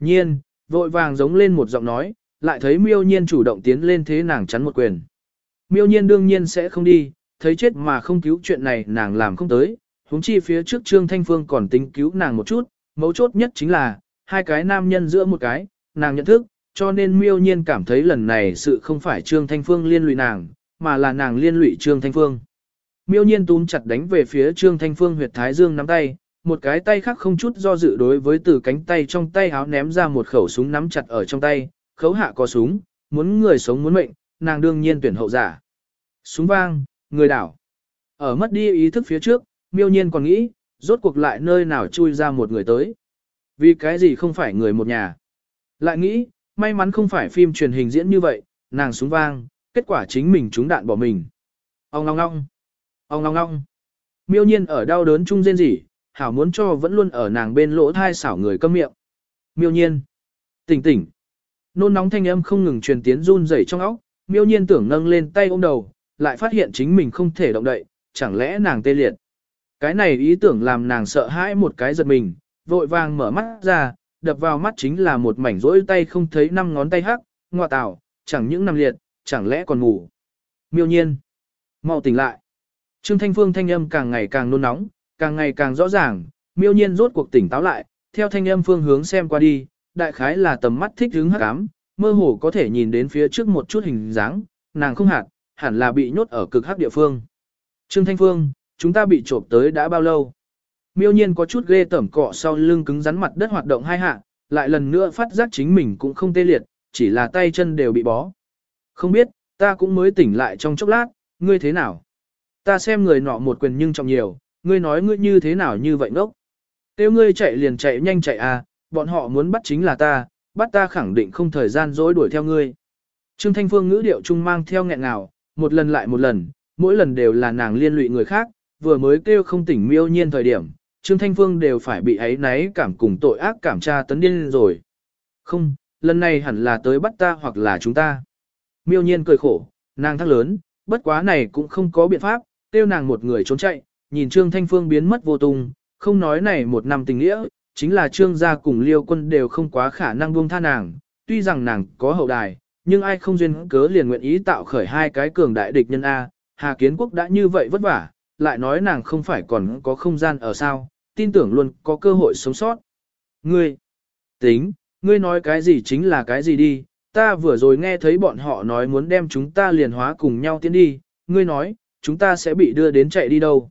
Nhiên, vội vàng giống lên một giọng nói, lại thấy miêu nhiên chủ động tiến lên thế nàng chắn một quyền. Miêu nhiên đương nhiên sẽ không đi, thấy chết mà không cứu chuyện này nàng làm không tới, huống chi phía trước Trương Thanh Phương còn tính cứu nàng một chút, mấu chốt nhất chính là, hai cái nam nhân giữa một cái, nàng nhận thức, cho nên miêu nhiên cảm thấy lần này sự không phải Trương Thanh Phương liên lụy nàng, mà là nàng liên lụy Trương Thanh Phương. Miêu nhiên túm chặt đánh về phía Trương Thanh Phương huyệt thái dương nắm tay, một cái tay khác không chút do dự đối với từ cánh tay trong tay háo ném ra một khẩu súng nắm chặt ở trong tay, khấu hạ có súng, muốn người sống muốn mệnh, nàng đương nhiên tuyển hậu giả. Súng vang, người đảo. Ở mất đi ý thức phía trước, miêu nhiên còn nghĩ, rốt cuộc lại nơi nào chui ra một người tới. Vì cái gì không phải người một nhà. Lại nghĩ, may mắn không phải phim truyền hình diễn như vậy, nàng súng vang, kết quả chính mình trúng đạn bỏ mình. Ông ngong ngong. Ông ngong ngong. Miêu nhiên ở đau đớn chung rên rỉ, hảo muốn cho vẫn luôn ở nàng bên lỗ thai xảo người câm miệng. Miêu nhiên. Tỉnh tỉnh. Nôn nóng thanh âm không ngừng truyền tiến run rẩy trong óc, miêu nhiên tưởng nâng lên tay ôm đầu, lại phát hiện chính mình không thể động đậy, chẳng lẽ nàng tê liệt. Cái này ý tưởng làm nàng sợ hãi một cái giật mình, vội vàng mở mắt ra, đập vào mắt chính là một mảnh rỗi tay không thấy năm ngón tay hắc, ngoa tảo, chẳng những nằm liệt, chẳng lẽ còn ngủ. Miêu nhiên. mau tỉnh lại. Trương Thanh Phương thanh âm càng ngày càng nôn nóng, càng ngày càng rõ ràng, miêu nhiên rốt cuộc tỉnh táo lại, theo thanh âm phương hướng xem qua đi, đại khái là tầm mắt thích hứng hắc ám, mơ hồ có thể nhìn đến phía trước một chút hình dáng, nàng không hạt, hẳn là bị nhốt ở cực hắc địa phương. Trương Thanh Phương, chúng ta bị trộm tới đã bao lâu? Miêu nhiên có chút ghê tẩm cọ sau lưng cứng rắn mặt đất hoạt động hai hạ, lại lần nữa phát giác chính mình cũng không tê liệt, chỉ là tay chân đều bị bó. Không biết, ta cũng mới tỉnh lại trong chốc lát, ngươi thế nào? Ta xem người nọ một quyền nhưng trọng nhiều, ngươi nói ngươi như thế nào như vậy ngốc? Tiêu ngươi chạy liền chạy nhanh chạy à, bọn họ muốn bắt chính là ta, bắt ta khẳng định không thời gian dối đuổi theo ngươi. Trương Thanh Phương ngữ điệu trung mang theo nghẹn ngào, một lần lại một lần, mỗi lần đều là nàng liên lụy người khác, vừa mới kêu không tỉnh miêu nhiên thời điểm, Trương Thanh Phương đều phải bị ấy náy cảm cùng tội ác cảm tra tấn điên rồi. Không, lần này hẳn là tới bắt ta hoặc là chúng ta. Miêu nhiên cười khổ, nàng thắc lớn, bất quá này cũng không có biện pháp, tiêu nàng một người trốn chạy, nhìn Trương Thanh Phương biến mất vô tung, không nói này một năm tình nghĩa, chính là Trương gia cùng Liêu quân đều không quá khả năng buông tha nàng, tuy rằng nàng có hậu đài, nhưng ai không duyên cớ liền nguyện ý tạo khởi hai cái cường đại địch nhân A, Hà Kiến Quốc đã như vậy vất vả, lại nói nàng không phải còn có không gian ở sao, tin tưởng luôn có cơ hội sống sót. Ngươi, tính, ngươi nói cái gì chính là cái gì đi, ta vừa rồi nghe thấy bọn họ nói muốn đem chúng ta liền hóa cùng nhau tiến đi, ngươi nói, chúng ta sẽ bị đưa đến chạy đi đâu.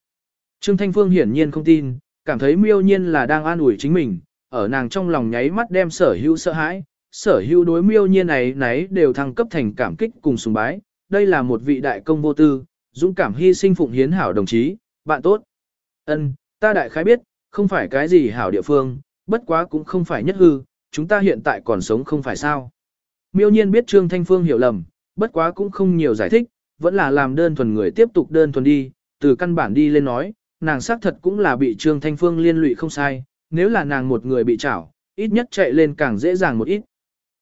Trương Thanh Phương hiển nhiên không tin, cảm thấy miêu nhiên là đang an ủi chính mình, ở nàng trong lòng nháy mắt đem sở hữu sợ hãi, sở hữu đối miêu nhiên này nấy đều thăng cấp thành cảm kích cùng sùng bái, đây là một vị đại công vô tư, dũng cảm hy sinh phụng hiến hảo đồng chí, bạn tốt. Ân, ta đại khái biết, không phải cái gì hảo địa phương, bất quá cũng không phải nhất hư, chúng ta hiện tại còn sống không phải sao. Miêu nhiên biết Trương Thanh Phương hiểu lầm, bất quá cũng không nhiều giải thích, vẫn là làm đơn thuần người tiếp tục đơn thuần đi, từ căn bản đi lên nói, nàng xác thật cũng là bị Trương Thanh Phương liên lụy không sai, nếu là nàng một người bị chảo, ít nhất chạy lên càng dễ dàng một ít.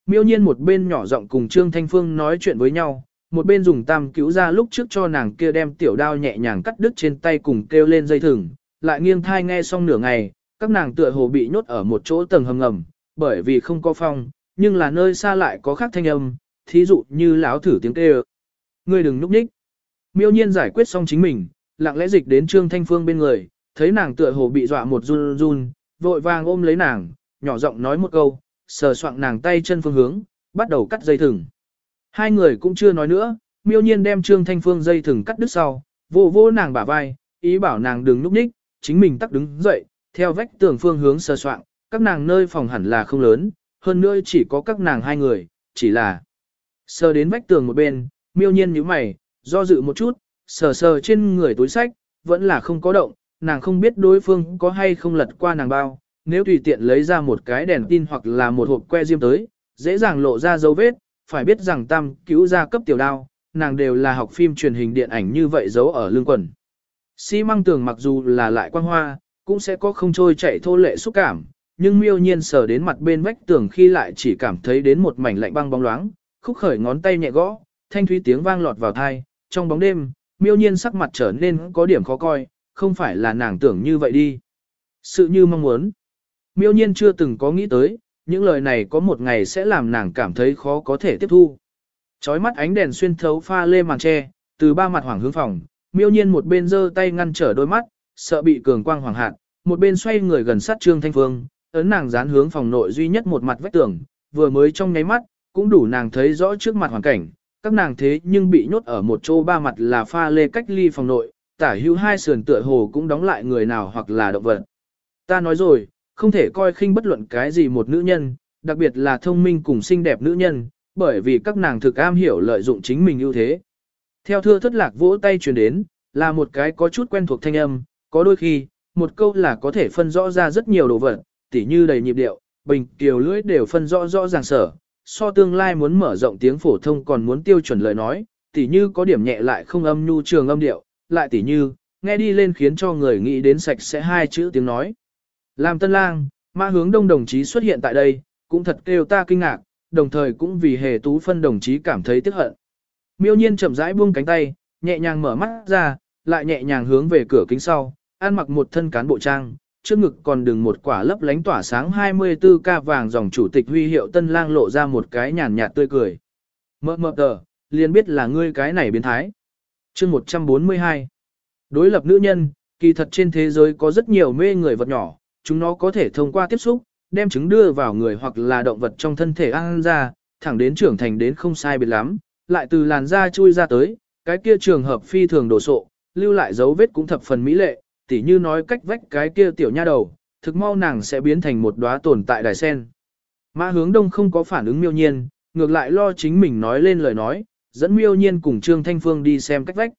Miêu nhiên một bên nhỏ giọng cùng Trương Thanh Phương nói chuyện với nhau, một bên dùng tam cứu ra lúc trước cho nàng kia đem tiểu đao nhẹ nhàng cắt đứt trên tay cùng kêu lên dây thừng, lại nghiêng thai nghe xong nửa ngày, các nàng tựa hồ bị nhốt ở một chỗ tầng hầm ngầm, bởi vì không có phong, nhưng là nơi xa lại có khác thanh âm, thí dụ như lão thử tiếng kêu. Ngươi đừng núp nhích. Miêu nhiên giải quyết xong chính mình, lặng lẽ dịch đến Trương Thanh Phương bên người, thấy nàng tựa hồ bị dọa một run run, vội vàng ôm lấy nàng, nhỏ giọng nói một câu, sờ soạng nàng tay chân phương hướng, bắt đầu cắt dây thừng. Hai người cũng chưa nói nữa, miêu nhiên đem Trương Thanh Phương dây thừng cắt đứt sau, vô vô nàng bả vai, ý bảo nàng đừng núp ních, chính mình tắc đứng dậy, theo vách tường phương hướng sờ soạng, các nàng nơi phòng hẳn là không lớn, hơn nữa chỉ có các nàng hai người, chỉ là sờ đến vách tường một bên, miêu nhiên nhíu mày, do dự một chút, sờ sờ trên người túi sách, vẫn là không có động, nàng không biết đối phương có hay không lật qua nàng bao, nếu tùy tiện lấy ra một cái đèn tin hoặc là một hộp que diêm tới, dễ dàng lộ ra dấu vết, phải biết rằng tam cứu ra cấp tiểu đao, nàng đều là học phim truyền hình điện ảnh như vậy giấu ở lương quần. Xi măng tường mặc dù là lại quang hoa, cũng sẽ có không trôi chảy thô lệ xúc cảm, nhưng miêu nhiên sờ đến mặt bên vách tường khi lại chỉ cảm thấy đến một mảnh lạnh băng bóng loáng, khúc khởi ngón tay nhẹ gõ, thanh thúy tiếng vang lọt vào thai, trong bóng đêm, miêu nhiên sắc mặt trở nên có điểm khó coi, không phải là nàng tưởng như vậy đi. Sự như mong muốn. Miêu nhiên chưa từng có nghĩ tới, những lời này có một ngày sẽ làm nàng cảm thấy khó có thể tiếp thu. Chói mắt ánh đèn xuyên thấu pha lê màn tre, từ ba mặt hoàng hướng phòng, miêu nhiên một bên giơ tay ngăn trở đôi mắt, sợ bị cường quang hoàng hạn, một bên xoay người gần sát Trương Thanh Phương, ấn nàng dán hướng phòng nội duy nhất một mặt vách tường, vừa mới trong nháy mắt, cũng đủ nàng thấy rõ trước mặt hoàn cảnh, các nàng thế nhưng bị nhốt ở một chỗ ba mặt là pha lê cách ly phòng nội, tả hữu hai sườn tựa hồ cũng đóng lại người nào hoặc là động vật. Ta nói rồi, không thể coi khinh bất luận cái gì một nữ nhân, đặc biệt là thông minh cùng xinh đẹp nữ nhân, bởi vì các nàng thực am hiểu lợi dụng chính mình ưu thế. Theo thưa thất lạc vỗ tay truyền đến, là một cái có chút quen thuộc thanh âm, có đôi khi, một câu là có thể phân rõ ra rất nhiều đồ vật, tỉ như đầy nhịp điệu, bình, tiểu lưỡi đều phân rõ rõ ràng sở, so tương lai muốn mở rộng tiếng phổ thông còn muốn tiêu chuẩn lời nói, tỉ như có điểm nhẹ lại không âm nhu trường âm điệu, lại tỉ như, nghe đi lên khiến cho người nghĩ đến sạch sẽ hai chữ tiếng nói. Làm tân lang, mã hướng đông đồng chí xuất hiện tại đây, cũng thật kêu ta kinh ngạc, đồng thời cũng vì hề tú phân đồng chí cảm thấy tiếc hận. Miêu nhiên chậm rãi buông cánh tay, nhẹ nhàng mở mắt ra, lại nhẹ nhàng hướng về cửa kính sau, ăn mặc một thân cán bộ trang, trước ngực còn đừng một quả lấp lánh tỏa sáng 24k vàng dòng chủ tịch huy hiệu tân lang lộ ra một cái nhàn nhạt tươi cười. Mơ mơ tờ, liền biết là ngươi cái này biến thái. chương 142 Đối lập nữ nhân, kỳ thật trên thế giới có rất nhiều mê người vật nhỏ, chúng nó có thể thông qua tiếp xúc, đem trứng đưa vào người hoặc là động vật trong thân thể ăn ra, thẳng đến trưởng thành đến không sai biệt lắm, lại từ làn da chui ra tới, cái kia trường hợp phi thường đồ sộ, lưu lại dấu vết cũng thập phần mỹ lệ, tỉ như nói cách vách cái kia tiểu nha đầu, thực mau nàng sẽ biến thành một đóa tồn tại đài sen. Mã hướng đông không có phản ứng miêu nhiên, ngược lại lo chính mình nói lên lời nói, dẫn miêu nhiên cùng Trương Thanh Phương đi xem cách vách.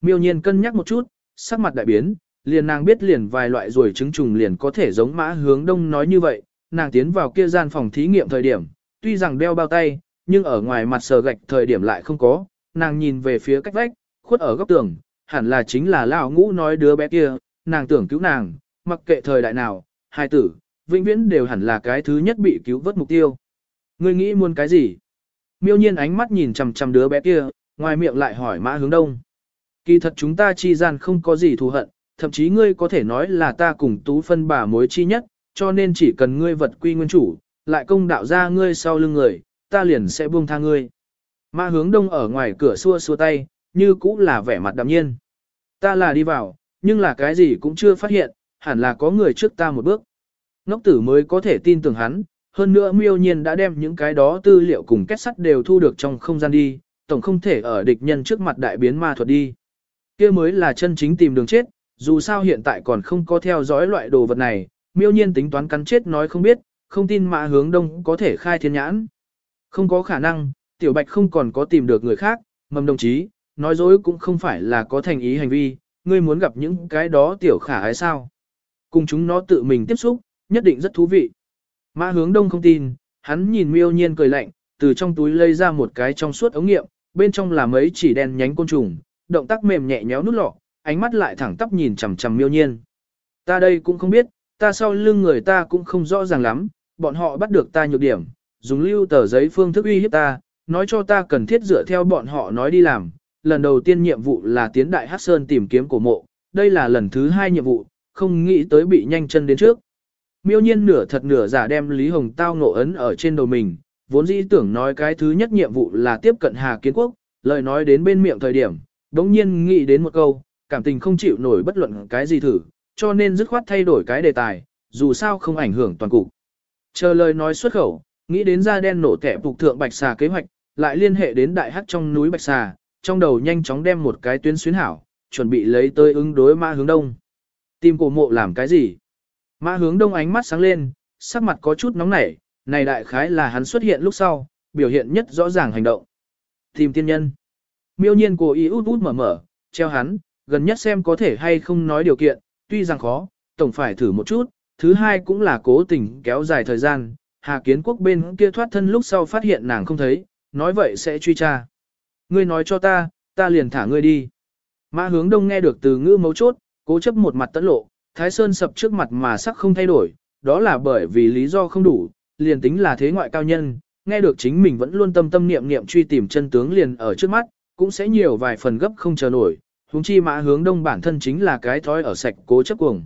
Miêu nhiên cân nhắc một chút, sắc mặt đại biến, liền nàng biết liền vài loại rồi trứng trùng liền có thể giống mã hướng đông nói như vậy, nàng tiến vào kia gian phòng thí nghiệm thời điểm, tuy rằng đeo bao tay, nhưng ở ngoài mặt sờ gạch thời điểm lại không có, nàng nhìn về phía cách vách, khuất ở góc tường, hẳn là chính là lão ngũ nói đứa bé kia, nàng tưởng cứu nàng, mặc kệ thời đại nào, hai tử, vĩnh viễn đều hẳn là cái thứ nhất bị cứu vớt mục tiêu. Ngươi nghĩ muốn cái gì? Miêu nhiên ánh mắt nhìn chằm chằm đứa bé kia, ngoài miệng lại hỏi mã hướng đông. Kỳ thật chúng ta chi gian không có gì thù hận, thậm chí ngươi có thể nói là ta cùng tú phân bà mối chi nhất, cho nên chỉ cần ngươi vật quy nguyên chủ, lại công đạo ra ngươi sau lưng người, ta liền sẽ buông tha ngươi. Mã hướng đông ở ngoài cửa xua xua tay, như cũng là vẻ mặt đạm nhiên. Ta là đi vào, nhưng là cái gì cũng chưa phát hiện, hẳn là có người trước ta một bước. Ngốc tử mới có thể tin tưởng hắn, hơn nữa miêu nhiên đã đem những cái đó tư liệu cùng kết sắt đều thu được trong không gian đi, tổng không thể ở địch nhân trước mặt đại biến ma thuật đi. kia mới là chân chính tìm đường chết, dù sao hiện tại còn không có theo dõi loại đồ vật này, miêu nhiên tính toán cắn chết nói không biết, không tin mã hướng đông có thể khai thiên nhãn. Không có khả năng, tiểu bạch không còn có tìm được người khác, mầm đồng chí, nói dối cũng không phải là có thành ý hành vi, ngươi muốn gặp những cái đó tiểu khả ái sao. Cùng chúng nó tự mình tiếp xúc, nhất định rất thú vị. Mã hướng đông không tin, hắn nhìn miêu nhiên cười lạnh, từ trong túi lấy ra một cái trong suốt ống nghiệm, bên trong là mấy chỉ đen nhánh côn trùng, động tác mềm nhẹ nhéo nút lọ, ánh mắt lại thẳng tắp nhìn chằm chằm miêu nhiên. Ta đây cũng không biết, ta sau lưng người ta cũng không rõ ràng lắm, bọn họ bắt được ta nhược điểm, dùng lưu tờ giấy phương thức uy hiếp ta, nói cho ta cần thiết dựa theo bọn họ nói đi làm. Lần đầu tiên nhiệm vụ là tiến đại hát sơn tìm kiếm cổ mộ, đây là lần thứ hai nhiệm vụ, không nghĩ tới bị nhanh chân đến trước. Miêu nhiên nửa thật nửa giả đem Lý Hồng tao nộ ấn ở trên đầu mình, vốn dĩ tưởng nói cái thứ nhất nhiệm vụ là tiếp cận Hà Kiến Quốc, lời nói đến bên miệng thời điểm, đống nhiên nghĩ đến một câu, cảm tình không chịu nổi bất luận cái gì thử, cho nên dứt khoát thay đổi cái đề tài, dù sao không ảnh hưởng toàn cục. Chờ lời nói xuất khẩu, nghĩ đến da đen nổ tẻ phục thượng bạch xà kế hoạch, lại liên hệ đến đại hắc trong núi bạch xà, trong đầu nhanh chóng đem một cái tuyến xuyến hảo, chuẩn bị lấy tới ứng đối mã hướng đông. Tìm cổ mộ làm cái gì? Mã hướng đông ánh mắt sáng lên, sắc mặt có chút nóng nảy, này đại khái là hắn xuất hiện lúc sau, biểu hiện nhất rõ ràng hành động. Tìm tiên nhân. Miêu nhiên cố ý út út mở mở, treo hắn, gần nhất xem có thể hay không nói điều kiện, tuy rằng khó, tổng phải thử một chút, thứ hai cũng là cố tình kéo dài thời gian, Hà Kiến Quốc bên kia thoát thân lúc sau phát hiện nàng không thấy, nói vậy sẽ truy tra. Ngươi nói cho ta, ta liền thả ngươi đi. Mã hướng đông nghe được từ ngữ mấu chốt, cố chấp một mặt tấn lộ, Thái Sơn sập trước mặt mà sắc không thay đổi, đó là bởi vì lý do không đủ, liền tính là thế ngoại cao nhân, nghe được chính mình vẫn luôn tâm tâm niệm niệm truy tìm chân tướng liền ở trước mắt, cũng sẽ nhiều vài phần gấp không chờ nổi, huống chi mã hướng đông bản thân chính là cái thói ở sạch cố chấp cuồng.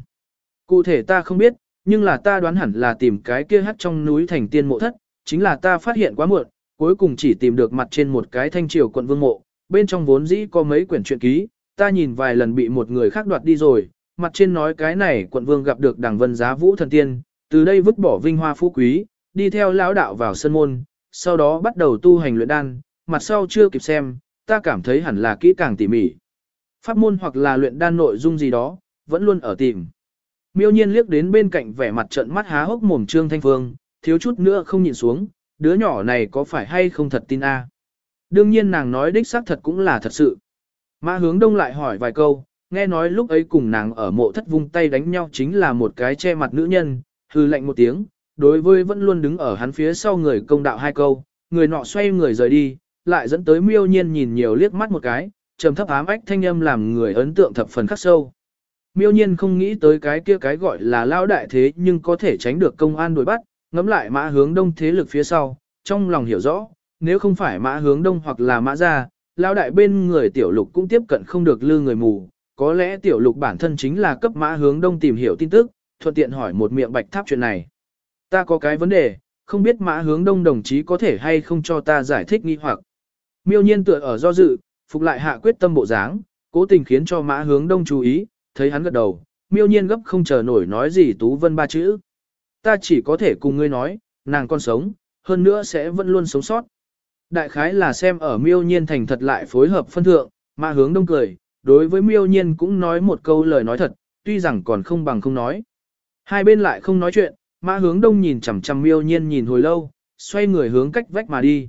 Cụ thể ta không biết, nhưng là ta đoán hẳn là tìm cái kia hắt trong núi thành tiên mộ thất, chính là ta phát hiện quá muộn, cuối cùng chỉ tìm được mặt trên một cái thanh triều quận vương mộ, bên trong vốn dĩ có mấy quyển truyện ký, ta nhìn vài lần bị một người khác đoạt đi rồi, mặt trên nói cái này quận vương gặp được đảng vân giá vũ thần tiên, từ đây vứt bỏ vinh hoa phú quý, đi theo lão đạo vào sân môn, sau đó bắt đầu tu hành luyện đan, mặt sau chưa kịp xem, ta cảm thấy hẳn là kỹ càng tỉ mỉ. Pháp môn hoặc là luyện đan nội dung gì đó, vẫn luôn ở tìm. Miêu nhiên liếc đến bên cạnh vẻ mặt trận mắt há hốc mồm Trương Thanh Phương, thiếu chút nữa không nhìn xuống, đứa nhỏ này có phải hay không thật tin a? Đương nhiên nàng nói đích xác thật cũng là thật sự. Mã hướng đông lại hỏi vài câu, nghe nói lúc ấy cùng nàng ở mộ thất vung tay đánh nhau chính là một cái che mặt nữ nhân, hư lạnh một tiếng, đối với vẫn luôn đứng ở hắn phía sau người công đạo hai câu, người nọ xoay người rời đi, lại dẫn tới miêu nhiên nhìn nhiều liếc mắt một cái, trầm thấp ám ách thanh âm làm người ấn tượng thập phần khắc sâu. Miêu nhiên không nghĩ tới cái kia cái gọi là lao đại thế nhưng có thể tránh được công an đuổi bắt, ngắm lại mã hướng đông thế lực phía sau, trong lòng hiểu rõ, nếu không phải mã hướng đông hoặc là mã gia lao đại bên người tiểu lục cũng tiếp cận không được lư người mù, có lẽ tiểu lục bản thân chính là cấp mã hướng đông tìm hiểu tin tức, thuận tiện hỏi một miệng bạch tháp chuyện này. Ta có cái vấn đề, không biết mã hướng đông đồng chí có thể hay không cho ta giải thích nghi hoặc. Miêu nhiên tựa ở do dự, phục lại hạ quyết tâm bộ dáng, cố tình khiến cho mã hướng đông chú ý, thấy hắn gật đầu, miêu nhiên gấp không chờ nổi nói gì Tú Vân ba chữ. Ta chỉ có thể cùng ngươi nói, nàng còn sống, hơn nữa sẽ vẫn luôn sống sót. Đại khái là xem ở miêu nhiên thành thật lại phối hợp phân thượng, mà hướng đông cười, đối với miêu nhiên cũng nói một câu lời nói thật, tuy rằng còn không bằng không nói. Hai bên lại không nói chuyện, mã hướng đông nhìn chằm chằm miêu nhiên nhìn hồi lâu, xoay người hướng cách vách mà đi.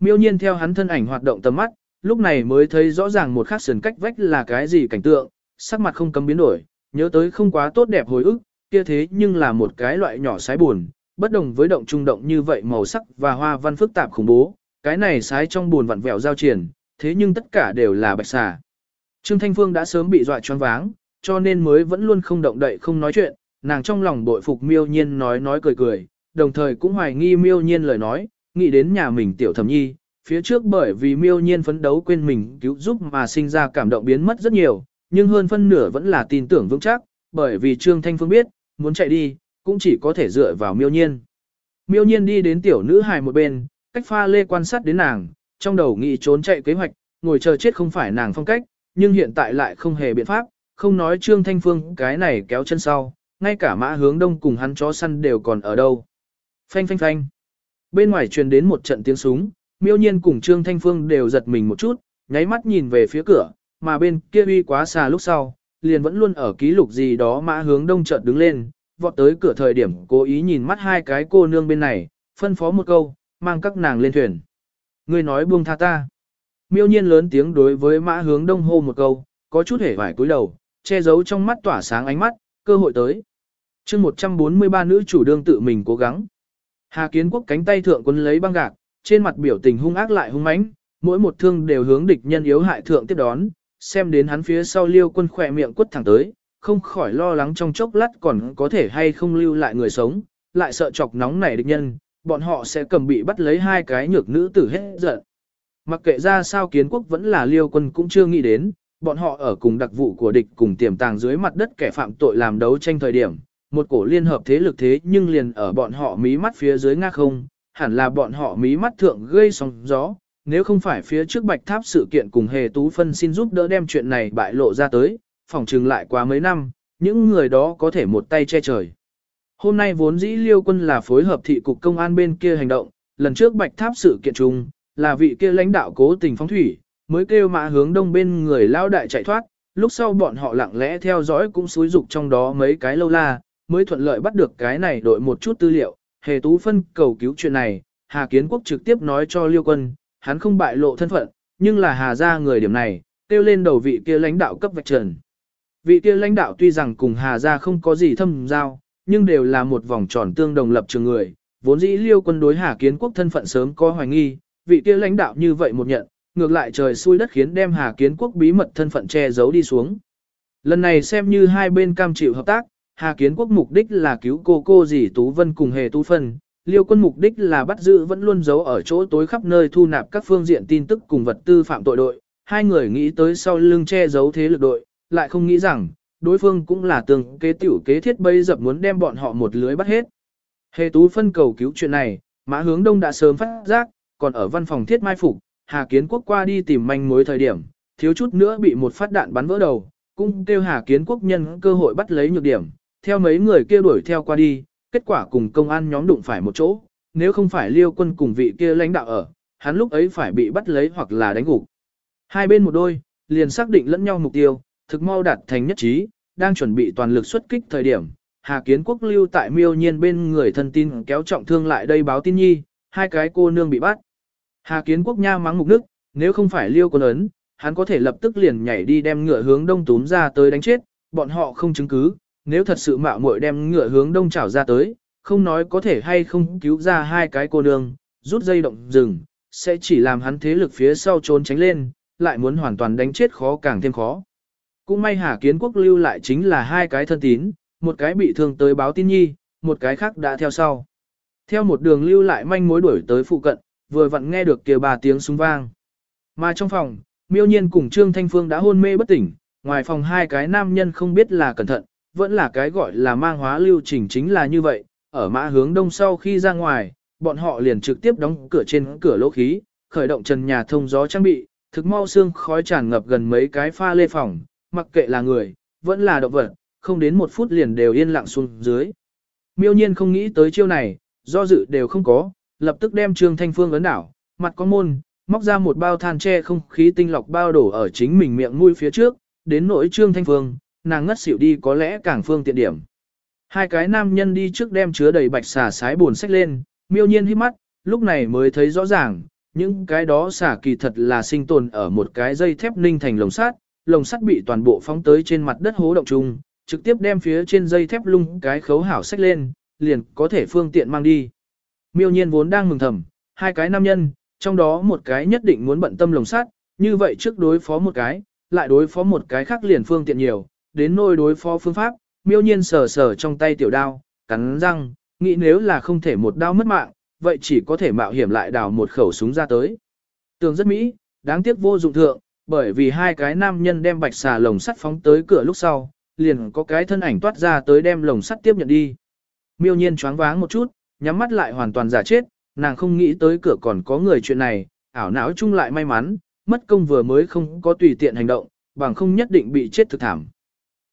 Miêu nhiên theo hắn thân ảnh hoạt động tầm mắt, lúc này mới thấy rõ ràng một khắc sườn cách vách là cái gì cảnh tượng, sắc mặt không cấm biến đổi, nhớ tới không quá tốt đẹp hồi ức, kia thế nhưng là một cái loại nhỏ sái buồn, bất đồng với động trung động như vậy màu sắc và hoa văn phức tạp khủng bố, cái này sái trong buồn vặn vẹo giao triển, thế nhưng tất cả đều là bạch xà. Trương Thanh Phương đã sớm bị dọa choáng váng, cho nên mới vẫn luôn không động đậy không nói chuyện, nàng trong lòng bội phục miêu nhiên nói nói cười cười, đồng thời cũng hoài nghi miêu nhiên lời nói, nghĩ đến nhà mình tiểu thẩm nhi, phía trước bởi vì miêu nhiên phấn đấu quên mình cứu giúp mà sinh ra cảm động biến mất rất nhiều, nhưng hơn phân nửa vẫn là tin tưởng vững chắc, bởi vì Trương Thanh Phương biết, muốn chạy đi, cũng chỉ có thể dựa vào miêu nhiên. Miêu nhiên đi đến tiểu nữ hài một bên, cách pha lê quan sát đến nàng, trong đầu nghĩ trốn chạy kế hoạch, ngồi chờ chết không phải nàng phong cách, nhưng hiện tại lại không hề biện pháp, không nói Trương Thanh Phương cái này kéo chân sau, ngay cả mã hướng đông cùng hắn chó săn đều còn ở đâu. Phanh phanh phanh. Bên ngoài truyền đến một trận tiếng súng, miêu nhiên cùng Trương Thanh Phương đều giật mình một chút, nháy mắt nhìn về phía cửa, mà bên kia uy quá xa lúc sau, liền vẫn luôn ở ký lục gì đó mã hướng đông chợt đứng lên, vọt tới cửa thời điểm cố ý nhìn mắt hai cái cô nương bên này, phân phó một câu, mang các nàng lên thuyền. Người nói buông tha ta. Miêu nhiên lớn tiếng đối với mã hướng đông hô một câu, có chút hể vải cúi đầu, che giấu trong mắt tỏa sáng ánh mắt, cơ hội tới. chương 143 nữ chủ đương tự mình cố gắng. Hà kiến quốc cánh tay thượng quân lấy băng gạc, trên mặt biểu tình hung ác lại hung mãnh, mỗi một thương đều hướng địch nhân yếu hại thượng tiếp đón, xem đến hắn phía sau liêu quân khỏe miệng quất thẳng tới, không khỏi lo lắng trong chốc lát còn có thể hay không lưu lại người sống, lại sợ chọc nóng nảy địch nhân, bọn họ sẽ cầm bị bắt lấy hai cái nhược nữ tử hết giận. Mặc kệ ra sao kiến quốc vẫn là liêu quân cũng chưa nghĩ đến, bọn họ ở cùng đặc vụ của địch cùng tiềm tàng dưới mặt đất kẻ phạm tội làm đấu tranh thời điểm, một cổ liên hợp thế lực thế nhưng liền ở bọn họ mí mắt phía dưới nga không, hẳn là bọn họ mí mắt thượng gây sóng gió, nếu không phải phía trước bạch tháp sự kiện cùng hề tú phân xin giúp đỡ đem chuyện này bại lộ ra tới, phòng trừng lại qua mấy năm, những người đó có thể một tay che trời. Hôm nay vốn dĩ liêu quân là phối hợp thị cục công an bên kia hành động, lần trước bạch tháp sự kiện chung, là vị kia lãnh đạo cố tình phóng thủy, mới kêu mã hướng đông bên người lao đại chạy thoát, lúc sau bọn họ lặng lẽ theo dõi cũng xúi dục trong đó mấy cái lâu la, mới thuận lợi bắt được cái này đội một chút tư liệu, hề tú phân cầu cứu chuyện này, Hà Kiến Quốc trực tiếp nói cho Liêu Quân, hắn không bại lộ thân phận, nhưng là Hà ra người điểm này, tiêu lên đầu vị kia lãnh đạo cấp vạch trần. Vị kia lãnh đạo tuy rằng cùng Hà ra không có gì thâm giao, nhưng đều là một vòng tròn tương đồng lập trường người, vốn dĩ Liêu Quân đối Hà Kiến Quốc thân phận sớm có hoài nghi, vị kia lãnh đạo như vậy một nhận, ngược lại trời xui đất khiến đem Hà Kiến Quốc bí mật thân phận che giấu đi xuống. Lần này xem như hai bên cam chịu hợp tác, Hà Kiến Quốc mục đích là cứu cô cô dì Tú Vân cùng Hề Tú Phân, Liêu quân mục đích là bắt giữ vẫn luôn giấu ở chỗ tối khắp nơi thu nạp các phương diện tin tức cùng vật tư phạm tội đội. Hai người nghĩ tới sau lưng che giấu thế lực đội, lại không nghĩ rằng, đối phương cũng là tường kế tiểu kế thiết bây dập muốn đem bọn họ một lưới bắt hết. Hề tú phân cầu cứu chuyện này, mã hướng đông đã sớm phát giác, còn ở văn phòng thiết mai phục, Hà Kiến Quốc qua đi tìm manh mối thời điểm, thiếu chút nữa bị một phát đạn bắn vỡ đầu, cũng kêu Hà Kiến Quốc nhân cơ hội bắt lấy nhược điểm, theo mấy người kia đuổi theo qua đi, kết quả cùng công an nhóm đụng phải một chỗ, nếu không phải liêu quân cùng vị kia lãnh đạo ở, hắn lúc ấy phải bị bắt lấy hoặc là đánh gục. Hai bên một đôi, liền xác định lẫn nhau mục tiêu, thực mau đạt thành nhất trí, đang chuẩn bị toàn lực xuất kích thời điểm. Hà Kiến Quốc lưu tại miêu nhiên bên người thân tin kéo trọng thương lại đây báo tin nhi, hai cái cô nương bị bắt. Hà Kiến Quốc nha mắng mục nước, nếu không phải liêu quân ấn, hắn có thể lập tức liền nhảy đi đem ngựa hướng đông túm ra tới đánh chết, bọn họ không chứng cứ, nếu thật sự mạo muội đem ngựa hướng đông chảo ra tới, không nói có thể hay không cứu ra hai cái cô nương, rút dây động rừng, sẽ chỉ làm hắn thế lực phía sau trốn tránh lên, lại muốn hoàn toàn đánh chết khó càng thêm khó. Cũng may Hà Kiến Quốc lưu lại chính là hai cái thân tín, một cái bị thương tới báo tin nhi, một cái khác đã theo sau. Theo một đường lưu lại manh mối đuổi tới phụ cận, vừa vặn nghe được kia ba tiếng súng vang. Mà trong phòng, miêu nhiên cùng Trương Thanh Phương đã hôn mê bất tỉnh, ngoài phòng hai cái nam nhân không biết là cẩn thận, vẫn là cái gọi là mang hóa lưu trình chính là như vậy, ở mã hướng đông sau khi ra ngoài, bọn họ liền trực tiếp đóng cửa trên cửa lỗ khí, khởi động trần nhà thông gió trang bị, thực mau xương khói tràn ngập gần mấy cái pha lê phòng, mặc kệ là người, vẫn là động vật, không đến một phút liền đều yên lặng xuống dưới. Miêu nhiên không nghĩ tới chiêu này, do dự đều không có, lập tức đem Trương Thanh Phương ấn đảo, mặt có môn, móc ra một bao than tre không khí tinh lọc bao đổ ở chính mình miệng mũi phía trước, đến nỗi Trương Thanh Phương, nàng ngất xỉu đi có lẽ càng phương tiện điểm. Hai cái nam nhân đi trước đem chứa đầy bạch xà sái buồn sách lên, miêu nhiên hít mắt, lúc này mới thấy rõ ràng, những cái đó xả kỳ thật là sinh tồn ở một cái dây thép ninh thành lồng sắt, lồng sắt bị toàn bộ phóng tới trên mặt đất hố động chung, trực tiếp đem phía trên dây thép lung cái khấu hảo sách lên, liền có thể phương tiện mang đi. Miêu nhiên vốn đang mừng thầm, hai cái nam nhân, trong đó một cái nhất định muốn bận tâm lồng sắt, như vậy trước đối phó một cái, lại đối phó một cái khác liền phương tiện nhiều, đến nôi đối phó phương pháp, miêu nhiên sờ sờ trong tay tiểu đao, cắn răng, nghĩ nếu là không thể một đao mất mạng, vậy chỉ có thể mạo hiểm lại đào một khẩu súng ra tới. Tường rất mỹ, đáng tiếc vô dụng thượng, bởi vì hai cái nam nhân đem bạch xà lồng sắt phóng tới cửa lúc sau, liền có cái thân ảnh toát ra tới đem lồng sắt tiếp nhận đi. Miêu nhiên choáng váng một chút, nhắm mắt lại hoàn toàn giả chết, nàng không nghĩ tới cửa còn có người chuyện này, ảo não chung lại may mắn, mất công vừa mới không có tùy tiện hành động, bằng không nhất định bị chết thực thảm.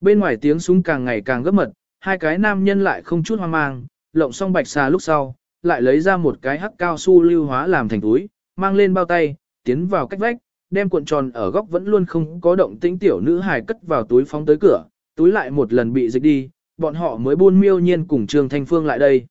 Bên ngoài tiếng súng càng ngày càng gấp mật, hai cái nam nhân lại không chút hoang mang, lộng xong bạch xà lúc sau, lại lấy ra một cái hắc cao su lưu hóa làm thành túi, mang lên bao tay, tiến vào cách vách, đem cuộn tròn ở góc vẫn luôn không có động tĩnh tiểu nữ hài cất vào túi phóng tới cửa, túi lại một lần bị dịch đi, bọn họ mới buôn miêu nhiên cùng Trương Thanh Phương lại đây.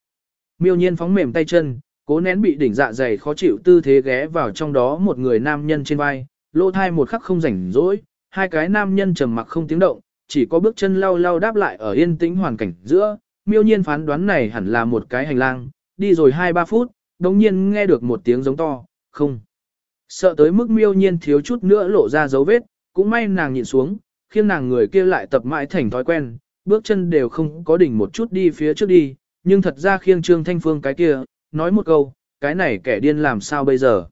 Miêu nhiên phóng mềm tay chân, cố nén bị đỉnh dạ dày khó chịu tư thế ghé vào trong đó một người nam nhân trên vai, lỗ thai một khắc không rảnh rỗi, hai cái nam nhân trầm mặc không tiếng động, chỉ có bước chân lau lau đáp lại ở yên tĩnh hoàn cảnh giữa, miêu nhiên phán đoán này hẳn là một cái hành lang, đi rồi 2-3 phút, đồng nhiên nghe được một tiếng giống to, không. Sợ tới mức miêu nhiên thiếu chút nữa lộ ra dấu vết, cũng may nàng nhìn xuống, khiêng nàng người kia lại tập mãi thành thói quen, bước chân đều không có đỉnh một chút đi phía trước đi, nhưng thật ra khiêng Trương Thanh Phương cái kia, nói một câu, cái này kẻ điên làm sao bây giờ.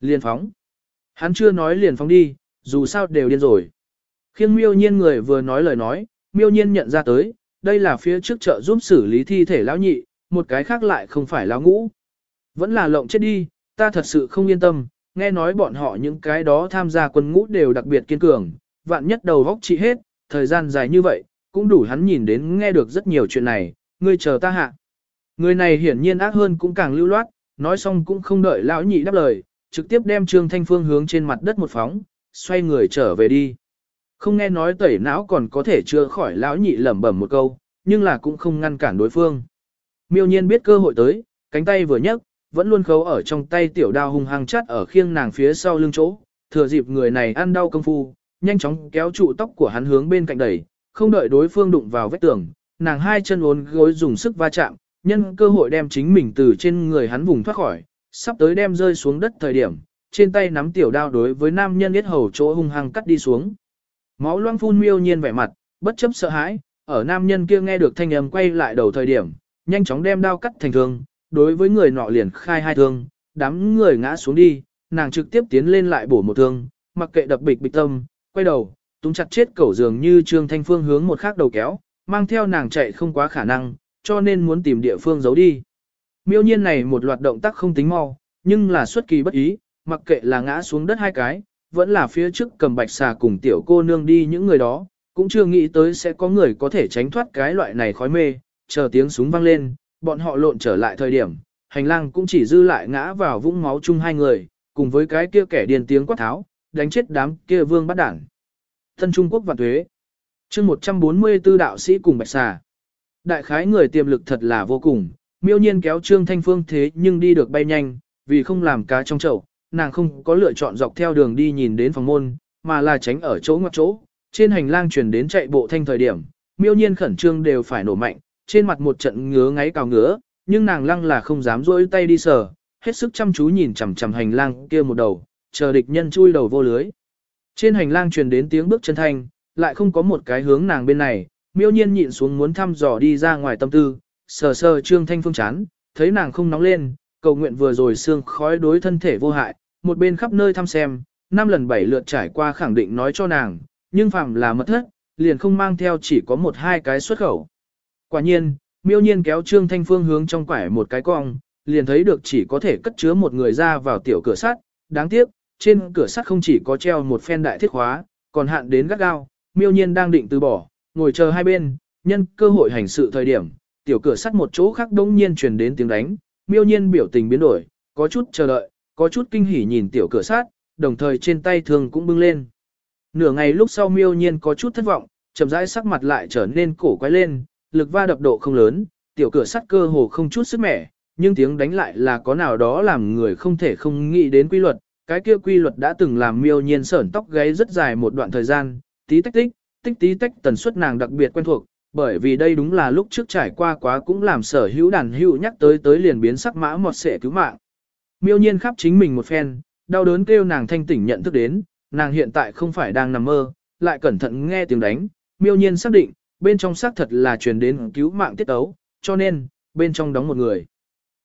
Liền phóng. Hắn chưa nói liền phóng đi, dù sao đều điên rồi. Khiêng miêu nhiên người vừa nói lời nói, miêu nhiên nhận ra tới, đây là phía trước chợ giúp xử lý thi thể lão nhị, một cái khác lại không phải lão ngũ. Vẫn là lộng chết đi, ta thật sự không yên tâm, nghe nói bọn họ những cái đó tham gia quân ngũ đều đặc biệt kiên cường, vạn nhất đầu vóc trị hết, thời gian dài như vậy, cũng đủ hắn nhìn đến nghe được rất nhiều chuyện này, ngươi chờ ta hạ. Người này hiển nhiên ác hơn cũng càng lưu loát, nói xong cũng không đợi lão nhị đáp lời, trực tiếp đem Trương Thanh Phương hướng trên mặt đất một phóng, xoay người trở về đi. Không nghe nói tẩy não còn có thể chữa khỏi lão nhị lẩm bẩm một câu, nhưng là cũng không ngăn cản đối phương. Miêu nhiên biết cơ hội tới, cánh tay vừa nhấc, vẫn luôn khấu ở trong tay tiểu đao hung hăng chắt ở khiêng nàng phía sau lưng chỗ, thừa dịp người này ăn đau công phu, nhanh chóng kéo trụ tóc của hắn hướng bên cạnh đẩy, không đợi đối phương đụng vào vách tường, nàng hai chân uốn gối dùng sức va chạm, nhân cơ hội đem chính mình từ trên người hắn vùng thoát khỏi, sắp tới đem rơi xuống đất thời điểm, trên tay nắm tiểu đao đối với nam nhân biết hầu chỗ hung hăng cắt đi xuống. Máu loang phun miêu nhiên vẻ mặt, bất chấp sợ hãi, ở nam nhân kia nghe được thanh âm quay lại đầu thời điểm, nhanh chóng đem đao cắt thành thương, đối với người nọ liền khai hai thương, đám người ngã xuống đi, nàng trực tiếp tiến lên lại bổ một thương, mặc kệ đập bịch bịch tâm, quay đầu, túng chặt chết cẩu dường như Trương Thanh Phương hướng một khác đầu kéo, mang theo nàng chạy không quá khả năng, cho nên muốn tìm địa phương giấu đi. Miêu nhiên này một loạt động tác không tính mau, nhưng là xuất kỳ bất ý, mặc kệ là ngã xuống đất hai cái, vẫn là phía trước cầm bạch xà cùng tiểu cô nương đi những người đó, cũng chưa nghĩ tới sẽ có người có thể tránh thoát cái loại này khói mê, chờ tiếng súng vang lên, bọn họ lộn trở lại thời điểm, hành lang cũng chỉ dư lại ngã vào vũng máu chung hai người, cùng với cái kia kẻ điên tiếng quát tháo, đánh chết đám kia vương bắt đảng. Thân Trung Quốc và thuế. chương 144 đạo sĩ cùng bạch xà. Đại khái người tiềm lực thật là vô cùng, miêu nhiên kéo Trương Thanh Phương thế nhưng đi được bay nhanh, vì không làm cá trong chậu, nàng không có lựa chọn dọc theo đường đi nhìn đến phòng môn, mà là tránh ở chỗ ngoặc chỗ. Trên hành lang chuyển đến chạy bộ thanh thời điểm, miêu nhiên khẩn trương đều phải nổ mạnh, trên mặt một trận ngứa ngáy cào ngứa, nhưng nàng lăng là không dám rỗi tay đi sờ, hết sức chăm chú nhìn chằm chằm hành lang kia một đầu, chờ địch nhân chui đầu vô lưới. Trên hành lang truyền đến tiếng bước chân thanh, lại không có một cái hướng nàng bên này, miêu nhiên nhịn xuống muốn thăm dò đi ra ngoài tâm tư, sờ sờ trương thanh phương chán, thấy nàng không nóng lên, cầu nguyện vừa rồi xương khói đối thân thể vô hại, một bên khắp nơi thăm xem, năm lần bảy lượt trải qua khẳng định nói cho nàng, nhưng phàm là mất thất, liền không mang theo chỉ có một hai cái xuất khẩu. Quả nhiên, miêu nhiên kéo trương thanh phương hướng trong quải một cái cong, liền thấy được chỉ có thể cất chứa một người ra vào tiểu cửa sắt, đáng tiếc, trên cửa sắt không chỉ có treo một phen đại thiết khóa, còn hạn đến gắt gao, miêu nhiên đang định từ bỏ, ngồi chờ hai bên, nhân cơ hội hành sự thời điểm, tiểu cửa sắt một chỗ khác đống nhiên truyền đến tiếng đánh, miêu nhiên biểu tình biến đổi, có chút chờ đợi, có chút kinh hỉ nhìn tiểu cửa sắt, đồng thời trên tay thường cũng bưng lên. Nửa ngày lúc sau miêu nhiên có chút thất vọng, chậm rãi sắc mặt lại trở nên cổ quái lên, lực va đập độ không lớn, tiểu cửa sắt cơ hồ không chút sức mẻ, nhưng tiếng đánh lại là có nào đó làm người không thể không nghĩ đến quy luật, cái kia quy luật đã từng làm miêu nhiên sởn tóc gáy rất dài một đoạn thời gian, tí tách tích, tích tí tách tần suất nàng đặc biệt quen thuộc, bởi vì đây đúng là lúc trước trải qua quá cũng làm sở hữu đàn hữu nhắc tới tới liền biến sắc mã một sệ cứu mạng. Miêu nhiên khắp chính mình một phen, đau đớn kêu nàng thanh tỉnh nhận thức đến, nàng hiện tại không phải đang nằm mơ, lại cẩn thận nghe tiếng đánh, miêu nhiên xác định, bên trong xác thật là truyền đến cứu mạng tiết ấu, cho nên, bên trong đóng một người.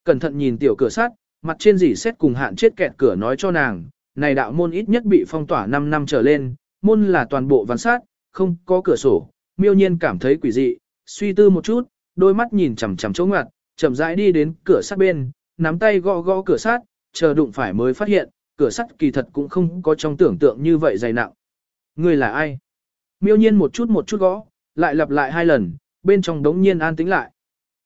Cẩn thận nhìn tiểu cửa sắt, mặt trên dỉ xét cùng hạn chết kẹt cửa nói cho nàng, này đạo môn ít nhất bị phong tỏa 5 năm trở lên, môn là toàn bộ văn sát, không có cửa sổ, miêu nhiên cảm thấy quỷ dị, suy tư một chút, đôi mắt nhìn chằm chằm chỗ ngoặt, chậm rãi đi đến cửa sắt bên, nắm tay gõ gõ cửa sắt, chờ đụng phải mới phát hiện, cửa sắt kỳ thật cũng không có trong tưởng tượng như vậy dày nặng. Người là ai? Miêu nhiên một chút một chút gõ, lại lặp lại hai lần, bên trong đống nhiên an tĩnh lại.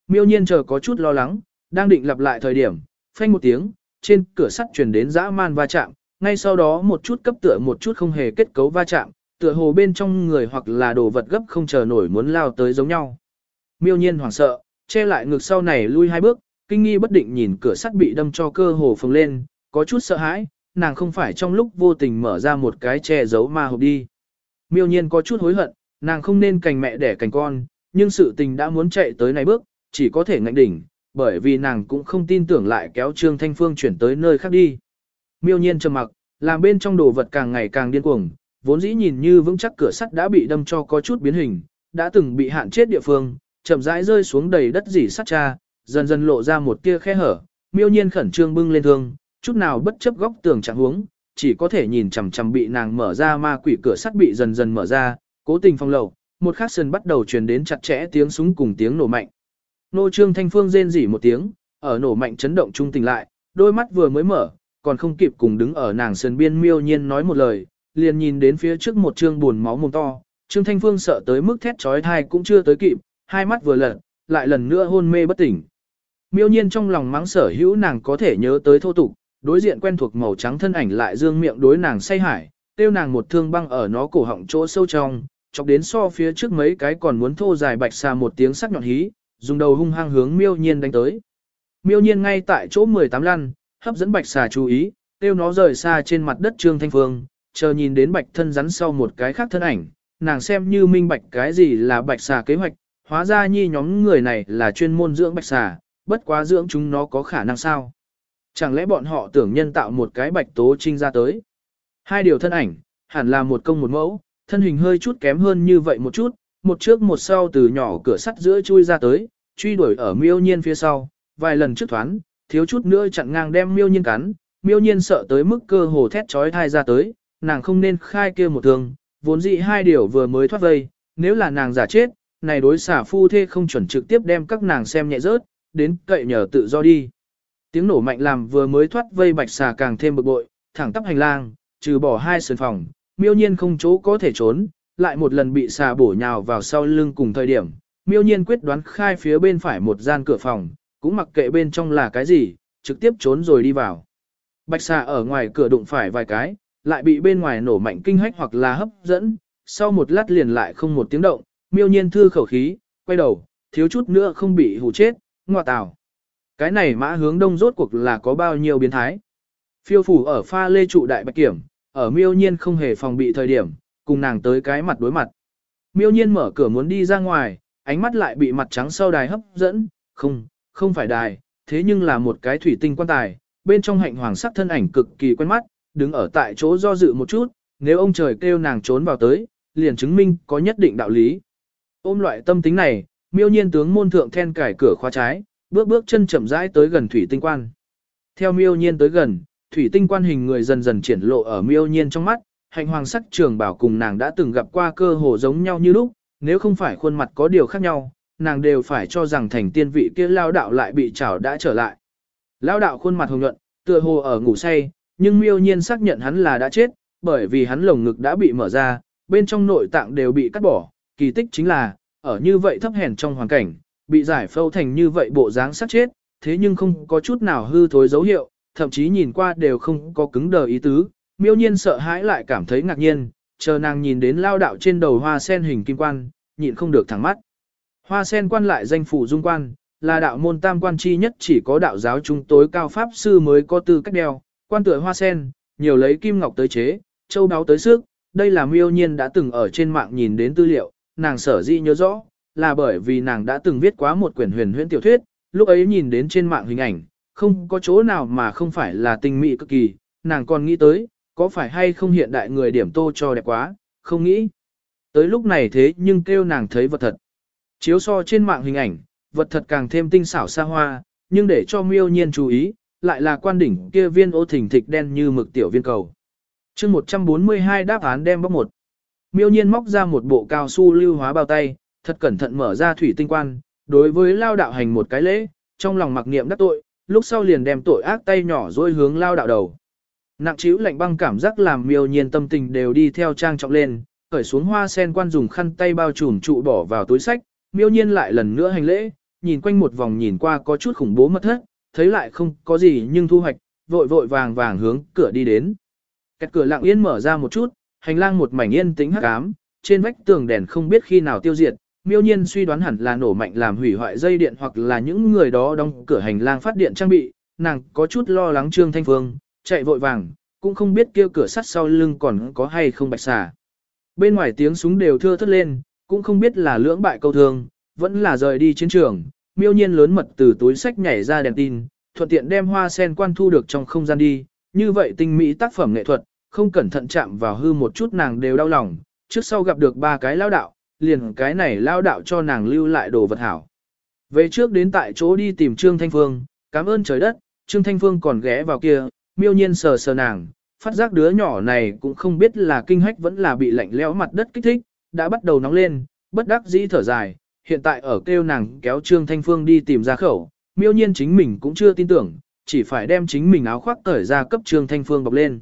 Miêu nhiên chờ có chút lo lắng, đang định lặp lại thời điểm, phanh một tiếng, trên cửa sắt truyền đến dã man va chạm, ngay sau đó một chút cấp tựa một chút không hề kết cấu va chạm, tựa hồ bên trong người hoặc là đồ vật gấp không chờ nổi muốn lao tới giống nhau. Miêu nhiên hoảng sợ, che lại ngực sau này lui hai bước, kinh nghi bất định nhìn cửa sắt bị đâm cho cơ hồ phồng lên, có chút sợ hãi, nàng không phải trong lúc vô tình mở ra một cái che giấu ma hộp đi. Miêu nhiên có chút hối hận, nàng không nên cành mẹ đẻ cành con, nhưng sự tình đã muốn chạy tới này bước, chỉ có thể ngạnh đỉnh, bởi vì nàng cũng không tin tưởng lại kéo Trương Thanh Phương chuyển tới nơi khác đi. Miêu nhiên trầm mặc, làm bên trong đồ vật càng ngày càng điên cuồng, vốn dĩ nhìn như vững chắc cửa sắt đã bị đâm cho có chút biến hình, đã từng bị hạn chết địa phương, chậm rãi rơi xuống đầy đất dỉ sắt cha, dần dần lộ ra một tia khe hở, miêu nhiên khẩn trương bưng lên thương, chút nào bất chấp góc tường trạng huống, chỉ có thể nhìn chằm chằm bị nàng mở ra ma quỷ cửa sắt bị dần dần mở ra, cố tình phong lầu, một khắc sân bắt đầu truyền đến chặt chẽ tiếng súng cùng tiếng nổ mạnh. Nô Trương Thanh Phương rên rỉ một tiếng, ở nổ mạnh chấn động trung tình lại, đôi mắt vừa mới mở, còn không kịp cùng đứng ở nàng sườn biên miêu nhiên nói một lời, liền nhìn đến phía trước một trương buồn máu mồm to, Trương Thanh Phương sợ tới mức thét chói tai cũng chưa tới kịp, hai mắt vừa lật, lại lần nữa hôn mê bất tỉnh. Miêu nhiên trong lòng mắng sở hữu nàng có thể nhớ tới thô tục, đối diện quen thuộc màu trắng thân ảnh lại dương miệng đối nàng say hải, tiêu nàng một thương băng ở nó cổ họng chỗ sâu trong, chọc đến so phía trước mấy cái còn muốn thô dài bạch xà một tiếng sắc nhọn hí, dùng đầu hung hăng hướng miêu nhiên đánh tới. Miêu nhiên ngay tại chỗ 18 lăn, hấp dẫn bạch xà chú ý, tiêu nó rời xa trên mặt đất trương thanh phương, chờ nhìn đến bạch thân rắn sau một cái khác thân ảnh, nàng xem như minh bạch cái gì là bạch xà kế hoạch, hóa ra nhi nhóm người này là chuyên môn dưỡng bạch xà, bất quá dưỡng chúng nó có khả năng sao. Chẳng lẽ bọn họ tưởng nhân tạo một cái bạch tố trinh ra tới. Hai điều thân ảnh, hẳn là một công một mẫu, thân hình hơi chút kém hơn như vậy một chút, một trước một sau từ nhỏ cửa sắt giữa chui ra tới, truy đuổi ở miêu nhiên phía sau, vài lần trước thoáng, thiếu chút nữa chặn ngang đem miêu nhiên cắn, miêu nhiên sợ tới mức cơ hồ thét trói thai ra tới, nàng không nên khai kia một thương, vốn dĩ hai điều vừa mới thoát vây, nếu là nàng giả chết, này đối xả phu thê không chuẩn trực tiếp đem các nàng xem nhẹ rớt, đến cậy nhờ tự do đi. Tiếng nổ mạnh làm vừa mới thoát vây bạch xà càng thêm bực bội, thẳng tắp hành lang, trừ bỏ hai sườn phòng, miêu nhiên không chỗ có thể trốn, lại một lần bị xà bổ nhào vào sau lưng cùng thời điểm, miêu nhiên quyết đoán khai phía bên phải một gian cửa phòng, cũng mặc kệ bên trong là cái gì, trực tiếp trốn rồi đi vào. Bạch xà ở ngoài cửa đụng phải vài cái, lại bị bên ngoài nổ mạnh kinh hách hoặc là hấp dẫn, sau một lát liền lại không một tiếng động, miêu nhiên thư khẩu khí, quay đầu, thiếu chút nữa không bị hù chết, ngọa tào. Cái này mã hướng đông rốt cuộc là có bao nhiêu biến thái. Phiêu phủ ở pha lê trụ đại bạch kiểm, ở miêu nhiên không hề phòng bị thời điểm, cùng nàng tới cái mặt đối mặt. Miêu nhiên mở cửa muốn đi ra ngoài, ánh mắt lại bị mặt trắng sau đài hấp dẫn, không, không phải đài, thế nhưng là một cái thủy tinh quan tài, bên trong hạnh hoàng sắc thân ảnh cực kỳ quen mắt, đứng ở tại chỗ do dự một chút, nếu ông trời kêu nàng trốn vào tới, liền chứng minh có nhất định đạo lý. Ôm loại tâm tính này, miêu nhiên tướng môn thượng then cải cửa khóa trái, bước bước chân chậm rãi tới gần thủy tinh quan. Theo miêu nhiên tới gần, thủy tinh quan hình người dần dần triển lộ ở miêu nhiên trong mắt, hạnh hoàng sắc trường bảo cùng nàng đã từng gặp qua cơ hồ giống nhau như lúc, nếu không phải khuôn mặt có điều khác nhau, nàng đều phải cho rằng thành tiên vị kia lao đạo lại bị chảo đã trở lại. Lao đạo khuôn mặt hồng nhuận, tựa hồ ở ngủ say, nhưng miêu nhiên xác nhận hắn là đã chết, bởi vì hắn lồng ngực đã bị mở ra, bên trong nội tạng đều bị cắt bỏ, kỳ tích chính là, ở như vậy thấp hèn trong hoàn cảnh, bị giải phâu thành như vậy bộ dáng sát chết, thế nhưng không có chút nào hư thối dấu hiệu, thậm chí nhìn qua đều không có cứng đờ ý tứ, miêu nhiên sợ hãi lại cảm thấy ngạc nhiên, chờ nàng nhìn đến lao đạo trên đầu hoa sen hình kim quan, nhịn không được thẳng mắt. Hoa sen quan lại danh phủ dung quan, là đạo môn tam quan chi nhất chỉ có đạo giáo chúng tối cao pháp sư mới có tư cách đeo, quan tựa hoa sen, nhiều lấy kim ngọc tới chế, châu đáo tới sức, đây là miêu nhiên đã từng ở trên mạng nhìn đến tư liệu, nàng sở dĩ nhớ rõ, là bởi vì nàng đã từng viết quá một quyển huyền huyễn tiểu thuyết, lúc ấy nhìn đến trên mạng hình ảnh, không có chỗ nào mà không phải là tinh mỹ cực kỳ, nàng còn nghĩ tới, có phải hay không hiện đại người điểm tô cho đẹp quá, không nghĩ. Tới lúc này thế nhưng kêu nàng thấy vật thật. Chiếu so trên mạng hình ảnh, vật thật càng thêm tinh xảo xa hoa, nhưng để cho miêu nhiên chú ý, lại là quan đỉnh kia viên ô thỉnh thịch đen như mực tiểu viên cầu. chương 142 đáp án đem bóc một. Miêu nhiên móc ra một bộ cao su lưu hóa bao tay, thật cẩn thận mở ra thủy tinh quan, đối với lao đạo hành một cái lễ, trong lòng mặc niệm đắc tội, lúc sau liền đem tội ác tay nhỏ dôi hướng lao đạo đầu. Nặng chíu lạnh băng cảm giác làm miêu nhiên tâm tình đều đi theo trang trọng lên, khởi xuống hoa sen quan dùng khăn tay bao trùm trụ bỏ vào túi sách, miêu nhiên lại lần nữa hành lễ, nhìn quanh một vòng nhìn qua có chút khủng bố mất thất, thấy lại không có gì nhưng thu hoạch, vội vội vàng vàng hướng cửa đi đến. Kẹt cửa lặng yên mở ra một chút, hành lang một mảnh yên tĩnh hắc ám, trên vách tường đèn không biết khi nào tiêu diệt, miêu nhiên suy đoán hẳn là nổ mạnh làm hủy hoại dây điện hoặc là những người đó đóng cửa hành lang phát điện trang bị, nàng có chút lo lắng Trương Thanh Phương, chạy vội vàng, cũng không biết kêu cửa sắt sau lưng còn có hay không bạch xà. Bên ngoài tiếng súng đều thưa thất lên, cũng không biết là lưỡng bại câu thương, vẫn là rời đi chiến trường, miêu nhiên lớn mật từ túi sách nhảy ra đèn tin, thuận tiện đem hoa sen quan thu được trong không gian đi, như vậy tinh mỹ tác phẩm nghệ thuật, không cẩn thận chạm vào hư một chút nàng đều đau lòng, trước sau gặp được ba cái lao đạo, liền cái này lao đạo cho nàng lưu lại đồ vật hảo. Về trước đến tại chỗ đi tìm Trương Thanh Phương, cảm ơn trời đất, Trương Thanh Phương còn ghé vào kia, miêu nhiên sờ sờ nàng, phát giác đứa nhỏ này cũng không biết là kinh hách vẫn là bị lạnh lẽo mặt đất kích thích, đã bắt đầu nóng lên, bất đắc dĩ thở dài, hiện tại ở kêu nàng kéo Trương Thanh Phương đi tìm ra khẩu, miêu nhiên chính mình cũng chưa tin tưởng, chỉ phải đem chính mình áo khoác cởi ra cấp Trương Thanh Phương bọc lên.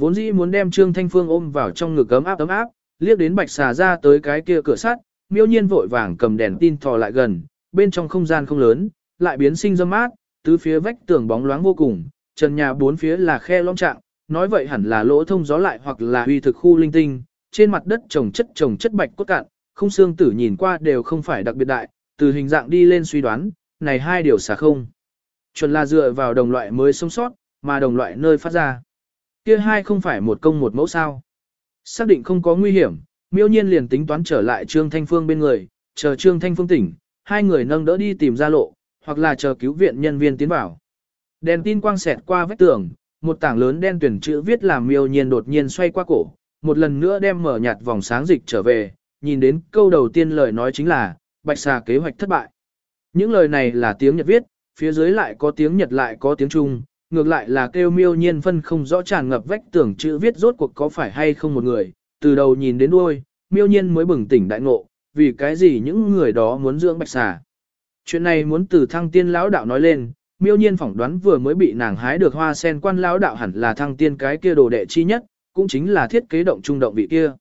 Vốn dĩ muốn đem Trương Thanh Phương ôm vào trong ngực ấm áp ấm áp, liếc đến bạch xà ra tới cái kia cửa sắt, miêu nhiên vội vàng cầm đèn tin thò lại gần, bên trong không gian không lớn, lại biến sinh dâm mát, tứ phía vách tường bóng loáng vô cùng, trần nhà bốn phía là khe lõm trạng, nói vậy hẳn là lỗ thông gió lại hoặc là huy thực khu linh tinh, trên mặt đất trồng chất trồng chất bạch cốt cạn, không xương tử nhìn qua đều không phải đặc biệt đại, từ hình dạng đi lên suy đoán, này hai điều xả không. Chuẩn là dựa vào đồng loại mới sống sót, mà đồng loại nơi phát ra. Kia hai không phải một công một mẫu sao. Xác định không có nguy hiểm, miêu nhiên liền tính toán trở lại Trương Thanh Phương bên người, chờ Trương Thanh Phương tỉnh, hai người nâng đỡ đi tìm ra lộ, hoặc là chờ cứu viện nhân viên tiến vào. Đèn tin quang xẹt qua vách tường, một tảng lớn đen tuyển chữ viết làm miêu nhiên đột nhiên xoay qua cổ, một lần nữa đem mở nhạt vòng sáng dịch trở về, nhìn đến câu đầu tiên lời nói chính là, bạch xà kế hoạch thất bại. Những lời này là tiếng Nhật viết, phía dưới lại có tiếng Nhật lại có tiếng Trung, ngược lại là kêu miêu nhiên phân không rõ tràn ngập vách tưởng chữ viết rốt cuộc có phải hay không một người, từ đầu nhìn đến đuôi, miêu nhiên mới bừng tỉnh đại ngộ, vì cái gì những người đó muốn dưỡng bạch xà. Chuyện này muốn từ thăng tiên lão đạo nói lên, miêu nhiên phỏng đoán vừa mới bị nàng hái được hoa sen quan lão đạo hẳn là thăng tiên cái kia đồ đệ chi nhất, cũng chính là thiết kế động trung động vị kia.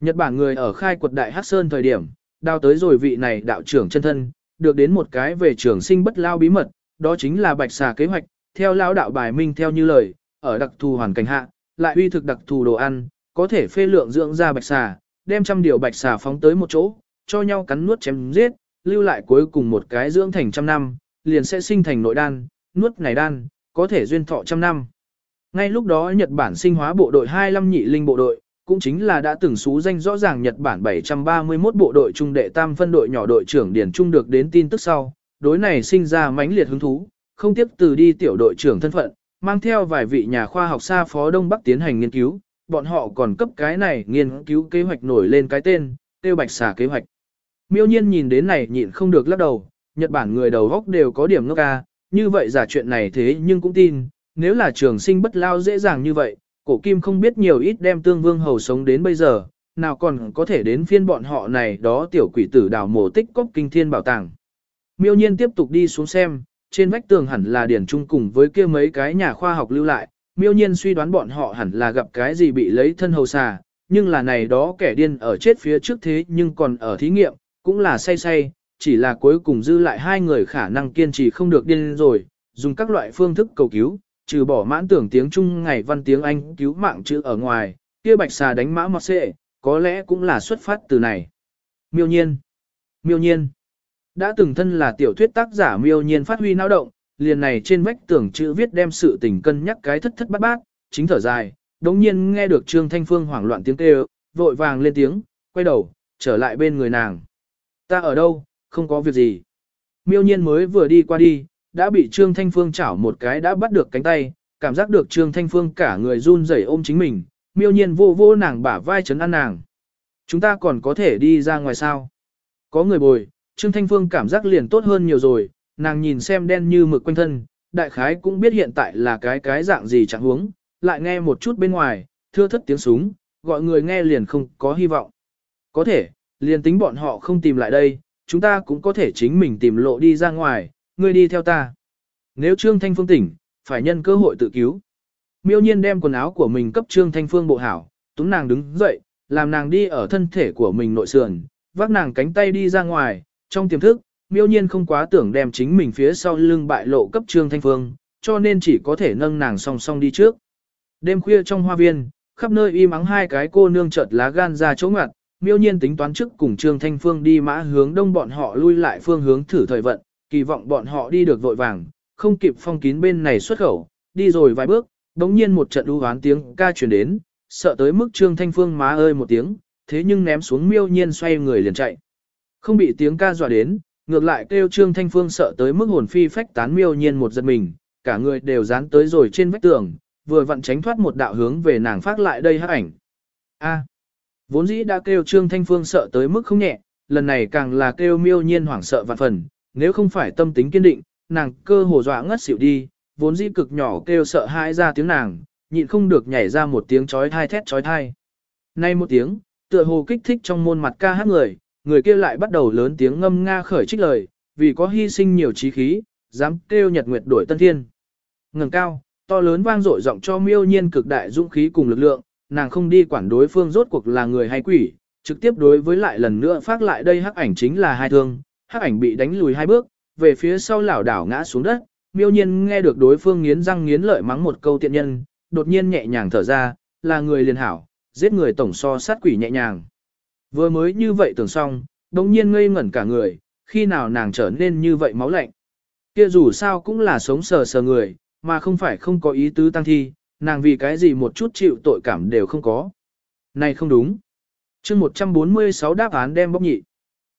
Nhật Bản người ở khai quật đại Hắc Sơn thời điểm, đào tới rồi vị này đạo trưởng chân thân, được đến một cái về trường sinh bất lao bí mật, đó chính là bạch xà kế hoạch, theo lão đạo bài minh theo như lời, ở đặc thù hoàn cảnh hạ, lại uy thực đặc thù đồ ăn, có thể phê lượng dưỡng ra bạch xà, đem trăm điều bạch xà phóng tới một chỗ, cho nhau cắn nuốt chém giết, lưu lại cuối cùng một cái dưỡng thành trăm năm, liền sẽ sinh thành nội đan, nuốt này đan, có thể duyên thọ trăm năm. Ngay lúc đó Nhật Bản sinh hóa bộ đội 25 nhị linh bộ đội, cũng chính là đã từng xú danh rõ ràng Nhật Bản 731 bộ đội trung đệ tam phân đội nhỏ đội trưởng Điển Trung được đến tin tức sau, đối này sinh ra mãnh liệt hứng thú, không tiếp từ đi tiểu đội trưởng thân phận, mang theo vài vị nhà khoa học xa phó Đông Bắc tiến hành nghiên cứu, bọn họ còn cấp cái này nghiên cứu kế hoạch nổi lên cái tên, tiêu bạch xà kế hoạch. Miêu nhiên nhìn đến này nhịn không được lắc đầu, Nhật Bản người đầu góc đều có điểm ngốc ca, như vậy giả chuyện này thế nhưng cũng tin, nếu là trường sinh bất lao dễ dàng như vậy, cổ kim không biết nhiều ít đem tương vương hầu sống đến bây giờ, nào còn có thể đến phiên bọn họ này đó tiểu quỷ tử đào mổ tích cốc kinh thiên bảo tàng. Miêu nhiên tiếp tục đi xuống xem, trên vách tường hẳn là điển trung cùng với kia mấy cái nhà khoa học lưu lại, miêu nhiên suy đoán bọn họ hẳn là gặp cái gì bị lấy thân hầu xà, nhưng là này đó kẻ điên ở chết phía trước thế nhưng còn ở thí nghiệm, cũng là say say, chỉ là cuối cùng dư lại hai người khả năng kiên trì không được điên rồi, dùng các loại phương thức cầu cứu, trừ bỏ mãn tưởng tiếng Trung ngày văn tiếng Anh cứu mạng chữ ở ngoài, kia bạch xà đánh mã mọt xệ, có lẽ cũng là xuất phát từ này. Miêu nhiên. Miêu nhiên. Đã từng thân là tiểu thuyết tác giả miêu nhiên phát huy não động, liền này trên vách tường chữ viết đem sự tình cân nhắc cái thất thất bát bát, chính thở dài, đống nhiên nghe được Trương Thanh Phương hoảng loạn tiếng kêu, vội vàng lên tiếng, quay đầu, trở lại bên người nàng. Ta ở đâu, không có việc gì. Miêu nhiên mới vừa đi qua đi, đã bị Trương Thanh Phương chảo một cái đã bắt được cánh tay, cảm giác được Trương Thanh Phương cả người run rẩy ôm chính mình, miêu nhiên vô vô nàng bả vai chấn an nàng. Chúng ta còn có thể đi ra ngoài sao? Có người bồi, Trương Thanh Phương cảm giác liền tốt hơn nhiều rồi, nàng nhìn xem đen như mực quanh thân, đại khái cũng biết hiện tại là cái cái dạng gì chẳng huống, lại nghe một chút bên ngoài, thưa thất tiếng súng, gọi người nghe liền không có hy vọng. Có thể, liền tính bọn họ không tìm lại đây, chúng ta cũng có thể chính mình tìm lộ đi ra ngoài, ngươi đi theo ta. Nếu Trương Thanh Phương tỉnh, phải nhân cơ hội tự cứu. Miêu nhiên đem quần áo của mình cấp Trương Thanh Phương bộ hảo, túng nàng đứng dậy, làm nàng đi ở thân thể của mình nội sườn, vác nàng cánh tay đi ra ngoài, trong tiềm thức, miêu nhiên không quá tưởng đem chính mình phía sau lưng bại lộ cấp Trương Thanh Phương, cho nên chỉ có thể nâng nàng song song đi trước. Đêm khuya trong hoa viên, khắp nơi im mắng hai cái cô nương chợt lá gan ra chỗ ngặt, miêu nhiên tính toán trước cùng Trương Thanh Phương đi mã hướng đông bọn họ lui lại phương hướng thử thời vận, kỳ vọng bọn họ đi được vội vàng, không kịp phong kín bên này xuất khẩu, đi rồi vài bước, đống nhiên một trận đu hoán tiếng ca truyền đến, sợ tới mức Trương Thanh Phương má ơi một tiếng, thế nhưng ném xuống miêu nhiên xoay người liền chạy. Không bị tiếng ca dọa đến, ngược lại kêu Trương Thanh Phương sợ tới mức hồn phi phách tán miêu nhiên một giật mình, cả người đều dán tới rồi trên vách tường, vừa vặn tránh thoát một đạo hướng về nàng phát lại đây hắc ảnh. A. vốn dĩ đã kêu Trương Thanh Phương sợ tới mức không nhẹ, lần này càng là kêu miêu nhiên hoảng sợ vạn phần, nếu không phải tâm tính kiên định, nàng cơ hồ dọa ngất xỉu đi, vốn dĩ cực nhỏ kêu sợ hãi ra tiếng nàng, nhịn không được nhảy ra một tiếng chói thai thét chói thai. Nay một tiếng, tựa hồ kích thích trong môn mặt ca hát người, người kia lại bắt đầu lớn tiếng ngâm nga khởi trích lời, vì có hy sinh nhiều trí khí, dám kêu nhật nguyệt đổi tân thiên. Ngừng cao, to lớn vang dội giọng cho miêu nhiên cực đại dũng khí cùng lực lượng, nàng không đi quản đối phương rốt cuộc là người hay quỷ, trực tiếp đối với lại lần nữa phát lại đây hắc ảnh chính là hai thương, hắc ảnh bị đánh lùi hai bước, về phía sau lảo đảo ngã xuống đất, miêu nhiên nghe được đối phương nghiến răng nghiến lợi mắng một câu tiện nhân, đột nhiên nhẹ nhàng thở ra, là người liền hảo, giết người tổng so sát quỷ nhẹ nhàng. Vừa mới như vậy tưởng xong, đồng nhiên ngây ngẩn cả người, khi nào nàng trở nên như vậy máu lạnh. Kia dù sao cũng là sống sờ sờ người, mà không phải không có ý tứ tăng thi, nàng vì cái gì một chút chịu tội cảm đều không có. Này không đúng. chương 146 đáp án đem bóc nhị.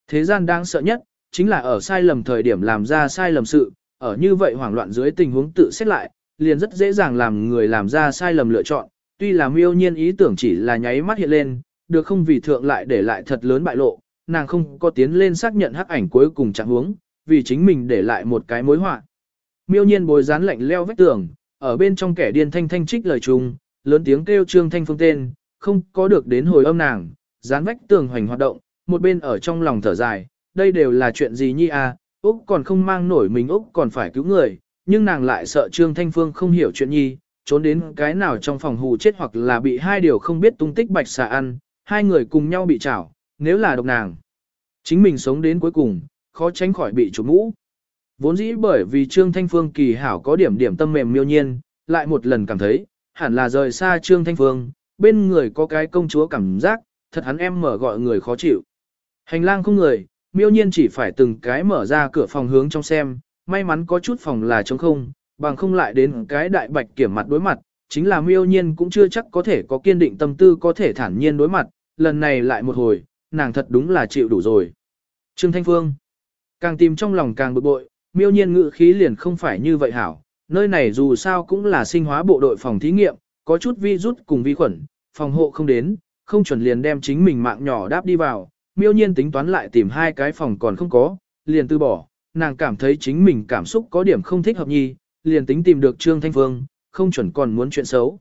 Thế gian đang sợ nhất, chính là ở sai lầm thời điểm làm ra sai lầm sự, ở như vậy hoảng loạn dưới tình huống tự xét lại, liền rất dễ dàng làm người làm ra sai lầm lựa chọn, tuy là miêu nhiên ý tưởng chỉ là nháy mắt hiện lên, được không vì thượng lại để lại thật lớn bại lộ, nàng không có tiến lên xác nhận hắc ảnh cuối cùng trạng huống, vì chính mình để lại một cái mối họa. Miêu nhiên bồi dán lạnh leo vách tường, ở bên trong kẻ điên thanh thanh trích lời trùng, lớn tiếng kêu Trương Thanh Phương tên, không có được đến hồi âm nàng, dán vách tường hoành hoạt động, một bên ở trong lòng thở dài, đây đều là chuyện gì nhi à, Úc còn không mang nổi mình Úc còn phải cứu người, nhưng nàng lại sợ Trương Thanh Phương không hiểu chuyện nhi, trốn đến cái nào trong phòng hù chết hoặc là bị hai điều không biết tung tích bạch xà ăn, hai người cùng nhau bị chảo, nếu là độc nàng. Chính mình sống đến cuối cùng, khó tránh khỏi bị chủ mũ. Vốn dĩ bởi vì Trương Thanh Phương kỳ hảo có điểm điểm tâm mềm miêu nhiên, lại một lần cảm thấy, hẳn là rời xa Trương Thanh Phương, bên người có cái công chúa cảm giác, thật hắn em mở gọi người khó chịu. Hành lang không người, miêu nhiên chỉ phải từng cái mở ra cửa phòng hướng trong xem, may mắn có chút phòng là trống không, bằng không lại đến cái đại bạch kiểm mặt đối mặt, chính là miêu nhiên cũng chưa chắc có thể có kiên định tâm tư có thể thản nhiên đối mặt, lần này lại một hồi, nàng thật đúng là chịu đủ rồi. Trương Thanh Phương, càng tìm trong lòng càng bực bội, miêu nhiên ngự khí liền không phải như vậy hảo, nơi này dù sao cũng là sinh hóa bộ đội phòng thí nghiệm, có chút vi rút cùng vi khuẩn, phòng hộ không đến, không chuẩn liền đem chính mình mạng nhỏ đáp đi vào, miêu nhiên tính toán lại tìm hai cái phòng còn không có, liền từ bỏ, nàng cảm thấy chính mình cảm xúc có điểm không thích hợp nhi, liền tính tìm được Trương Thanh Phương, không chuẩn còn muốn chuyện xấu.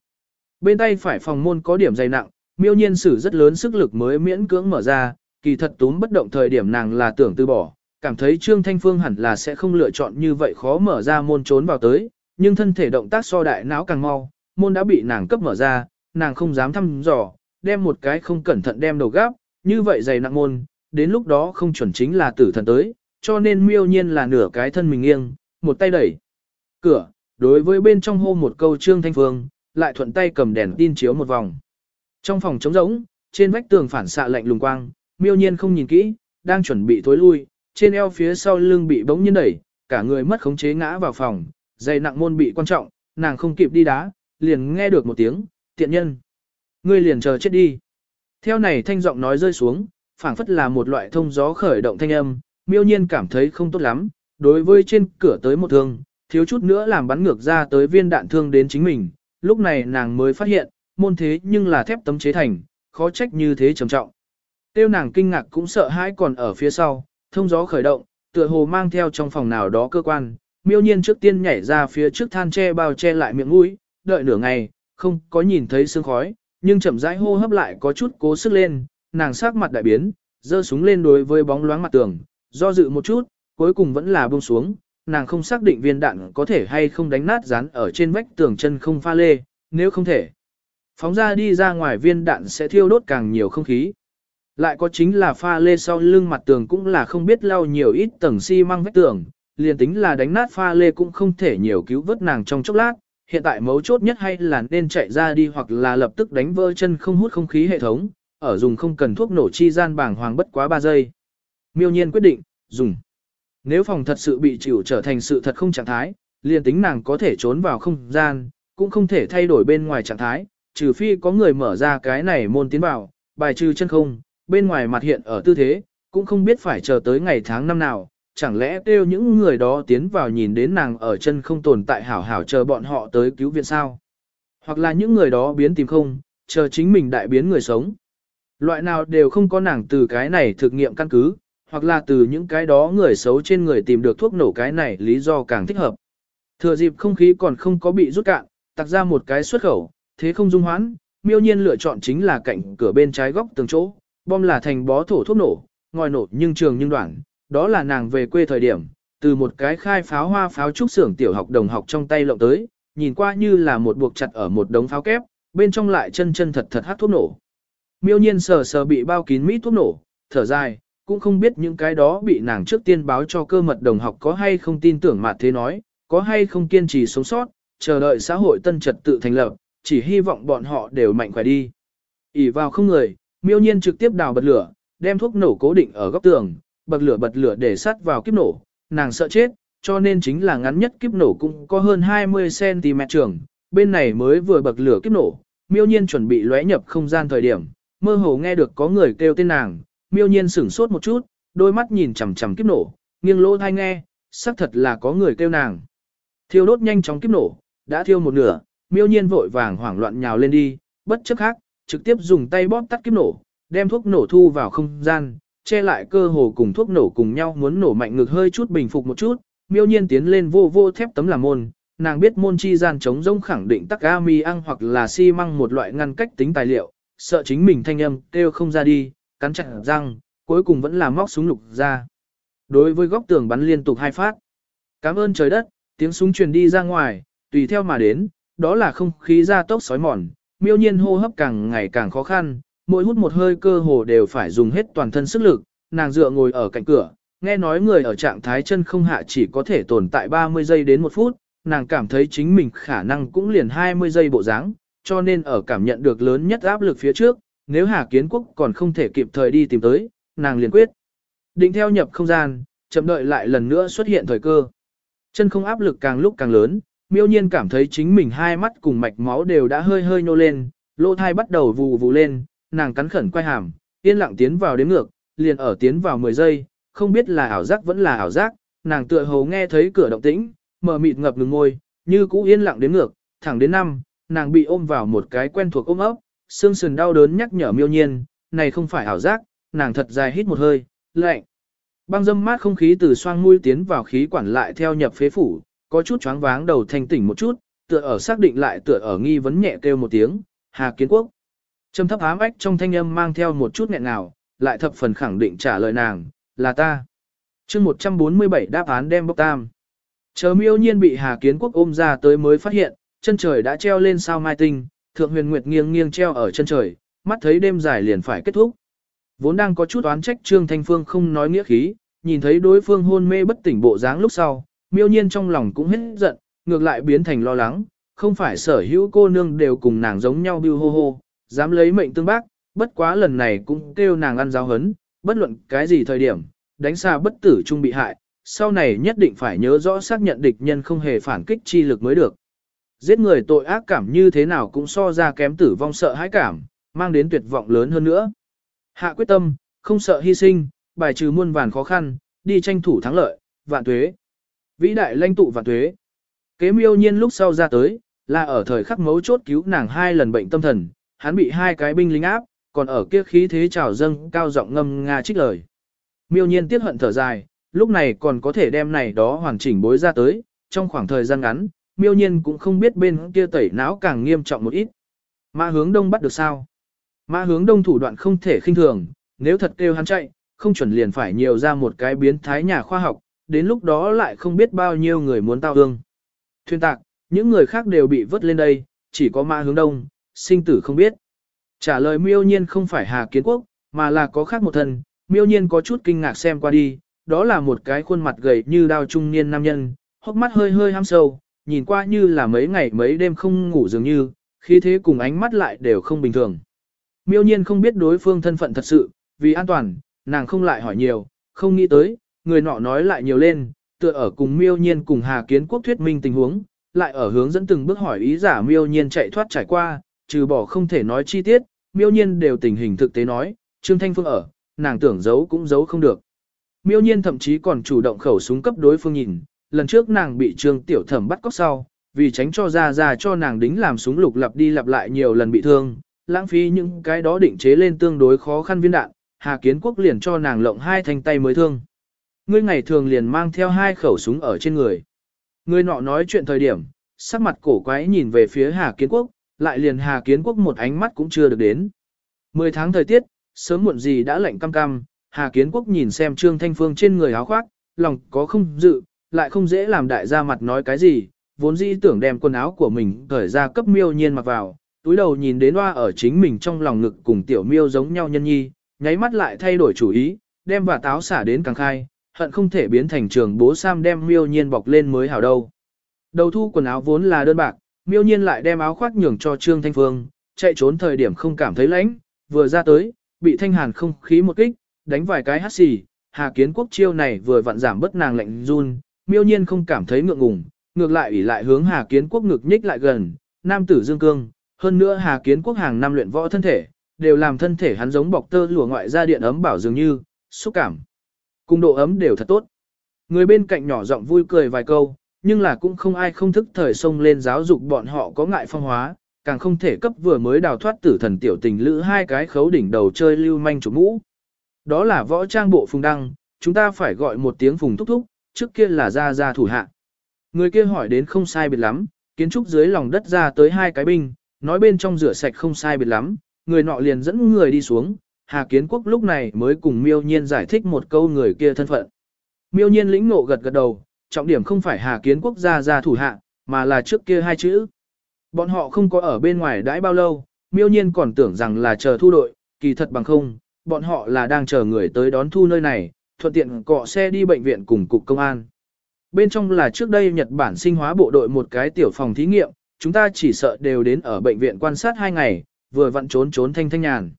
Bên tay phải phòng môn có điểm dày nặng, miêu nhiên sử rất lớn sức lực mới miễn cưỡng mở ra, kỳ thật túm bất động thời điểm nàng là tưởng từ bỏ, cảm thấy Trương Thanh Phương hẳn là sẽ không lựa chọn như vậy khó mở ra môn trốn vào tới, nhưng thân thể động tác so đại não càng mau, môn đã bị nàng cấp mở ra, nàng không dám thăm dò, đem một cái không cẩn thận đem đầu gáp, như vậy dày nặng môn, đến lúc đó không chuẩn chính là tử thần tới, cho nên miêu nhiên là nửa cái thân mình nghiêng, một tay đẩy cửa, đối với bên trong hô một câu Trương Thanh Phương, lại thuận tay cầm đèn tin chiếu một vòng. Trong phòng trống rỗng, trên vách tường phản xạ lạnh lùng quang, miêu nhiên không nhìn kỹ, đang chuẩn bị thối lui, trên eo phía sau lưng bị bỗng nhiên đẩy, cả người mất khống chế ngã vào phòng, dây nặng môn bị quan trọng, nàng không kịp đi đá, liền nghe được một tiếng, tiện nhân. Ngươi liền chờ chết đi. Theo này thanh giọng nói rơi xuống, phảng phất là một loại thông gió khởi động thanh âm, miêu nhiên cảm thấy không tốt lắm, đối với trên cửa tới một thương, thiếu chút nữa làm bắn ngược ra tới viên đạn thương đến chính mình, lúc này nàng mới phát hiện, môn thế nhưng là thép tấm chế thành, khó trách như thế trầm trọng. Tiêu nàng kinh ngạc cũng sợ hãi còn ở phía sau, thông gió khởi động, tựa hồ mang theo trong phòng nào đó cơ quan, miêu nhiên trước tiên nhảy ra phía trước than che bao che lại miệng mũi, đợi nửa ngày, không có nhìn thấy sương khói, nhưng chậm rãi hô hấp lại có chút cố sức lên, nàng sắc mặt đại biến, giơ súng lên đối với bóng loáng mặt tường, do dự một chút, cuối cùng vẫn là buông xuống, nàng không xác định viên đạn có thể hay không đánh nát dán ở trên vách tường chân không pha lê, nếu không thể. Phóng ra đi ra ngoài viên đạn sẽ thiêu đốt càng nhiều không khí. Lại có chính là pha lê sau lưng mặt tường cũng là không biết lau nhiều ít tầng xi măng vách tường, liền tính là đánh nát pha lê cũng không thể nhiều cứu vớt nàng trong chốc lát. Hiện tại mấu chốt nhất hay là nên chạy ra đi hoặc là lập tức đánh vỡ chân không hút không khí hệ thống, ở dùng không cần thuốc nổ chi gian bảng hoàng bất quá 3 giây. Miêu nhiên quyết định, dùng. Nếu phòng thật sự bị chịu trở thành sự thật không trạng thái, liền tính nàng có thể trốn vào không gian, cũng không thể thay đổi bên ngoài trạng thái, trừ phi có người mở ra cái này môn tiến vào, bài trừ chân không, bên ngoài mặt hiện ở tư thế, cũng không biết phải chờ tới ngày tháng năm nào, chẳng lẽ kêu những người đó tiến vào nhìn đến nàng ở chân không tồn tại hảo hảo chờ bọn họ tới cứu viện sao. Hoặc là những người đó biến tìm không, chờ chính mình đại biến người sống. Loại nào đều không có nàng từ cái này thực nghiệm căn cứ, hoặc là từ những cái đó người xấu trên người tìm được thuốc nổ cái này lý do càng thích hợp. Thừa dịp không khí còn không có bị rút cạn, tặc ra một cái xuất khẩu, thế không dung hoãn, miêu nhiên lựa chọn chính là cạnh cửa bên trái góc tường chỗ, bom là thành bó thổ thuốc nổ, ngòi nổ nhưng trường nhưng đoạn, đó là nàng về quê thời điểm, từ một cái khai pháo hoa pháo trúc xưởng tiểu học đồng học trong tay lộng tới, nhìn qua như là một buộc chặt ở một đống pháo kép, bên trong lại chân chân thật thật hát thuốc nổ. Miêu nhiên sờ sờ bị bao kín mít thuốc nổ, thở dài, cũng không biết những cái đó bị nàng trước tiên báo cho cơ mật đồng học có hay không tin tưởng mà thế nói, có hay không kiên trì sống sót, chờ đợi xã hội tân trật tự thành lập, chỉ hy vọng bọn họ đều mạnh khỏe đi. ỉ vào không người, miêu nhiên trực tiếp đào bật lửa, đem thuốc nổ cố định ở góc tường, bật lửa bật lửa để sắt vào kiếp nổ, nàng sợ chết, cho nên chính là ngắn nhất kiếp nổ cũng có hơn 20cm trường, bên này mới vừa bật lửa kiếp nổ, miêu nhiên chuẩn bị lóe nhập không gian thời điểm, mơ hồ nghe được có người kêu tên nàng, miêu nhiên sửng sốt một chút, đôi mắt nhìn chằm chằm kiếp nổ, nghiêng lỗ thai nghe, xác thật là có người kêu nàng. Thiêu đốt nhanh chóng kiếp nổ, đã thiêu một nửa, miêu nhiên vội vàng hoảng loạn nhào lên đi, bất chấp khác, trực tiếp dùng tay bóp tắt kiếp nổ, đem thuốc nổ thu vào không gian, che lại cơ hồ cùng thuốc nổ cùng nhau muốn nổ mạnh ngực hơi chút bình phục một chút, miêu nhiên tiến lên vô vô thép tấm làm môn, nàng biết môn chi gian chống rông khẳng định tắc ami ăn hoặc là xi măng một loại ngăn cách tính tài liệu, sợ chính mình thanh âm kêu không ra đi, cắn chặt răng, cuối cùng vẫn là móc súng lục ra. Đối với góc tường bắn liên tục hai phát. Cảm ơn trời đất, tiếng súng truyền đi ra ngoài, tùy theo mà đến, đó là không khí ra tốc sói mòn, miêu nhiên hô hấp càng ngày càng khó khăn, mỗi hút một hơi cơ hồ đều phải dùng hết toàn thân sức lực, nàng dựa ngồi ở cạnh cửa, nghe nói người ở trạng thái chân không hạ chỉ có thể tồn tại 30 giây đến 1 phút, nàng cảm thấy chính mình khả năng cũng liền 20 giây bộ dáng, cho nên ở cảm nhận được lớn nhất áp lực phía trước, nếu Hà Kiến Quốc còn không thể kịp thời đi tìm tới, nàng liền quyết. Định theo nhập không gian, chậm đợi lại lần nữa xuất hiện thời cơ. Chân không áp lực càng lúc càng lớn, miêu nhiên cảm thấy chính mình hai mắt cùng mạch máu đều đã hơi hơi nhô lên, lỗ thai bắt đầu vù vù lên, nàng cắn khẩn quay hàm, yên lặng tiến vào đến ngược, liền ở tiến vào 10 giây, không biết là ảo giác vẫn là ảo giác, nàng tựa hồ nghe thấy cửa động tĩnh, mở mịt ngập ngừng ngôi, như cũ yên lặng đến ngược, thẳng đến năm, nàng bị ôm vào một cái quen thuộc ôm ấp, xương sườn đau đớn nhắc nhở miêu nhiên, này không phải ảo giác, nàng thật dài hít một hơi, lạnh. Băng dâm mát không khí từ xoang mũi tiến vào khí quản lại theo nhập phế phủ, có chút choáng váng đầu thanh tỉnh một chút, tựa ở xác định lại tựa ở nghi vấn nhẹ kêu một tiếng, Hà Kiến Quốc. Trầm thấp ám ách trong thanh âm mang theo một chút nghẹn nào, lại thập phần khẳng định trả lời nàng, là ta. chương 147 đáp án đem bốc tam. Chờ miêu nhiên bị Hà Kiến Quốc ôm ra tới mới phát hiện, chân trời đã treo lên sao mai tinh, thượng huyền nguyệt nghiêng nghiêng treo ở chân trời, mắt thấy đêm dài liền phải kết thúc. Vốn đang có chút oán trách Trương Thanh Phương không nói nghĩa khí, nhìn thấy đối phương hôn mê bất tỉnh bộ dáng lúc sau, miêu nhiên trong lòng cũng hết giận, ngược lại biến thành lo lắng, không phải sở hữu cô nương đều cùng nàng giống nhau biêu hô hô, dám lấy mệnh tương bác, bất quá lần này cũng kêu nàng ăn giáo hấn, bất luận cái gì thời điểm, đánh xa bất tử trung bị hại, sau này nhất định phải nhớ rõ xác nhận địch nhân không hề phản kích chi lực mới được. Giết người tội ác cảm như thế nào cũng so ra kém tử vong sợ hãi cảm, mang đến tuyệt vọng lớn hơn nữa. Hạ quyết tâm, không sợ hy sinh, bài trừ muôn vàn khó khăn, đi tranh thủ thắng lợi, vạn tuế. Vĩ đại lãnh tụ vạn tuế. Kế miêu nhiên lúc sau ra tới, là ở thời khắc mấu chốt cứu nàng hai lần bệnh tâm thần, hắn bị hai cái binh lính áp, còn ở kia khí thế trào dâng cao giọng ngâm nga trích lời. Miêu nhiên tiếc hận thở dài, lúc này còn có thể đem này đó hoàn chỉnh bối ra tới, trong khoảng thời gian ngắn, miêu nhiên cũng không biết bên kia tẩy não càng nghiêm trọng một ít. Mã hướng đông bắt được sao? Mã hướng đông thủ đoạn không thể khinh thường, nếu thật kêu hắn chạy, không chuẩn liền phải nhiều ra một cái biến thái nhà khoa học, đến lúc đó lại không biết bao nhiêu người muốn tao hương. Thuyên tạc, những người khác đều bị vớt lên đây, chỉ có mã hướng đông, sinh tử không biết. Trả lời miêu nhiên không phải Hà Kiến Quốc, mà là có khác một thân, miêu nhiên có chút kinh ngạc xem qua đi, đó là một cái khuôn mặt gầy như đao trung niên nam nhân, hốc mắt hơi hơi ham sâu, nhìn qua như là mấy ngày mấy đêm không ngủ dường như, khí thế cùng ánh mắt lại đều không bình thường. Miêu nhiên không biết đối phương thân phận thật sự, vì an toàn, nàng không lại hỏi nhiều, không nghĩ tới, người nọ nói lại nhiều lên, tựa ở cùng miêu nhiên cùng Hà Kiến Quốc thuyết minh tình huống, lại ở hướng dẫn từng bước hỏi ý giả miêu nhiên chạy thoát trải qua, trừ bỏ không thể nói chi tiết, miêu nhiên đều tình hình thực tế nói, Trương Thanh Phương ở, nàng tưởng giấu cũng giấu không được. Miêu nhiên thậm chí còn chủ động khẩu súng cấp đối phương nhìn, lần trước nàng bị Trương Tiểu Thẩm bắt cóc sau, vì tránh cho ra ra cho nàng đính làm súng lục lặp đi lặp lại nhiều lần bị thương, lãng phí những cái đó định chế lên tương đối khó khăn viên đạn, Hà Kiến Quốc liền cho nàng lộng hai thanh tay mới thương. Ngươi ngày thường liền mang theo hai khẩu súng ở trên người. Ngươi nọ nói chuyện thời điểm, sắc mặt cổ quái nhìn về phía Hà Kiến Quốc, lại liền Hà Kiến Quốc một ánh mắt cũng chưa được đến. Mười tháng thời tiết, sớm muộn gì đã lạnh cam cam, Hà Kiến Quốc nhìn xem Trương Thanh Phương trên người áo khoác, lòng có không dự, lại không dễ làm đại gia mặt nói cái gì, vốn dĩ tưởng đem quần áo của mình cởi ra cấp miêu nhiên mặc vào, túi đầu nhìn đến hoa ở chính mình trong lòng ngực cùng tiểu miêu giống nhau nhân nhi, nháy mắt lại thay đổi chủ ý, đem và táo xả đến càng khai, hận không thể biến thành trường bố Sam đem miêu nhiên bọc lên mới hảo đâu. Đầu thu quần áo vốn là đơn bạc, miêu nhiên lại đem áo khoác nhường cho Trương Thanh Phương, chạy trốn thời điểm không cảm thấy lạnh, vừa ra tới, bị thanh hàn không khí một kích, đánh vài cái hắt xì, Hà Kiến Quốc chiêu này vừa vặn giảm bớt nàng lạnh run, miêu nhiên không cảm thấy ngượng ngùng, ngược lại ủy lại hướng Hà Kiến Quốc ngực nhích lại gần, nam tử dương cương, hơn nữa Hà Kiến Quốc hàng năm luyện võ thân thể, đều làm thân thể hắn giống bọc tơ lụa ngoại ra điện ấm bảo dường như, xúc cảm. cùng độ ấm đều thật tốt. Người bên cạnh nhỏ giọng vui cười vài câu, nhưng là cũng không ai không thức thời xông lên giáo dục bọn họ có ngại phong hóa, càng không thể cấp vừa mới đào thoát tử thần tiểu tình lữ hai cái khấu đỉnh đầu chơi lưu manh chủ mũ. Đó là võ trang bộ phùng đăng, chúng ta phải gọi một tiếng phùng thúc thúc, trước kia là ra ra thủ hạ. Người kia hỏi đến không sai biệt lắm, kiến trúc dưới lòng đất ra tới hai cái binh, nói bên trong rửa sạch không sai biệt lắm, người nọ liền dẫn người đi xuống, Hà Kiến Quốc lúc này mới cùng miêu nhiên giải thích một câu người kia thân phận. Miêu nhiên lĩnh ngộ gật gật đầu, trọng điểm không phải Hà Kiến Quốc Ra ra thủ hạ, mà là trước kia hai chữ. Bọn họ không có ở bên ngoài đãi bao lâu, miêu nhiên còn tưởng rằng là chờ thu đội, kỳ thật bằng không, bọn họ là đang chờ người tới đón thu nơi này, thuận tiện cọ xe đi bệnh viện cùng cục công an. Bên trong là trước đây Nhật Bản sinh hóa bộ đội một cái tiểu phòng thí nghiệm, chúng ta chỉ sợ đều đến ở bệnh viện quan sát hai ngày, vừa vặn trốn trốn thanh thanh nhàn.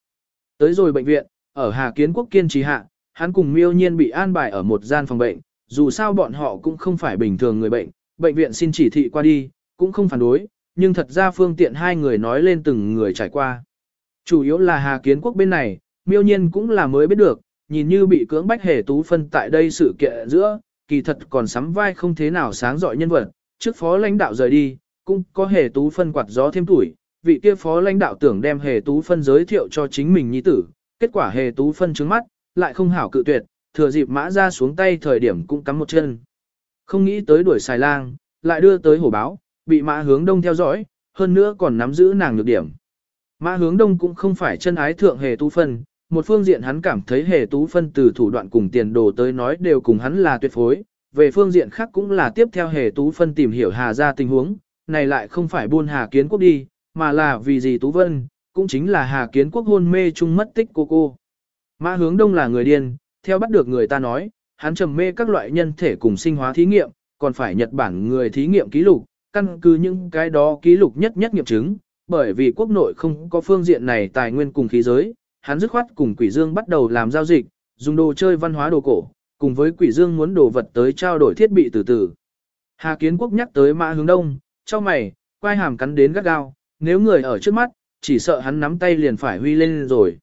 Tới rồi bệnh viện, ở Hà Kiến Quốc kiên trì hạ, hắn cùng miêu nhiên bị an bài ở một gian phòng bệnh, dù sao bọn họ cũng không phải bình thường người bệnh, bệnh viện xin chỉ thị qua đi, cũng không phản đối, nhưng thật ra phương tiện hai người nói lên từng người trải qua. Chủ yếu là Hà Kiến Quốc bên này, miêu nhiên cũng là mới biết được, nhìn như bị cưỡng bách hề tú phân tại đây sự kiện giữa, kỳ thật còn sắm vai không thế nào sáng giỏi nhân vật, trước phó lãnh đạo rời đi, cũng có hề tú phân quạt gió thêm tuổi, vị kia phó lãnh đạo tưởng đem hề tú phân giới thiệu cho chính mình nhi tử, kết quả hề tú phân trứng mắt, lại không hảo cự tuyệt, thừa dịp mã ra xuống tay thời điểm cũng cắm một chân. Không nghĩ tới đuổi xài lang, lại đưa tới hổ báo, bị mã hướng đông theo dõi, hơn nữa còn nắm giữ nàng nhược điểm. Mã hướng đông cũng không phải chân ái thượng hề tú phân, một phương diện hắn cảm thấy hề tú phân từ thủ đoạn cùng tiền đồ tới nói đều cùng hắn là tuyệt phối, về phương diện khác cũng là tiếp theo hề tú phân tìm hiểu hà ra tình huống, này lại không phải buôn hà kiến quốc đi, mà là vì gì tú vân, cũng chính là hà kiến quốc hôn mê chung mất tích cô cô. Mã hướng đông là người điên, theo bắt được người ta nói, hắn trầm mê các loại nhân thể cùng sinh hóa thí nghiệm, còn phải Nhật Bản người thí nghiệm ký lục, căn cứ những cái đó ký lục nhất nhất nghiệm chứng, bởi vì quốc nội không có phương diện này tài nguyên cùng khí giới, hắn dứt khoát cùng Quỷ Dương bắt đầu làm giao dịch, dùng đồ chơi văn hóa đồ cổ, cùng với Quỷ Dương muốn đồ vật tới trao đổi thiết bị từ từ. Hà Kiến Quốc nhắc tới Mã Hướng Đông, cho mày, quay hàm cắn đến gắt gao, nếu người ở trước mắt, chỉ sợ hắn nắm tay liền phải huy lên rồi.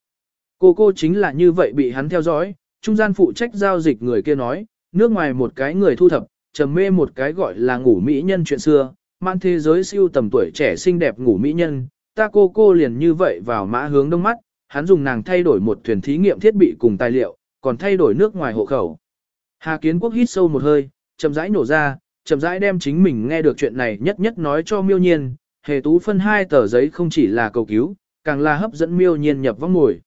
Cô cô chính là như vậy bị hắn theo dõi, trung gian phụ trách giao dịch người kia nói, nước ngoài một cái người thu thập, trầm mê một cái gọi là ngủ mỹ nhân chuyện xưa, mang thế giới siêu tầm tuổi trẻ xinh đẹp ngủ mỹ nhân, ta cô cô liền như vậy vào mã hướng đông mắt, hắn dùng nàng thay đổi một thuyền thí nghiệm thiết bị cùng tài liệu, còn thay đổi nước ngoài hộ khẩu. Hà Kiến Quốc hít sâu một hơi, chậm rãi nổ ra, chậm rãi đem chính mình nghe được chuyện này nhất nhất nói cho miêu nhiên, hề tú phân hai tờ giấy không chỉ là cầu cứu, càng là hấp dẫn miêu nhiên nhập vong ngồi.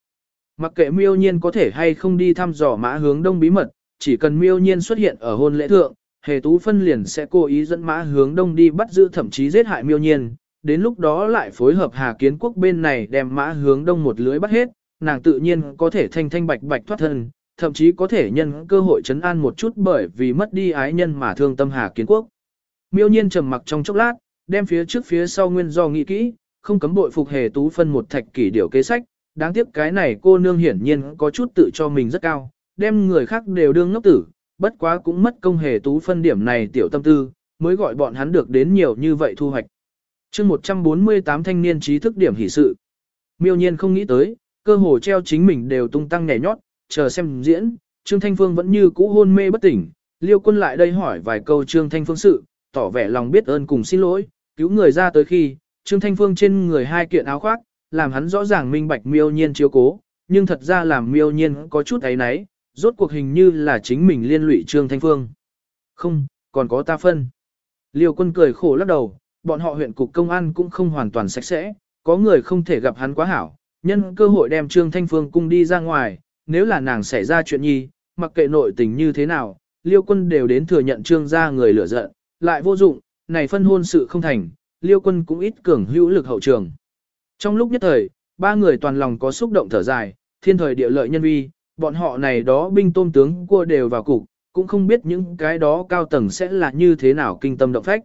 Mặc kệ miêu nhiên có thể hay không đi thăm dò mã hướng đông bí mật, chỉ cần miêu nhiên xuất hiện ở hôn lễ thượng, hề tú phân liền sẽ cố ý dẫn mã hướng đông đi bắt giữ thậm chí giết hại miêu nhiên. Đến lúc đó lại phối hợp Hà Kiến Quốc bên này đem mã hướng đông một lưới bắt hết, nàng tự nhiên có thể thanh thanh bạch bạch thoát thân, thậm chí có thể nhân cơ hội chấn an một chút bởi vì mất đi ái nhân mà thương tâm Hà Kiến Quốc. Miêu nhiên trầm mặc trong chốc lát, đem phía trước phía sau nguyên do nghĩ kỹ, không cấm bội phục hề tú phân một thạch kỷ điều kế sách, đáng tiếc cái này cô nương hiển nhiên có chút tự cho mình rất cao, đem người khác đều đương ngốc tử, bất quá cũng mất công hề tú phân điểm này tiểu tâm tư, mới gọi bọn hắn được đến nhiều như vậy thu hoạch chương 148 thanh niên trí thức điểm hỷ sự. Miêu nhiên không nghĩ tới, cơ hồ treo chính mình đều tung tăng nhảy nhót, chờ xem diễn, Trương Thanh Phương vẫn như cũ hôn mê bất tỉnh, Liêu Quân lại đây hỏi vài câu Trương Thanh Phương sự, tỏ vẻ lòng biết ơn cùng xin lỗi, cứu người ra tới khi, Trương Thanh Phương trên người hai kiện áo khoác, làm hắn rõ ràng minh bạch miêu nhiên chiếu cố, nhưng thật ra làm miêu nhiên có chút ấy náy, rốt cuộc hình như là chính mình liên lụy Trương Thanh Phương. Không, còn có ta phân. Liêu quân cười khổ lắc đầu, bọn họ huyện cục công an cũng không hoàn toàn sạch sẽ, có người không thể gặp hắn quá hảo, nhân cơ hội đem Trương Thanh Phương cung đi ra ngoài, nếu là nàng xảy ra chuyện nhi, mặc kệ nội tình như thế nào, Liêu quân đều đến thừa nhận Trương gia người lửa giận, lại vô dụng, này phân hôn sự không thành, Liêu quân cũng ít cường hữu lực hậu trường. Trong lúc nhất thời, ba người toàn lòng có xúc động thở dài, thiên thời địa lợi nhân vi, bọn họ này đó binh tôm tướng cua đều vào cục, cũng không biết những cái đó cao tầng sẽ là như thế nào kinh tâm động phách.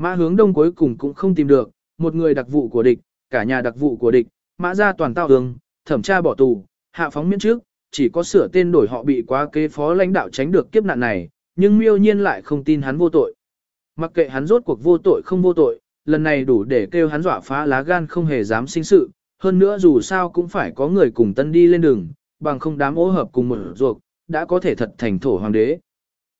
Mã hướng đông cuối cùng cũng không tìm được, một người đặc vụ của địch, cả nhà đặc vụ của địch, mã ra toàn tao hướng, thẩm tra bỏ tù, hạ phóng miễn trước, chỉ có sửa tên đổi họ bị quá kế phó lãnh đạo tránh được kiếp nạn này, nhưng miêu nhiên lại không tin hắn vô tội. Mặc kệ hắn rốt cuộc vô tội không vô tội, lần này đủ để kêu hắn dọa phá lá gan không hề dám sinh sự, hơn nữa dù sao cũng phải có người cùng tân đi lên đường, bằng không đám ố hợp cùng một ruột, đã có thể thật thành thổ hoàng đế.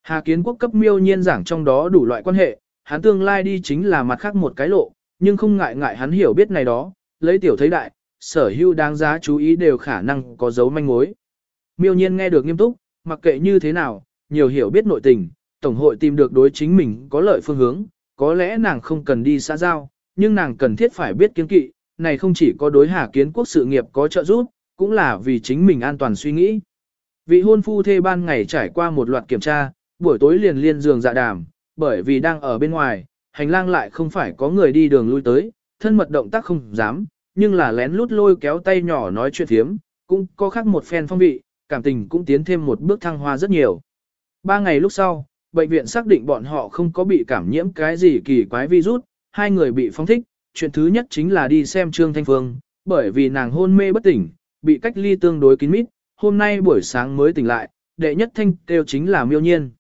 Hà kiến quốc cấp miêu nhiên giảng trong đó đủ loại quan hệ, hắn tương lai đi chính là mặt khác một cái lộ, nhưng không ngại ngại hắn hiểu biết này đó, lấy tiểu thấy đại, sở hữu đáng giá chú ý đều khả năng có dấu manh mối. Miêu nhiên nghe được nghiêm túc, mặc kệ như thế nào, nhiều hiểu biết nội tình, Tổng hội tìm được đối chính mình có lợi phương hướng, có lẽ nàng không cần đi xã giao, nhưng nàng cần thiết phải biết kiên kỵ, này không chỉ có đối Hà Kiến Quốc sự nghiệp có trợ giúp, cũng là vì chính mình an toàn suy nghĩ. Vị hôn phu thê ban ngày trải qua một loạt kiểm tra, buổi tối liền liên giường dạ đàm, bởi vì đang ở bên ngoài, hành lang lại không phải có người đi đường lui tới, thân mật động tác không dám, nhưng là lén lút lôi kéo tay nhỏ nói chuyện thiếm, cũng có khác một phen phong vị, cảm tình cũng tiến thêm một bước thăng hoa rất nhiều. Ba ngày lúc sau, bệnh viện xác định bọn họ không có bị cảm nhiễm cái gì kỳ quái virus, hai người bị phong thích, chuyện thứ nhất chính là đi xem Trương Thanh Phương, bởi vì nàng hôn mê bất tỉnh, bị cách ly tương đối kín mít, hôm nay buổi sáng mới tỉnh lại, đệ nhất thanh kêu chính là miêu nhiên.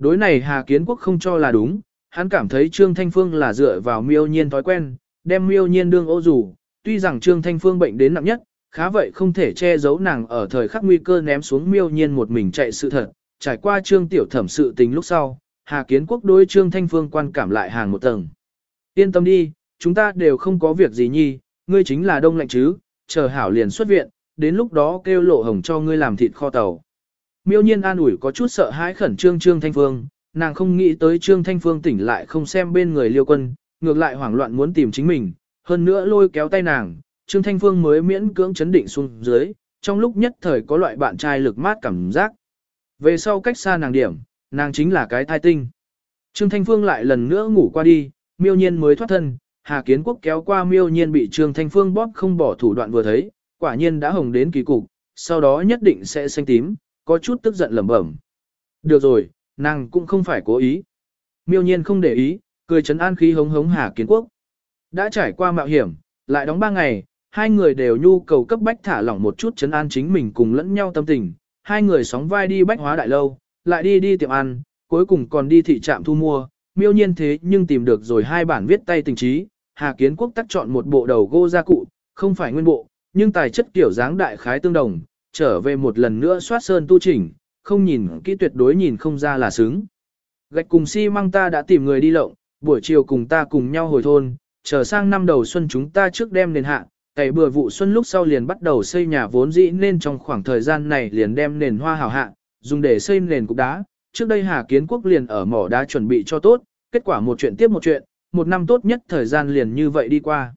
Đối này Hà Kiến Quốc không cho là đúng, hắn cảm thấy Trương Thanh Phương là dựa vào miêu nhiên thói quen, đem miêu nhiên đương ô dù. tuy rằng Trương Thanh Phương bệnh đến nặng nhất, khá vậy không thể che giấu nàng ở thời khắc nguy cơ ném xuống miêu nhiên một mình chạy sự thật, trải qua Trương Tiểu Thẩm sự tình lúc sau, Hà Kiến Quốc đối Trương Thanh Phương quan cảm lại hàng một tầng. Yên tâm đi, chúng ta đều không có việc gì nhi, ngươi chính là đông lạnh chứ, chờ hảo liền xuất viện, đến lúc đó kêu lộ hồng cho ngươi làm thịt kho tàu. Miêu nhiên an ủi có chút sợ hãi khẩn trương Trương Thanh Phương, nàng không nghĩ tới Trương Thanh Phương tỉnh lại không xem bên người liêu quân, ngược lại hoảng loạn muốn tìm chính mình, hơn nữa lôi kéo tay nàng, Trương Thanh Phương mới miễn cưỡng chấn định xuống dưới, trong lúc nhất thời có loại bạn trai lực mát cảm giác. Về sau cách xa nàng điểm, nàng chính là cái thai tinh. Trương Thanh Phương lại lần nữa ngủ qua đi, miêu nhiên mới thoát thân, Hà Kiến Quốc kéo qua miêu nhiên bị Trương Thanh Phương bóp không bỏ thủ đoạn vừa thấy, quả nhiên đã hồng đến kỳ cục, sau đó nhất định sẽ xanh tím, có chút tức giận lẩm bẩm. Được rồi, nàng cũng không phải cố ý. Miêu nhiên không để ý, cười chấn an khí hống hống Hà Kiến Quốc. Đã trải qua mạo hiểm, lại đóng ba ngày, hai người đều nhu cầu cấp bách thả lỏng một chút chấn an chính mình cùng lẫn nhau tâm tình. Hai người sóng vai đi bách hóa đại lâu, lại đi đi tiệm ăn, cuối cùng còn đi thị trạm thu mua. Miêu nhiên thế nhưng tìm được rồi hai bản viết tay tình trí, Hà Kiến Quốc tắt chọn một bộ đầu gô gia cụ, không phải nguyên bộ, nhưng tài chất kiểu dáng đại khái tương đồng, trở về một lần nữa soát sơn tu chỉnh, không nhìn kỹ tuyệt đối nhìn không ra là xứng. Gạch cùng xi si măng ta đã tìm người đi lộng, buổi chiều cùng ta cùng nhau hồi thôn, chờ sang năm đầu xuân chúng ta trước đem nền hạ, cày bừa vụ xuân lúc sau liền bắt đầu xây nhà vốn dĩ nên trong khoảng thời gian này liền đem nền hoa hào hạ, dùng để xây nền cục đá. Trước đây Hà Kiến Quốc liền ở mỏ đá chuẩn bị cho tốt, kết quả một chuyện tiếp một chuyện, một năm tốt nhất thời gian liền như vậy đi qua.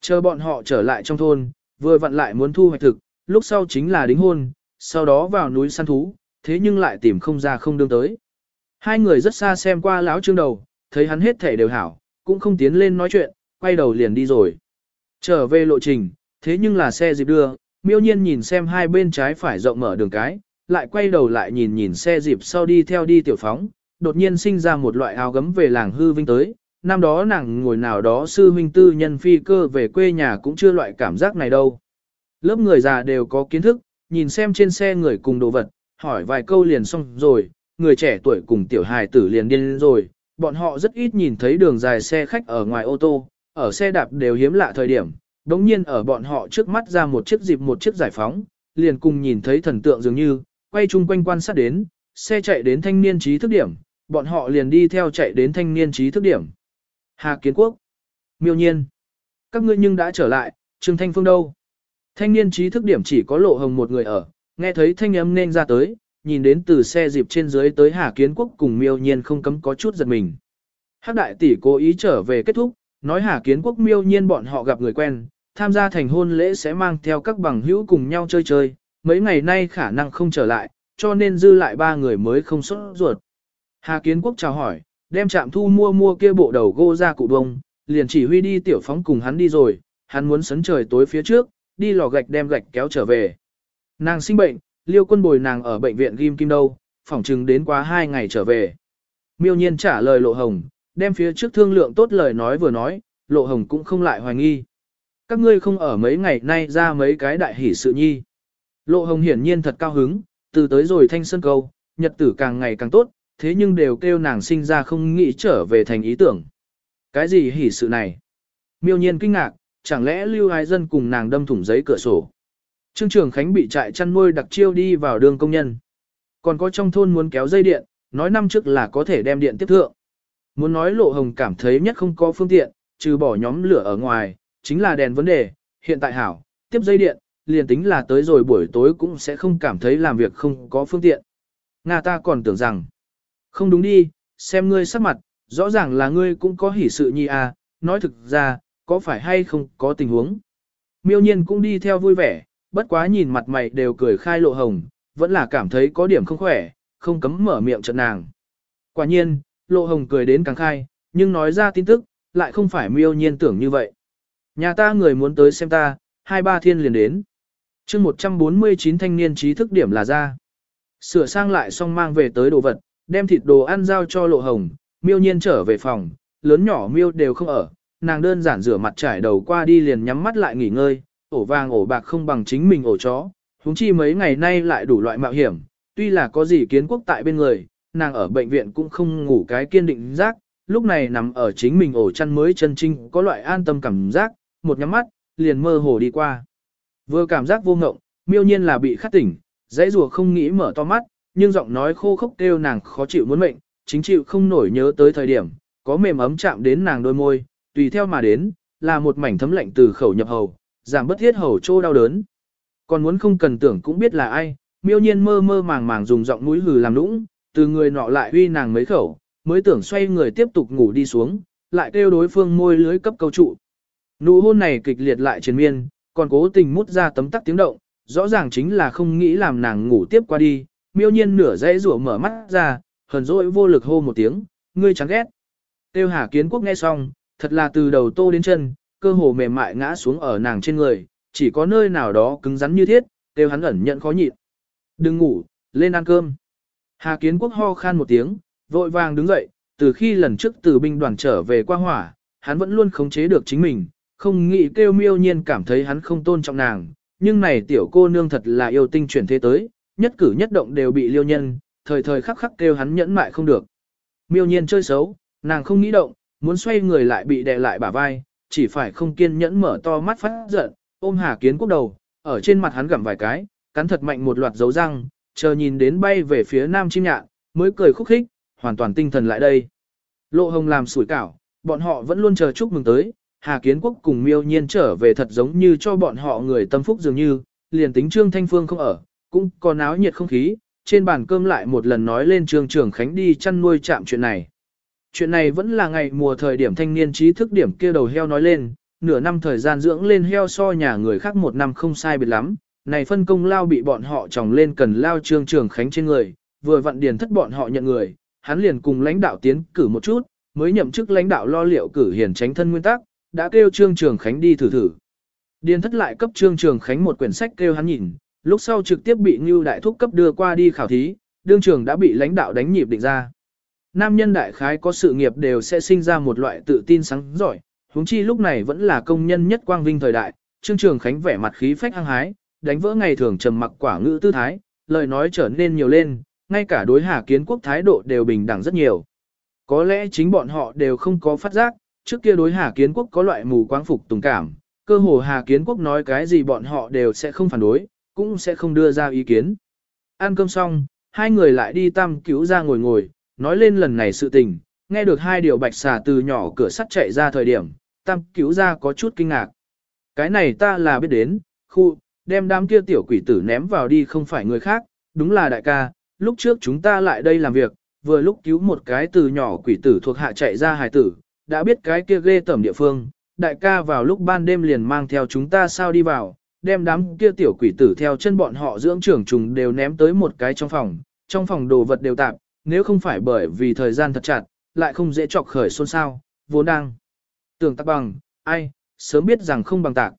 Chờ bọn họ trở lại trong thôn, vừa vặn lại muốn thu hoạch thực, lúc sau chính là đính hôn, sau đó vào núi săn thú, thế nhưng lại tìm không ra không đương tới. Hai người rất xa xem qua lão trương đầu, thấy hắn hết thể đều hảo, cũng không tiến lên nói chuyện, quay đầu liền đi rồi. Trở về lộ trình, thế nhưng là xe dịp đưa, miêu nhiên nhìn xem hai bên trái phải rộng mở đường cái, lại quay đầu lại nhìn nhìn xe dịp sau đi theo đi tiểu phóng, đột nhiên sinh ra một loại áo gấm về làng hư vinh tới. Năm đó nàng ngồi nào đó sư huynh tư nhân phi cơ về quê nhà cũng chưa loại cảm giác này đâu. Lớp người già đều có kiến thức, nhìn xem trên xe người cùng đồ vật, hỏi vài câu liền xong rồi, người trẻ tuổi cùng tiểu hài tử liền điên rồi, bọn họ rất ít nhìn thấy đường dài xe khách ở ngoài ô tô, ở xe đạp đều hiếm lạ thời điểm, đống nhiên ở bọn họ trước mắt ra một chiếc dịp một chiếc giải phóng, liền cùng nhìn thấy thần tượng dường như, quay chung quanh quan sát đến, xe chạy đến thanh niên trí thức điểm, bọn họ liền đi theo chạy đến thanh niên trí thức điểm. Hà Kiến Quốc, miêu nhiên, các ngươi nhưng đã trở lại, Trương Thanh Phương đâu? Thanh niên trí thức điểm chỉ có lộ hồng một người ở, nghe thấy thanh âm nên ra tới, nhìn đến từ xe dịp trên dưới tới Hà Kiến Quốc cùng miêu nhiên không cấm có chút giật mình. Hắc đại tỷ cố ý trở về kết thúc, nói Hà Kiến Quốc miêu nhiên bọn họ gặp người quen, tham gia thành hôn lễ sẽ mang theo các bằng hữu cùng nhau chơi chơi, mấy ngày nay khả năng không trở lại, cho nên dư lại ba người mới không sốt ruột. Hà Kiến Quốc chào hỏi, đem Trạm thu mua mua kia bộ đầu gô ra cụ bông, liền chỉ huy đi tiểu phóng cùng hắn đi rồi, hắn muốn sấn trời tối phía trước, đi lò gạch đem gạch kéo trở về. Nàng sinh bệnh, liêu quân bồi nàng ở bệnh viện Ghim Kim đâu, phỏng chừng đến quá hai ngày trở về. Miêu nhiên trả lời lộ hồng, đem phía trước thương lượng tốt lời nói vừa nói, lộ hồng cũng không lại hoài nghi. Các ngươi không ở mấy ngày nay ra mấy cái đại hỷ sự nhi. Lộ hồng hiển nhiên thật cao hứng, từ tới rồi thanh sân câu, nhật tử càng ngày càng tốt, thế nhưng đều kêu nàng sinh ra không nghĩ trở về thành ý tưởng. Cái gì hỷ sự này? Miêu nhiên kinh ngạc, chẳng lẽ lưu ái dân cùng nàng đâm thủng giấy cửa sổ. Trương Trường Khánh bị trại chăn nuôi đặc chiêu đi vào đường công nhân. Còn có trong thôn muốn kéo dây điện, nói năm trước là có thể đem điện tiếp thượng. Muốn nói lộ hồng cảm thấy nhất không có phương tiện, trừ bỏ nhóm lửa ở ngoài, chính là đèn vấn đề, hiện tại hảo, tiếp dây điện, liền tính là tới rồi buổi tối cũng sẽ không cảm thấy làm việc không có phương tiện. Nga ta còn tưởng rằng, không đúng đi, xem ngươi sắc mặt, rõ ràng là ngươi cũng có hỉ sự nhi à, nói thực ra, có phải hay không có tình huống. Miêu nhiên cũng đi theo vui vẻ, bất quá nhìn mặt mày đều cười khai lộ hồng, vẫn là cảm thấy có điểm không khỏe, không cấm mở miệng trận nàng. Quả nhiên, lộ hồng cười đến càng khai, nhưng nói ra tin tức, lại không phải miêu nhiên tưởng như vậy. Nhà ta người muốn tới xem ta, hai ba thiên liền đến. chương 149 thanh niên trí thức điểm là ra. Sửa sang lại xong mang về tới đồ vật, đem thịt đồ ăn giao cho lộ hồng, miêu nhiên trở về phòng, lớn nhỏ miêu đều không ở, nàng đơn giản rửa mặt trải đầu qua đi liền nhắm mắt lại nghỉ ngơi, ổ vàng ổ bạc không bằng chính mình ổ chó, huống chi mấy ngày nay lại đủ loại mạo hiểm, tuy là có gì kiến quốc tại bên người, nàng ở bệnh viện cũng không ngủ cái kiên định giác, lúc này nằm ở chính mình ổ chăn mới chân trinh có loại an tâm cảm giác, một nhắm mắt, liền mơ hồ đi qua. Vừa cảm giác vô ngộng, miêu nhiên là bị khát tỉnh, dãy rùa không nghĩ mở to mắt, nhưng giọng nói khô khốc kêu nàng khó chịu muốn mệnh, chính chịu không nổi nhớ tới thời điểm, có mềm ấm chạm đến nàng đôi môi, tùy theo mà đến, là một mảnh thấm lạnh từ khẩu nhập hầu, giảm bất thiết hầu trô đau đớn. Còn muốn không cần tưởng cũng biết là ai, miêu nhiên mơ mơ màng màng dùng giọng mũi hừ làm nũng, từ người nọ lại uy nàng mấy khẩu, mới tưởng xoay người tiếp tục ngủ đi xuống, lại kêu đối phương môi lưới cấp câu trụ. Nụ hôn này kịch liệt lại trên miên, còn cố tình mút ra tấm tắc tiếng động, rõ ràng chính là không nghĩ làm nàng ngủ tiếp qua đi, miêu nhiên nửa dãy rủa mở mắt ra, hờn dỗi vô lực hô một tiếng, ngươi chán ghét. Tiêu Hà Kiến Quốc nghe xong, thật là từ đầu tô đến chân, cơ hồ mềm mại ngã xuống ở nàng trên người, chỉ có nơi nào đó cứng rắn như thiết, đều hắn ẩn nhận khó nhịn. Đừng ngủ, lên ăn cơm. Hà Kiến Quốc ho khan một tiếng, vội vàng đứng dậy, từ khi lần trước từ binh đoàn trở về qua hỏa, hắn vẫn luôn khống chế được chính mình, không nghĩ kêu miêu nhiên cảm thấy hắn không tôn trọng nàng, nhưng này tiểu cô nương thật là yêu tinh chuyển thế tới, nhất cử nhất động đều bị liêu nhân, thời thời khắc khắc kêu hắn nhẫn mại không được. Miêu nhiên chơi xấu, nàng không nghĩ động, muốn xoay người lại bị đè lại bả vai, chỉ phải không kiên nhẫn mở to mắt phát giận, ôm Hà Kiến Quốc đầu, ở trên mặt hắn gặm vài cái, cắn thật mạnh một loạt dấu răng, chờ nhìn đến bay về phía nam chim nhạn, mới cười khúc khích, hoàn toàn tinh thần lại đây. Lộ hồng làm sủi cảo, bọn họ vẫn luôn chờ chúc mừng tới, Hà Kiến Quốc cùng miêu nhiên trở về thật giống như cho bọn họ người tâm phúc dường như, liền tính Trương Thanh Phương không ở, cũng có náo nhiệt không khí, trên bàn cơm lại một lần nói lên Trương Trường Khánh đi chăn nuôi chạm chuyện này. Chuyện này vẫn là ngày mùa thời điểm thanh niên trí thức điểm kia đầu heo nói lên, nửa năm thời gian dưỡng lên heo so nhà người khác một năm không sai biệt lắm, này phân công lao bị bọn họ tròng lên cần lao Trương Trường Khánh trên người, vừa vặn điền thất bọn họ nhận người, hắn liền cùng lãnh đạo tiến cử một chút, mới nhậm chức lãnh đạo lo liệu cử hiền tránh thân nguyên tắc, đã kêu Trương Trường Khánh đi thử thử. Điền thất lại cấp Trương Trường Khánh một quyển sách kêu hắn nhìn, lúc sau trực tiếp bị Ngưu Đại Thúc cấp đưa qua đi khảo thí, đương trường đã bị lãnh đạo đánh nhịp định ra. Nam nhân đại khái có sự nghiệp đều sẽ sinh ra một loại tự tin sáng giỏi, huống chi lúc này vẫn là công nhân nhất quang vinh thời đại, Trương Trường Khánh vẻ mặt khí phách hăng hái, đánh vỡ ngày thường trầm mặc quả ngữ tư thái, lời nói trở nên nhiều lên, ngay cả đối Hà Kiến Quốc thái độ đều bình đẳng rất nhiều. Có lẽ chính bọn họ đều không có phát giác, trước kia đối Hà Kiến Quốc có loại mù quáng phục tùng cảm, cơ hồ Hà Kiến Quốc nói cái gì bọn họ đều sẽ không phản đối, cũng sẽ không đưa ra ý kiến. Ăn cơm xong, hai người lại đi tam cứu ra ngồi ngồi, nói lên lần này sự tình, nghe được hai điều bạch xà từ nhỏ cửa sắt chạy ra thời điểm, tam cứu ra có chút kinh ngạc. Cái này ta là biết đến, khu, đem đám kia tiểu quỷ tử ném vào đi không phải người khác, đúng là đại ca, lúc trước chúng ta lại đây làm việc, vừa lúc cứu một cái từ nhỏ quỷ tử thuộc hạ chạy ra hài tử, đã biết cái kia ghê tẩm địa phương, đại ca vào lúc ban đêm liền mang theo chúng ta sao đi vào, đem đám kia tiểu quỷ tử theo chân bọn họ dưỡng trưởng trùng đều ném tới một cái trong phòng, trong phòng đồ vật đều tạp, nếu không phải bởi vì thời gian thật chặt, lại không dễ chọc khởi xôn xao, vốn đang tưởng tắc bằng, ai, sớm biết rằng không bằng tạc.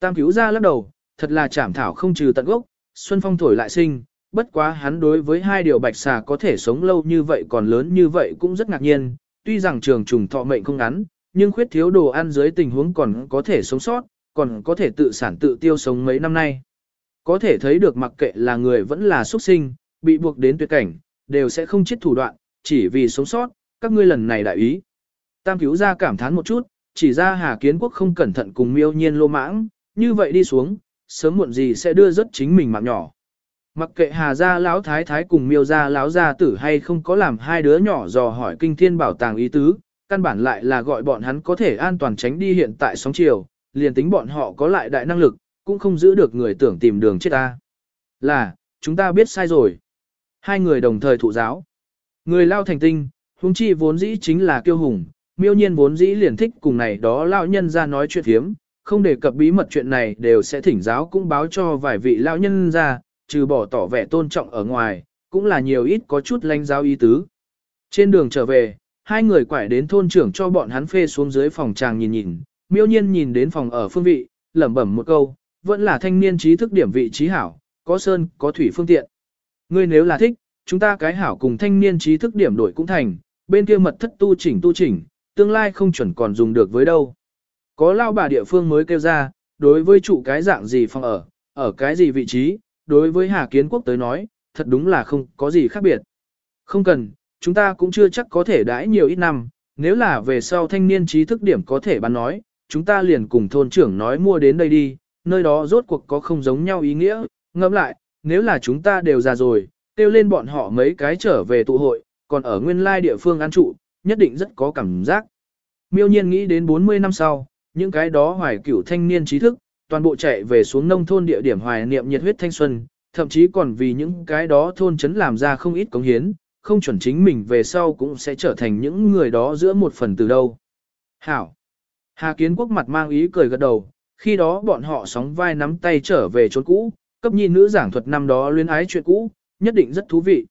Tam cứu ra lắc đầu, thật là chảm thảo không trừ tận gốc, xuân phong thổi lại sinh, bất quá hắn đối với hai điều bạch xà có thể sống lâu như vậy còn lớn như vậy cũng rất ngạc nhiên, tuy rằng trường trùng thọ mệnh không ngắn, nhưng khuyết thiếu đồ ăn dưới tình huống còn có thể sống sót, còn có thể tự sản tự tiêu sống mấy năm nay. Có thể thấy được mặc kệ là người vẫn là xuất sinh, bị buộc đến tuyệt cảnh, đều sẽ không chết thủ đoạn, chỉ vì sống sót, các ngươi lần này đại ý. Tam cứu ra cảm thán một chút, chỉ ra Hà Kiến Quốc không cẩn thận cùng miêu nhiên lô mãng, như vậy đi xuống, sớm muộn gì sẽ đưa rất chính mình mạng nhỏ. Mặc kệ Hà gia lão thái thái cùng miêu gia lão gia tử hay không có làm hai đứa nhỏ dò hỏi kinh thiên bảo tàng ý tứ, căn bản lại là gọi bọn hắn có thể an toàn tránh đi hiện tại sóng chiều, liền tính bọn họ có lại đại năng lực, cũng không giữ được người tưởng tìm đường chết ta. Là, chúng ta biết sai rồi. Hai người đồng thời thụ giáo. Người lao thành tinh, huống chi vốn dĩ chính là kiêu hùng, miêu nhiên vốn dĩ liền thích cùng này đó lão nhân ra nói chuyện hiếm, không đề cập bí mật chuyện này đều sẽ thỉnh giáo cũng báo cho vài vị lão nhân ra, trừ bỏ tỏ vẻ tôn trọng ở ngoài, cũng là nhiều ít có chút lanh giáo ý tứ. Trên đường trở về, hai người quải đến thôn trưởng cho bọn hắn phê xuống dưới phòng tràng nhìn nhìn, miêu nhiên nhìn đến phòng ở phương vị, lẩm bẩm một câu, vẫn là thanh niên trí thức điểm vị trí hảo, có sơn, có thủy phương tiện. Ngươi nếu là thích, chúng ta cái hảo cùng thanh niên trí thức điểm đổi cũng thành, bên kia mật thất tu chỉnh tu chỉnh, tương lai không chuẩn còn dùng được với đâu. Có lao bà địa phương mới kêu ra, đối với trụ cái dạng gì phòng ở, ở cái gì vị trí, đối với Hà Kiến Quốc tới nói, thật đúng là không có gì khác biệt. Không cần, chúng ta cũng chưa chắc có thể đãi nhiều ít năm, nếu là về sau thanh niên trí thức điểm có thể bán nói, chúng ta liền cùng thôn trưởng nói mua đến đây đi, nơi đó rốt cuộc có không giống nhau ý nghĩa, ngẫm lại, nếu là chúng ta đều già rồi, kêu lên bọn họ mấy cái trở về tụ hội, còn ở nguyên lai địa phương ăn trụ, nhất định rất có cảm giác. Miêu nhiên nghĩ đến 40 năm sau, những cái đó hoài cửu thanh niên trí thức, toàn bộ chạy về xuống nông thôn địa điểm hoài niệm nhiệt huyết thanh xuân, thậm chí còn vì những cái đó thôn chấn làm ra không ít cống hiến, không chuẩn chính mình về sau cũng sẽ trở thành những người đó giữa một phần từ đâu. Hảo! Hà Kiến Quốc mặt mang ý cười gật đầu, khi đó bọn họ sóng vai nắm tay trở về chốn cũ, cấp nhi nữ giảng thuật năm đó luyến ái chuyện cũ, nhất định rất thú vị.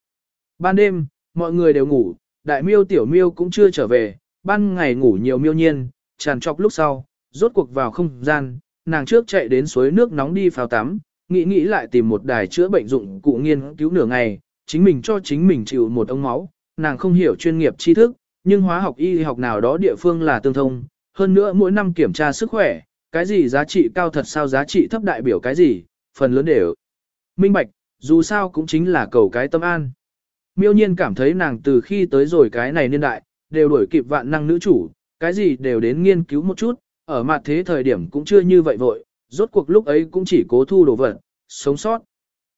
Ban đêm, mọi người đều ngủ, đại miêu tiểu miêu cũng chưa trở về, ban ngày ngủ nhiều miêu nhiên, tràn trọc lúc sau, rốt cuộc vào không gian, nàng trước chạy đến suối nước nóng đi phao tắm, nghĩ nghĩ lại tìm một đài chữa bệnh dụng cụ nghiên cứu nửa ngày, chính mình cho chính mình chịu một ống máu, nàng không hiểu chuyên nghiệp tri thức, nhưng hóa học y học nào đó địa phương là tương thông, hơn nữa mỗi năm kiểm tra sức khỏe, cái gì giá trị cao thật sao giá trị thấp đại biểu cái gì, phần lớn đều minh bạch, dù sao cũng chính là cầu cái tâm an. Miêu nhiên cảm thấy nàng từ khi tới rồi cái này niên đại, đều đổi kịp vạn năng nữ chủ, cái gì đều đến nghiên cứu một chút, ở mặt thế thời điểm cũng chưa như vậy vội, rốt cuộc lúc ấy cũng chỉ cố thu đồ vật, sống sót.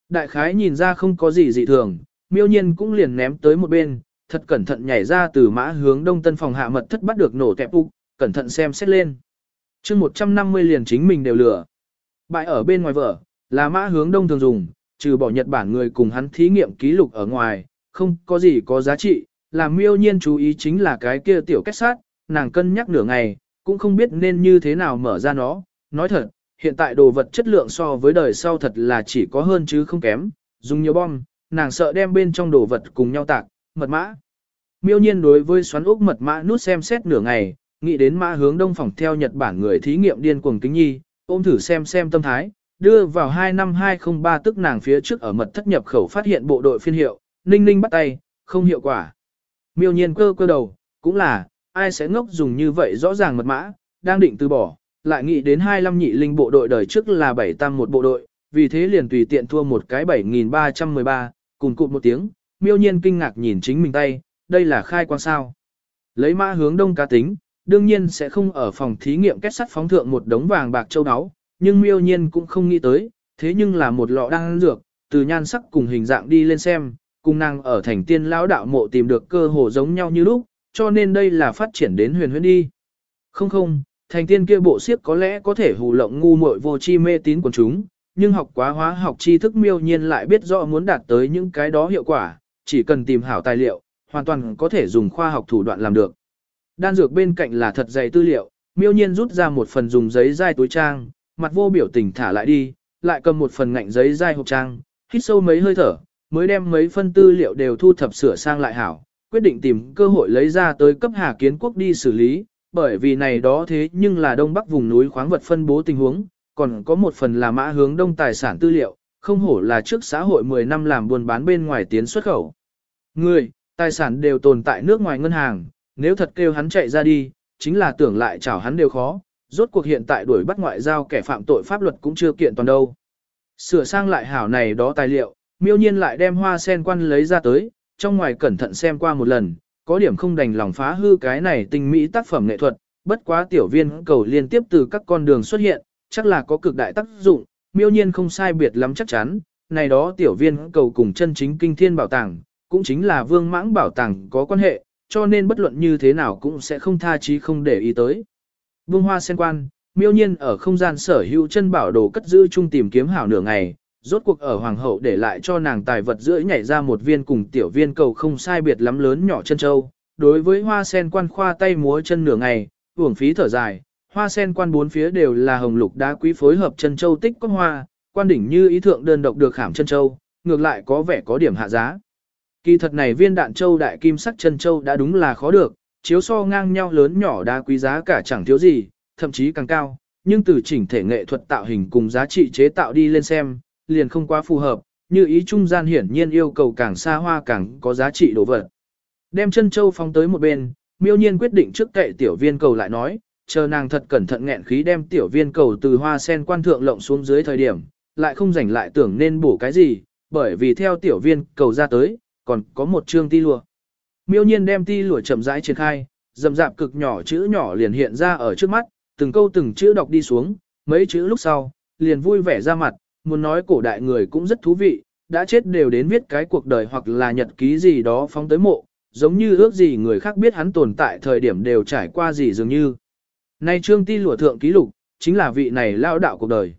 Đại khái nhìn ra không có gì dị thường, miêu nhiên cũng liền ném tới một bên, thật cẩn thận nhảy ra từ mã hướng đông tân phòng hạ mật thất bắt được nổ tẹp ục, cẩn thận xem xét lên. chương 150 liền chính mình đều lừa. Bại ở bên ngoài vở, là mã hướng đông thường dùng, trừ bỏ Nhật Bản người cùng hắn thí nghiệm ký lục ở ngoài, không có gì có giá trị, làm miêu nhiên chú ý chính là cái kia tiểu kết sát, nàng cân nhắc nửa ngày, cũng không biết nên như thế nào mở ra nó, nói thật, hiện tại đồ vật chất lượng so với đời sau thật là chỉ có hơn chứ không kém, dùng nhiều bom, nàng sợ đem bên trong đồ vật cùng nhau tạc, mật mã. Miêu nhiên đối với xoắn ốc mật mã nút xem xét nửa ngày, nghĩ đến mã hướng đông phòng theo Nhật Bản người thí nghiệm điên cuồng kính nhi, ôm thử xem xem tâm thái, đưa vào 2 năm 203 tức nàng phía trước ở mật thất nhập khẩu phát hiện bộ đội phiên hiệu, ninh ninh bắt tay, không hiệu quả. Miêu nhiên cơ cơ đầu, cũng là, ai sẽ ngốc dùng như vậy rõ ràng mật mã, đang định từ bỏ, lại nghĩ đến 25 nhị linh bộ đội đời trước là 7 tam một bộ đội, vì thế liền tùy tiện thua một cái 7313, cùng cụt một tiếng, miêu nhiên kinh ngạc nhìn chính mình tay, đây là khai quang sao. Lấy mã hướng đông cá tính, đương nhiên sẽ không ở phòng thí nghiệm kết sắt phóng thượng một đống vàng bạc châu áo, nhưng miêu nhiên cũng không nghĩ tới, thế nhưng là một lọ đang dược, từ nhan sắc cùng hình dạng đi lên xem, cùng nàng ở thành tiên lão đạo mộ tìm được cơ hồ giống nhau như lúc, cho nên đây là phát triển đến huyền huyễn đi. Không không, thành tiên kia bộ siếp có lẽ có thể hù lộng ngu muội vô chi mê tín của chúng, nhưng học quá hóa học tri thức miêu nhiên lại biết rõ muốn đạt tới những cái đó hiệu quả, chỉ cần tìm hảo tài liệu, hoàn toàn có thể dùng khoa học thủ đoạn làm được. Đan dược bên cạnh là thật dày tư liệu, miêu nhiên rút ra một phần dùng giấy dai túi trang, mặt vô biểu tình thả lại đi, lại cầm một phần ngạnh giấy dai hộp trang, hít sâu mấy hơi thở, mới đem mấy phân tư liệu đều thu thập sửa sang lại hảo, quyết định tìm cơ hội lấy ra tới cấp Hà Kiến Quốc đi xử lý, bởi vì này đó thế nhưng là đông bắc vùng núi khoáng vật phân bố tình huống, còn có một phần là mã hướng đông tài sản tư liệu, không hổ là trước xã hội 10 năm làm buôn bán bên ngoài tiến xuất khẩu. Người, tài sản đều tồn tại nước ngoài ngân hàng, nếu thật kêu hắn chạy ra đi, chính là tưởng lại chảo hắn đều khó, rốt cuộc hiện tại đuổi bắt ngoại giao kẻ phạm tội pháp luật cũng chưa kiện toàn đâu. Sửa sang lại hảo này đó tài liệu, miêu nhiên lại đem hoa sen quan lấy ra tới, trong ngoài cẩn thận xem qua một lần, có điểm không đành lòng phá hư cái này tinh mỹ tác phẩm nghệ thuật, bất quá tiểu viên cầu liên tiếp từ các con đường xuất hiện, chắc là có cực đại tác dụng, miêu nhiên không sai biệt lắm chắc chắn, này đó tiểu viên cầu cùng chân chính kinh thiên bảo tàng, cũng chính là vương mãng bảo tàng có quan hệ, cho nên bất luận như thế nào cũng sẽ không tha chí không để ý tới. Vương hoa sen quan, miêu nhiên ở không gian sở hữu chân bảo đồ cất giữ chung tìm kiếm hảo nửa ngày, rốt cuộc ở hoàng hậu để lại cho nàng tài vật giữa nhảy ra một viên cùng tiểu viên cầu không sai biệt lắm lớn nhỏ chân châu, đối với hoa sen quan khoa tay múa chân nửa ngày, uổng phí thở dài, hoa sen quan bốn phía đều là hồng lục đá quý phối hợp chân châu tích có hoa, quan đỉnh như ý thượng đơn độc được khảm chân châu, ngược lại có vẻ có điểm hạ giá. Kỳ thật này viên đạn châu đại kim sắc chân châu đã đúng là khó được, chiếu so ngang nhau lớn nhỏ đá quý giá cả chẳng thiếu gì, thậm chí càng cao, nhưng từ chỉnh thể nghệ thuật tạo hình cùng giá trị chế tạo đi lên xem, liền không quá phù hợp, như ý trung gian hiển nhiên yêu cầu càng xa hoa càng có giá trị đồ vật. Đem chân châu phóng tới một bên, miêu nhiên quyết định trước kệ tiểu viên cầu lại nói, chờ nàng thật cẩn thận nghẹn khí đem tiểu viên cầu từ hoa sen quan thượng lộng xuống dưới thời điểm, lại không rảnh lại tưởng nên bổ cái gì, bởi vì theo tiểu viên cầu ra tới, còn có một chương ti lùa. Miêu nhiên đem ti lụa chậm rãi triển khai, dầm dạp cực nhỏ chữ nhỏ liền hiện ra ở trước mắt, từng câu từng chữ đọc đi xuống, mấy chữ lúc sau, liền vui vẻ ra mặt, muốn nói cổ đại người cũng rất thú vị, đã chết đều đến viết cái cuộc đời hoặc là nhật ký gì đó phóng tới mộ, giống như ước gì người khác biết hắn tồn tại thời điểm đều trải qua gì dường như. Nay trương ti lụa thượng ký lục, chính là vị này lao đạo cuộc đời.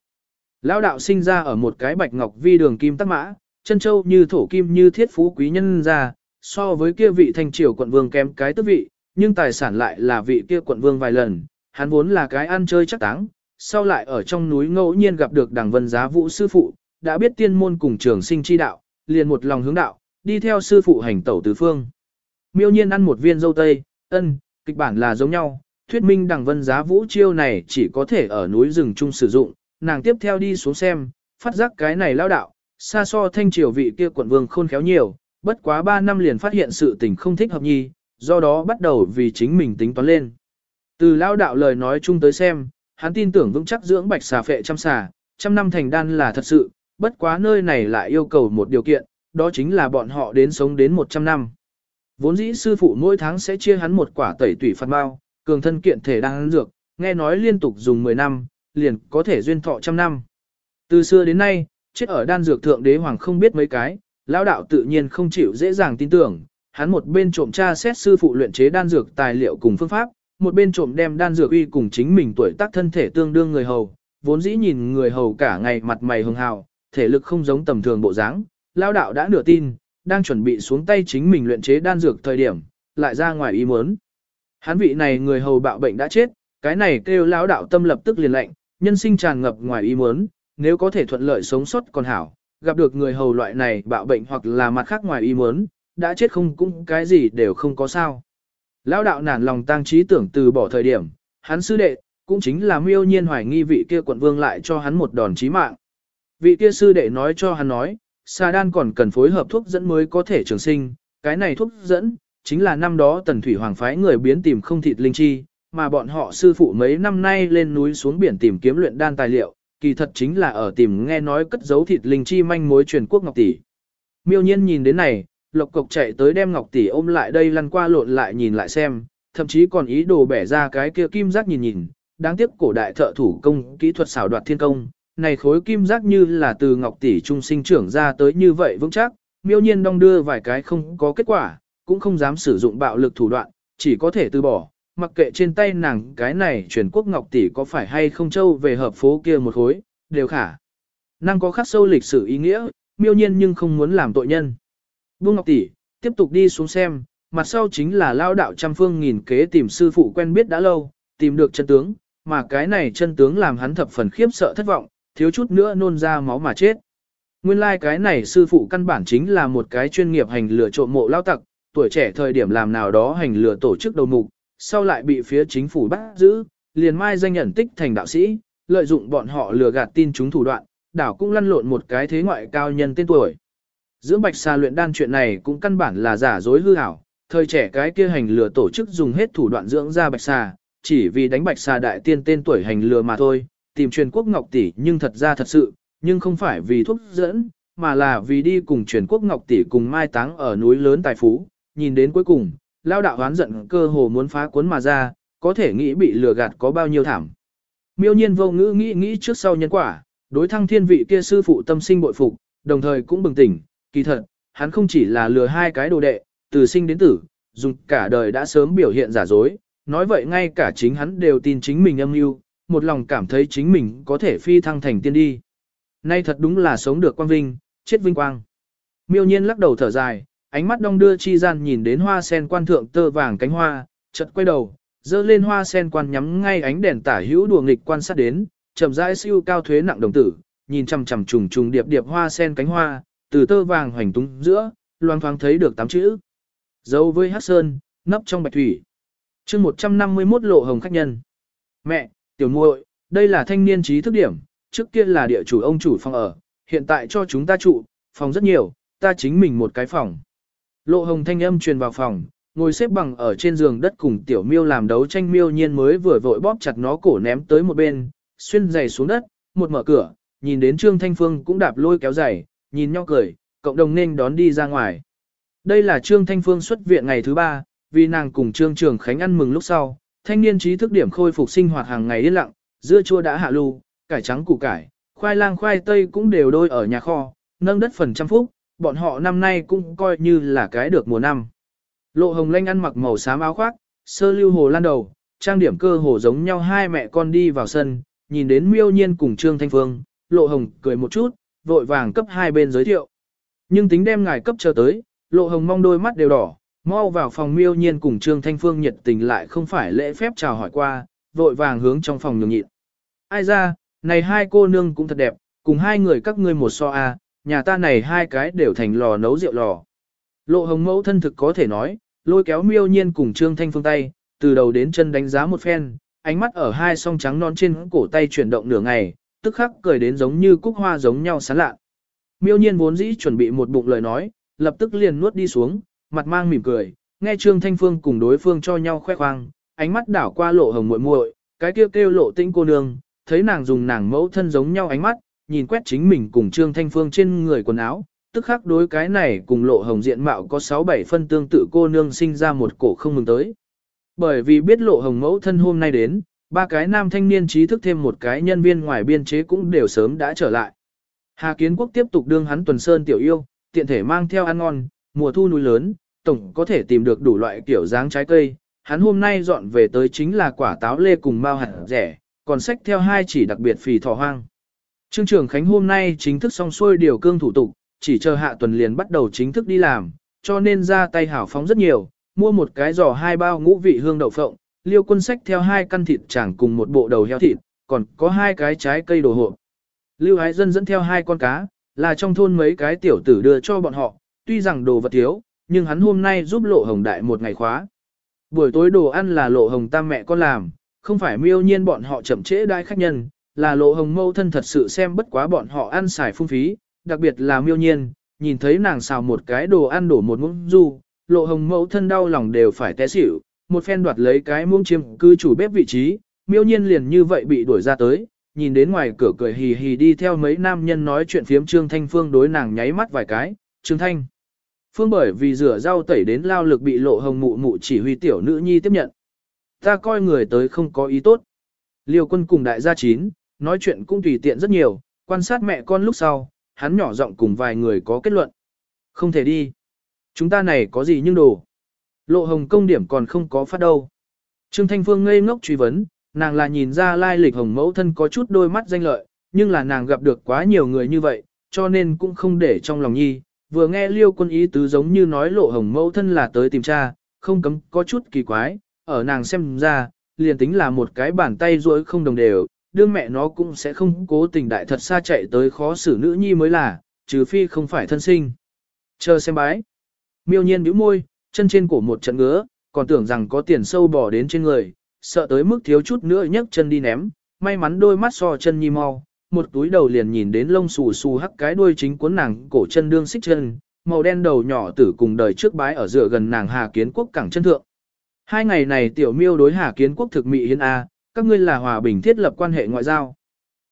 Lao đạo sinh ra ở một cái bạch ngọc vi đường kim tắc mã, chân châu như thổ kim như thiết phú quý nhân ra, so với kia vị thanh triều quận vương kém cái tước vị, nhưng tài sản lại là vị kia quận vương vài lần, hắn vốn là cái ăn chơi chắc táng, sau lại ở trong núi ngẫu nhiên gặp được đằng vân giá vũ sư phụ, đã biết tiên môn cùng trường sinh chi đạo, liền một lòng hướng đạo, đi theo sư phụ hành tẩu tứ phương. Miêu nhiên ăn một viên dâu tây, ân, kịch bản là giống nhau, thuyết minh đằng vân giá vũ chiêu này chỉ có thể ở núi rừng chung sử dụng, nàng tiếp theo đi xuống xem, phát giác cái này lao đạo, xa so thanh triều vị kia quận vương khôn khéo nhiều, bất quá 3 năm liền phát hiện sự tình không thích hợp nhi, do đó bắt đầu vì chính mình tính toán lên. Từ lao đạo lời nói chung tới xem, hắn tin tưởng vững chắc dưỡng bạch xà phệ trăm xà, trăm năm thành đan là thật sự, bất quá nơi này lại yêu cầu một điều kiện, đó chính là bọn họ đến sống đến 100 năm. Vốn dĩ sư phụ mỗi tháng sẽ chia hắn một quả tẩy tủy phạt bao, cường thân kiện thể đang dược, nghe nói liên tục dùng 10 năm, liền có thể duyên thọ trăm năm. Từ xưa đến nay, chết ở đan dược thượng đế hoàng không biết mấy cái, lão đạo tự nhiên không chịu dễ dàng tin tưởng, hắn một bên trộm tra xét sư phụ luyện chế đan dược tài liệu cùng phương pháp, một bên trộm đem đan dược uy cùng chính mình tuổi tác thân thể tương đương người hầu, vốn dĩ nhìn người hầu cả ngày mặt mày hường hào, thể lực không giống tầm thường bộ dáng, lão đạo đã nửa tin, đang chuẩn bị xuống tay chính mình luyện chế đan dược thời điểm, lại ra ngoài ý muốn. Hắn vị này người hầu bạo bệnh đã chết, cái này kêu lão đạo tâm lập tức liền lạnh, nhân sinh tràn ngập ngoài ý muốn, nếu có thể thuận lợi sống sót còn hảo, gặp được người hầu loại này bạo bệnh hoặc là mặt khác ngoài ý muốn, đã chết không cũng cái gì đều không có sao. Lão đạo nản lòng tang trí tưởng từ bỏ thời điểm, hắn sư đệ, cũng chính là miêu nhiên hoài nghi vị kia quận vương lại cho hắn một đòn chí mạng. Vị kia sư đệ nói cho hắn nói, xà đan còn cần phối hợp thuốc dẫn mới có thể trường sinh, cái này thuốc dẫn, chính là năm đó tần thủy hoàng phái người biến tìm không thịt linh chi, mà bọn họ sư phụ mấy năm nay lên núi xuống biển tìm kiếm luyện đan tài liệu, kỳ thật chính là ở tìm nghe nói cất giấu thịt linh chi manh mối truyền quốc ngọc tỷ. Miêu nhiên nhìn đến này, lộc cộc chạy tới đem ngọc tỷ ôm lại đây lăn qua lộn lại nhìn lại xem, thậm chí còn ý đồ bẻ ra cái kia kim giác nhìn nhìn, đáng tiếc cổ đại thợ thủ công kỹ thuật xảo đoạt thiên công, này khối kim giác như là từ ngọc tỷ trung sinh trưởng ra tới như vậy vững chắc, miêu nhiên đong đưa vài cái không có kết quả, cũng không dám sử dụng bạo lực thủ đoạn, chỉ có thể từ bỏ, mặc kệ trên tay nàng cái này truyền quốc ngọc tỷ có phải hay không châu về hợp phố kia một khối, đều khả. Năng có khắc sâu lịch sử ý nghĩa, miêu nhiên nhưng không muốn làm tội nhân. buông Ngọc tỷ, tiếp tục đi xuống xem, mặt sau chính là lao đạo trăm phương nghìn kế tìm sư phụ quen biết đã lâu, tìm được chân tướng, mà cái này chân tướng làm hắn thập phần khiếp sợ thất vọng, thiếu chút nữa nôn ra máu mà chết. Nguyên lai like cái này sư phụ căn bản chính là một cái chuyên nghiệp hành lừa trộm mộ lao tặc, tuổi trẻ thời điểm làm nào đó hành lừa tổ chức đầu mục, sau lại bị phía chính phủ bắt giữ, liền mai danh nhận tích thành đạo sĩ, lợi dụng bọn họ lừa gạt tin chúng thủ đoạn, đảo cũng lăn lộn một cái thế ngoại cao nhân tên tuổi. Dưỡng bạch xà luyện đan chuyện này cũng căn bản là giả dối hư ảo, thời trẻ cái kia hành lừa tổ chức dùng hết thủ đoạn dưỡng ra bạch xà, chỉ vì đánh bạch xà đại tiên tên tuổi hành lừa mà thôi, tìm truyền quốc ngọc tỷ nhưng thật ra thật sự, nhưng không phải vì thuốc dẫn, mà là vì đi cùng truyền quốc ngọc tỷ cùng mai táng ở núi lớn tài phú, nhìn đến cuối cùng, lao đạo hoán giận cơ hồ muốn phá cuốn mà ra, có thể nghĩ bị lừa gạt có bao nhiêu thảm. Miêu nhiên vô ngữ nghĩ nghĩ trước sau nhân quả, đối thăng thiên vị kia sư phụ tâm sinh bội phục, đồng thời cũng bừng tỉnh, kỳ thật, hắn không chỉ là lừa hai cái đồ đệ, từ sinh đến tử, dùng cả đời đã sớm biểu hiện giả dối, nói vậy ngay cả chính hắn đều tin chính mình âm mưu, một lòng cảm thấy chính mình có thể phi thăng thành tiên đi. Nay thật đúng là sống được quang vinh, chết vinh quang. Miêu nhiên lắc đầu thở dài, ánh mắt đong đưa chi gian nhìn đến hoa sen quan thượng tơ vàng cánh hoa, chợt quay đầu, dơ lên hoa sen quan nhắm ngay ánh đèn tả hữu đùa nghịch quan sát đến, chậm rãi siêu cao thuế nặng đồng tử, nhìn chằm chằm trùng trùng điệp điệp hoa sen cánh hoa, từ tơ vàng hoành tung giữa, loang thoáng thấy được tám chữ. Dấu với hắc sơn, nấp trong bạch thủy. chương 151 lộ hồng khách nhân. Mẹ, tiểu muội, đây là thanh niên trí thức điểm, trước kia là địa chủ ông chủ phòng ở, hiện tại cho chúng ta trụ, phòng rất nhiều, ta chính mình một cái phòng. Lộ hồng thanh âm truyền vào phòng, ngồi xếp bằng ở trên giường đất cùng tiểu miêu làm đấu tranh miêu nhiên mới vừa vội bóp chặt nó cổ ném tới một bên, xuyên giày xuống đất, một mở cửa, nhìn đến Trương Thanh Phương cũng đạp lôi kéo giày, nhìn nhau cười, cộng đồng nên đón đi ra ngoài. Đây là Trương Thanh Phương xuất viện ngày thứ ba, vì nàng cùng Trương Trường Khánh ăn mừng lúc sau, thanh niên trí thức điểm khôi phục sinh hoạt hàng ngày yên lặng, dưa chua đã hạ lưu, cải trắng củ cải, khoai lang khoai tây cũng đều đôi ở nhà kho, nâng đất phần trăm phúc, bọn họ năm nay cũng coi như là cái được mùa năm. Lộ hồng lanh ăn mặc màu xám áo khoác, sơ lưu hồ lan đầu, trang điểm cơ hồ giống nhau hai mẹ con đi vào sân, nhìn đến miêu nhiên cùng Trương Thanh Phương, lộ hồng cười một chút, vội vàng cấp hai bên giới thiệu. Nhưng tính đem ngài cấp chờ tới, lộ hồng mong đôi mắt đều đỏ, mau vào phòng miêu nhiên cùng Trương Thanh Phương nhiệt tình lại không phải lễ phép chào hỏi qua, vội vàng hướng trong phòng nhường nhịn. Ai ra, này hai cô nương cũng thật đẹp, cùng hai người các ngươi một so a, nhà ta này hai cái đều thành lò nấu rượu lò. Lộ hồng mẫu thân thực có thể nói, lôi kéo miêu nhiên cùng Trương Thanh Phương tay, từ đầu đến chân đánh giá một phen, ánh mắt ở hai song trắng non trên cổ tay chuyển động nửa ngày, tức khắc cười đến giống như cúc hoa giống nhau sán lạ. Miêu nhiên vốn dĩ chuẩn bị một bụng lời nói, lập tức liền nuốt đi xuống, mặt mang mỉm cười, nghe Trương Thanh Phương cùng đối phương cho nhau khoe khoang, ánh mắt đảo qua lộ hồng muội muội, cái kêu kêu lộ tĩnh cô nương, thấy nàng dùng nàng mẫu thân giống nhau ánh mắt, nhìn quét chính mình cùng Trương Thanh Phương trên người quần áo, tức khắc đối cái này cùng lộ hồng diện mạo có 6-7 phân tương tự cô nương sinh ra một cổ không mừng tới. Bởi vì biết lộ hồng mẫu thân hôm nay đến, ba cái nam thanh niên trí thức thêm một cái nhân viên ngoài biên chế cũng đều sớm đã trở lại. Hà Kiến Quốc tiếp tục đương hắn tuần sơn tiểu yêu, tiện thể mang theo ăn ngon, mùa thu núi lớn, tổng có thể tìm được đủ loại kiểu dáng trái cây. Hắn hôm nay dọn về tới chính là quả táo lê cùng mao hạt rẻ, còn sách theo hai chỉ đặc biệt phì thỏ hoang. Trương trưởng Khánh hôm nay chính thức xong xuôi điều cương thủ tục, chỉ chờ hạ tuần liền bắt đầu chính thức đi làm, cho nên ra tay hảo phóng rất nhiều, mua một cái giò hai bao ngũ vị hương đậu phộng, liêu quân sách theo hai căn thịt chẳng cùng một bộ đầu heo thịt, còn có hai cái trái cây đồ hộp. Lưu Ái Dân dẫn theo hai con cá, là trong thôn mấy cái tiểu tử đưa cho bọn họ, tuy rằng đồ vật thiếu, nhưng hắn hôm nay giúp lộ hồng đại một ngày khóa. Buổi tối đồ ăn là lộ hồng tam mẹ con làm, không phải miêu nhiên bọn họ chậm trễ đai khách nhân, là lộ hồng mâu thân thật sự xem bất quá bọn họ ăn xài phung phí, đặc biệt là miêu nhiên, nhìn thấy nàng xào một cái đồ ăn đổ một muỗng du, lộ hồng mẫu thân đau lòng đều phải té xỉu, một phen đoạt lấy cái muỗng chiêm cư chủ bếp vị trí, miêu nhiên liền như vậy bị đuổi ra tới, nhìn đến ngoài cửa cười hì hì đi theo mấy nam nhân nói chuyện phiếm Trương Thanh Phương đối nàng nháy mắt vài cái, Trương Thanh. Phương bởi vì rửa rau tẩy đến lao lực bị lộ hồng mụ mụ chỉ huy tiểu nữ nhi tiếp nhận. Ta coi người tới không có ý tốt. Liêu quân cùng đại gia chín, nói chuyện cũng tùy tiện rất nhiều, quan sát mẹ con lúc sau, hắn nhỏ giọng cùng vài người có kết luận. Không thể đi. Chúng ta này có gì nhưng đồ. Lộ hồng công điểm còn không có phát đâu. Trương Thanh Phương ngây ngốc truy vấn, nàng là nhìn ra lai lịch hồng mẫu thân có chút đôi mắt danh lợi, nhưng là nàng gặp được quá nhiều người như vậy, cho nên cũng không để trong lòng nhi. Vừa nghe liêu quân ý tứ giống như nói lộ hồng mẫu thân là tới tìm cha, không cấm có chút kỳ quái, ở nàng xem ra, liền tính là một cái bàn tay ruỗi không đồng đều, đương mẹ nó cũng sẽ không cố tình đại thật xa chạy tới khó xử nữ nhi mới là, trừ phi không phải thân sinh. Chờ xem bái. Miêu nhiên bĩu môi, chân trên cổ một trận ngứa, còn tưởng rằng có tiền sâu bỏ đến trên người, sợ tới mức thiếu chút nữa nhấc chân đi ném, may mắn đôi mắt so chân nhi mau, một túi đầu liền nhìn đến lông xù xù hắc cái đuôi chính cuốn nàng cổ chân đương xích chân, màu đen đầu nhỏ tử cùng đời trước bái ở dựa gần nàng Hà Kiến Quốc cẳng chân thượng. Hai ngày này tiểu miêu đối Hà Kiến Quốc thực mị hiến A, các ngươi là hòa bình thiết lập quan hệ ngoại giao.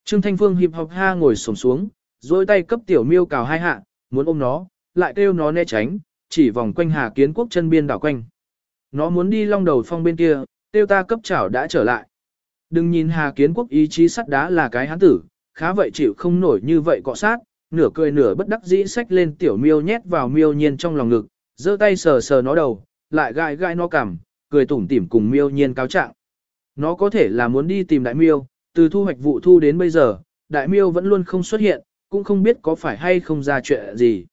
Trương Thanh Phương hiệp học ha ngồi sổng xuống, dôi tay cấp tiểu miêu cào hai hạ, muốn ôm nó, lại kêu nó né tránh, chỉ vòng quanh Hà Kiến Quốc chân biên đảo quanh. Nó muốn đi long đầu phong bên kia, tiêu ta cấp chảo đã trở lại. Đừng nhìn Hà Kiến Quốc ý chí sắt đá là cái hán tử, khá vậy chịu không nổi như vậy cọ sát, nửa cười nửa bất đắc dĩ xách lên tiểu miêu nhét vào miêu nhiên trong lòng ngực, giơ tay sờ sờ nó đầu, lại gai gai nó cằm, cười tủm tỉm cùng miêu nhiên cáo trạng. Nó có thể là muốn đi tìm đại miêu, từ thu hoạch vụ thu đến bây giờ, đại miêu vẫn luôn không xuất hiện, cũng không biết có phải hay không ra chuyện gì.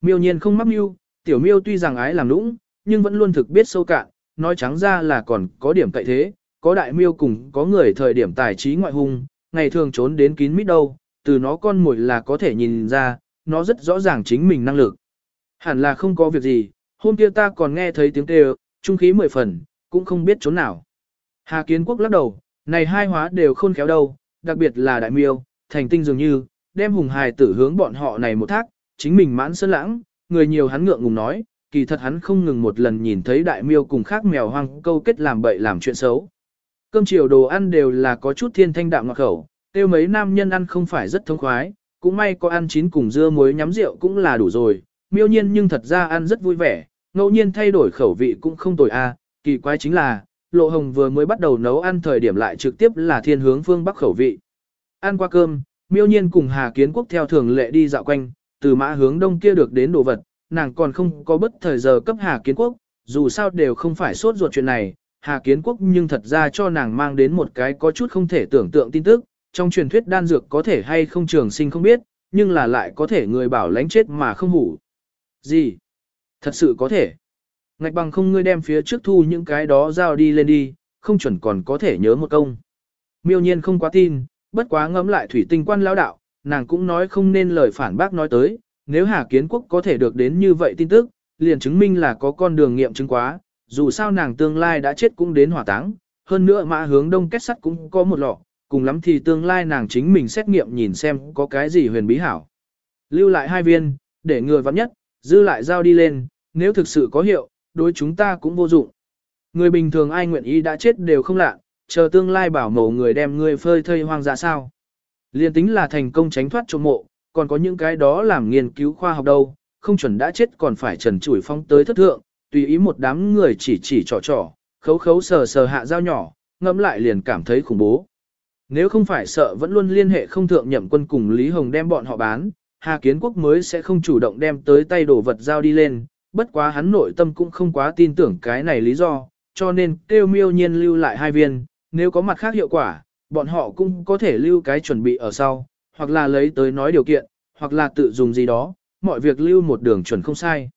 Miêu nhiên không mắc mưu, tiểu miêu tuy rằng ái làm lũng, nhưng vẫn luôn thực biết sâu cạn, nói trắng ra là còn có điểm cậy thế, có đại miêu cùng có người thời điểm tài trí ngoại hung, ngày thường trốn đến kín mít đâu, từ nó con mồi là có thể nhìn ra, nó rất rõ ràng chính mình năng lực. Hẳn là không có việc gì, hôm kia ta còn nghe thấy tiếng kêu, trung khí mười phần, cũng không biết trốn nào. Hà Kiến Quốc lắc đầu, này hai hóa đều khôn khéo đâu, đặc biệt là đại miêu, thành tinh dường như, đem hùng hài tử hướng bọn họ này một thác, chính mình mãn sơn lãng, người nhiều hắn ngượng ngùng nói, kỳ thật hắn không ngừng một lần nhìn thấy đại miêu cùng khác mèo hoang câu kết làm bậy làm chuyện xấu. Cơm chiều đồ ăn đều là có chút thiên thanh đạm ngọt khẩu, tiêu mấy nam nhân ăn không phải rất thông khoái, cũng may có ăn chín cùng dưa muối nhắm rượu cũng là đủ rồi, miêu nhiên nhưng thật ra ăn rất vui vẻ, ngẫu nhiên thay đổi khẩu vị cũng không tồi a. kỳ quái chính là, lộ hồng vừa mới bắt đầu nấu ăn thời điểm lại trực tiếp là thiên hướng phương bắc khẩu vị. Ăn qua cơm, miêu nhiên cùng Hà Kiến Quốc theo thường lệ đi dạo quanh, từ mã hướng đông kia được đến đồ vật, nàng còn không có bất thời giờ cấp Hà Kiến Quốc, dù sao đều không phải sốt ruột chuyện này, Hà Kiến Quốc nhưng thật ra cho nàng mang đến một cái có chút không thể tưởng tượng tin tức, trong truyền thuyết đan dược có thể hay không trường sinh không biết, nhưng là lại có thể người bảo lãnh chết mà không hủ. Gì? Thật sự có thể. Ngạch bằng không ngươi đem phía trước thu những cái đó giao đi lên đi, không chuẩn còn có thể nhớ một công. Miêu nhiên không quá tin, bất quá ngẫm lại thủy tinh quan lão đạo, nàng cũng nói không nên lời phản bác nói tới, nếu Hà Kiến Quốc có thể được đến như vậy tin tức, liền chứng minh là có con đường nghiệm chứng quá, dù sao nàng tương lai đã chết cũng đến hỏa táng, hơn nữa mã hướng đông kết sắt cũng có một lọ, cùng lắm thì tương lai nàng chính mình xét nghiệm nhìn xem có cái gì huyền bí hảo. Lưu lại hai viên, để người vắng nhất, dư lại giao đi lên, nếu thực sự có hiệu, đối chúng ta cũng vô dụng. Người bình thường ai nguyện ý đã chết đều không lạ, chờ tương lai bảo mẫu người đem người phơi thây hoang dã sao. Liên tính là thành công tránh thoát trộm mộ, còn có những cái đó làm nghiên cứu khoa học đâu, không chuẩn đã chết còn phải trần chủi phong tới thất thượng, tùy ý một đám người chỉ chỉ trò trò, khấu khấu sờ sờ hạ dao nhỏ, ngẫm lại liền cảm thấy khủng bố. Nếu không phải sợ vẫn luôn liên hệ không thượng nhậm quân cùng Lý Hồng đem bọn họ bán, Hà Kiến Quốc mới sẽ không chủ động đem tới tay đồ vật giao đi lên, bất quá hắn nội tâm cũng không quá tin tưởng cái này lý do, cho nên kêu miêu nhiên lưu lại hai viên, nếu có mặt khác hiệu quả, bọn họ cũng có thể lưu cái chuẩn bị ở sau, hoặc là lấy tới nói điều kiện, hoặc là tự dùng gì đó, mọi việc lưu một đường chuẩn không sai.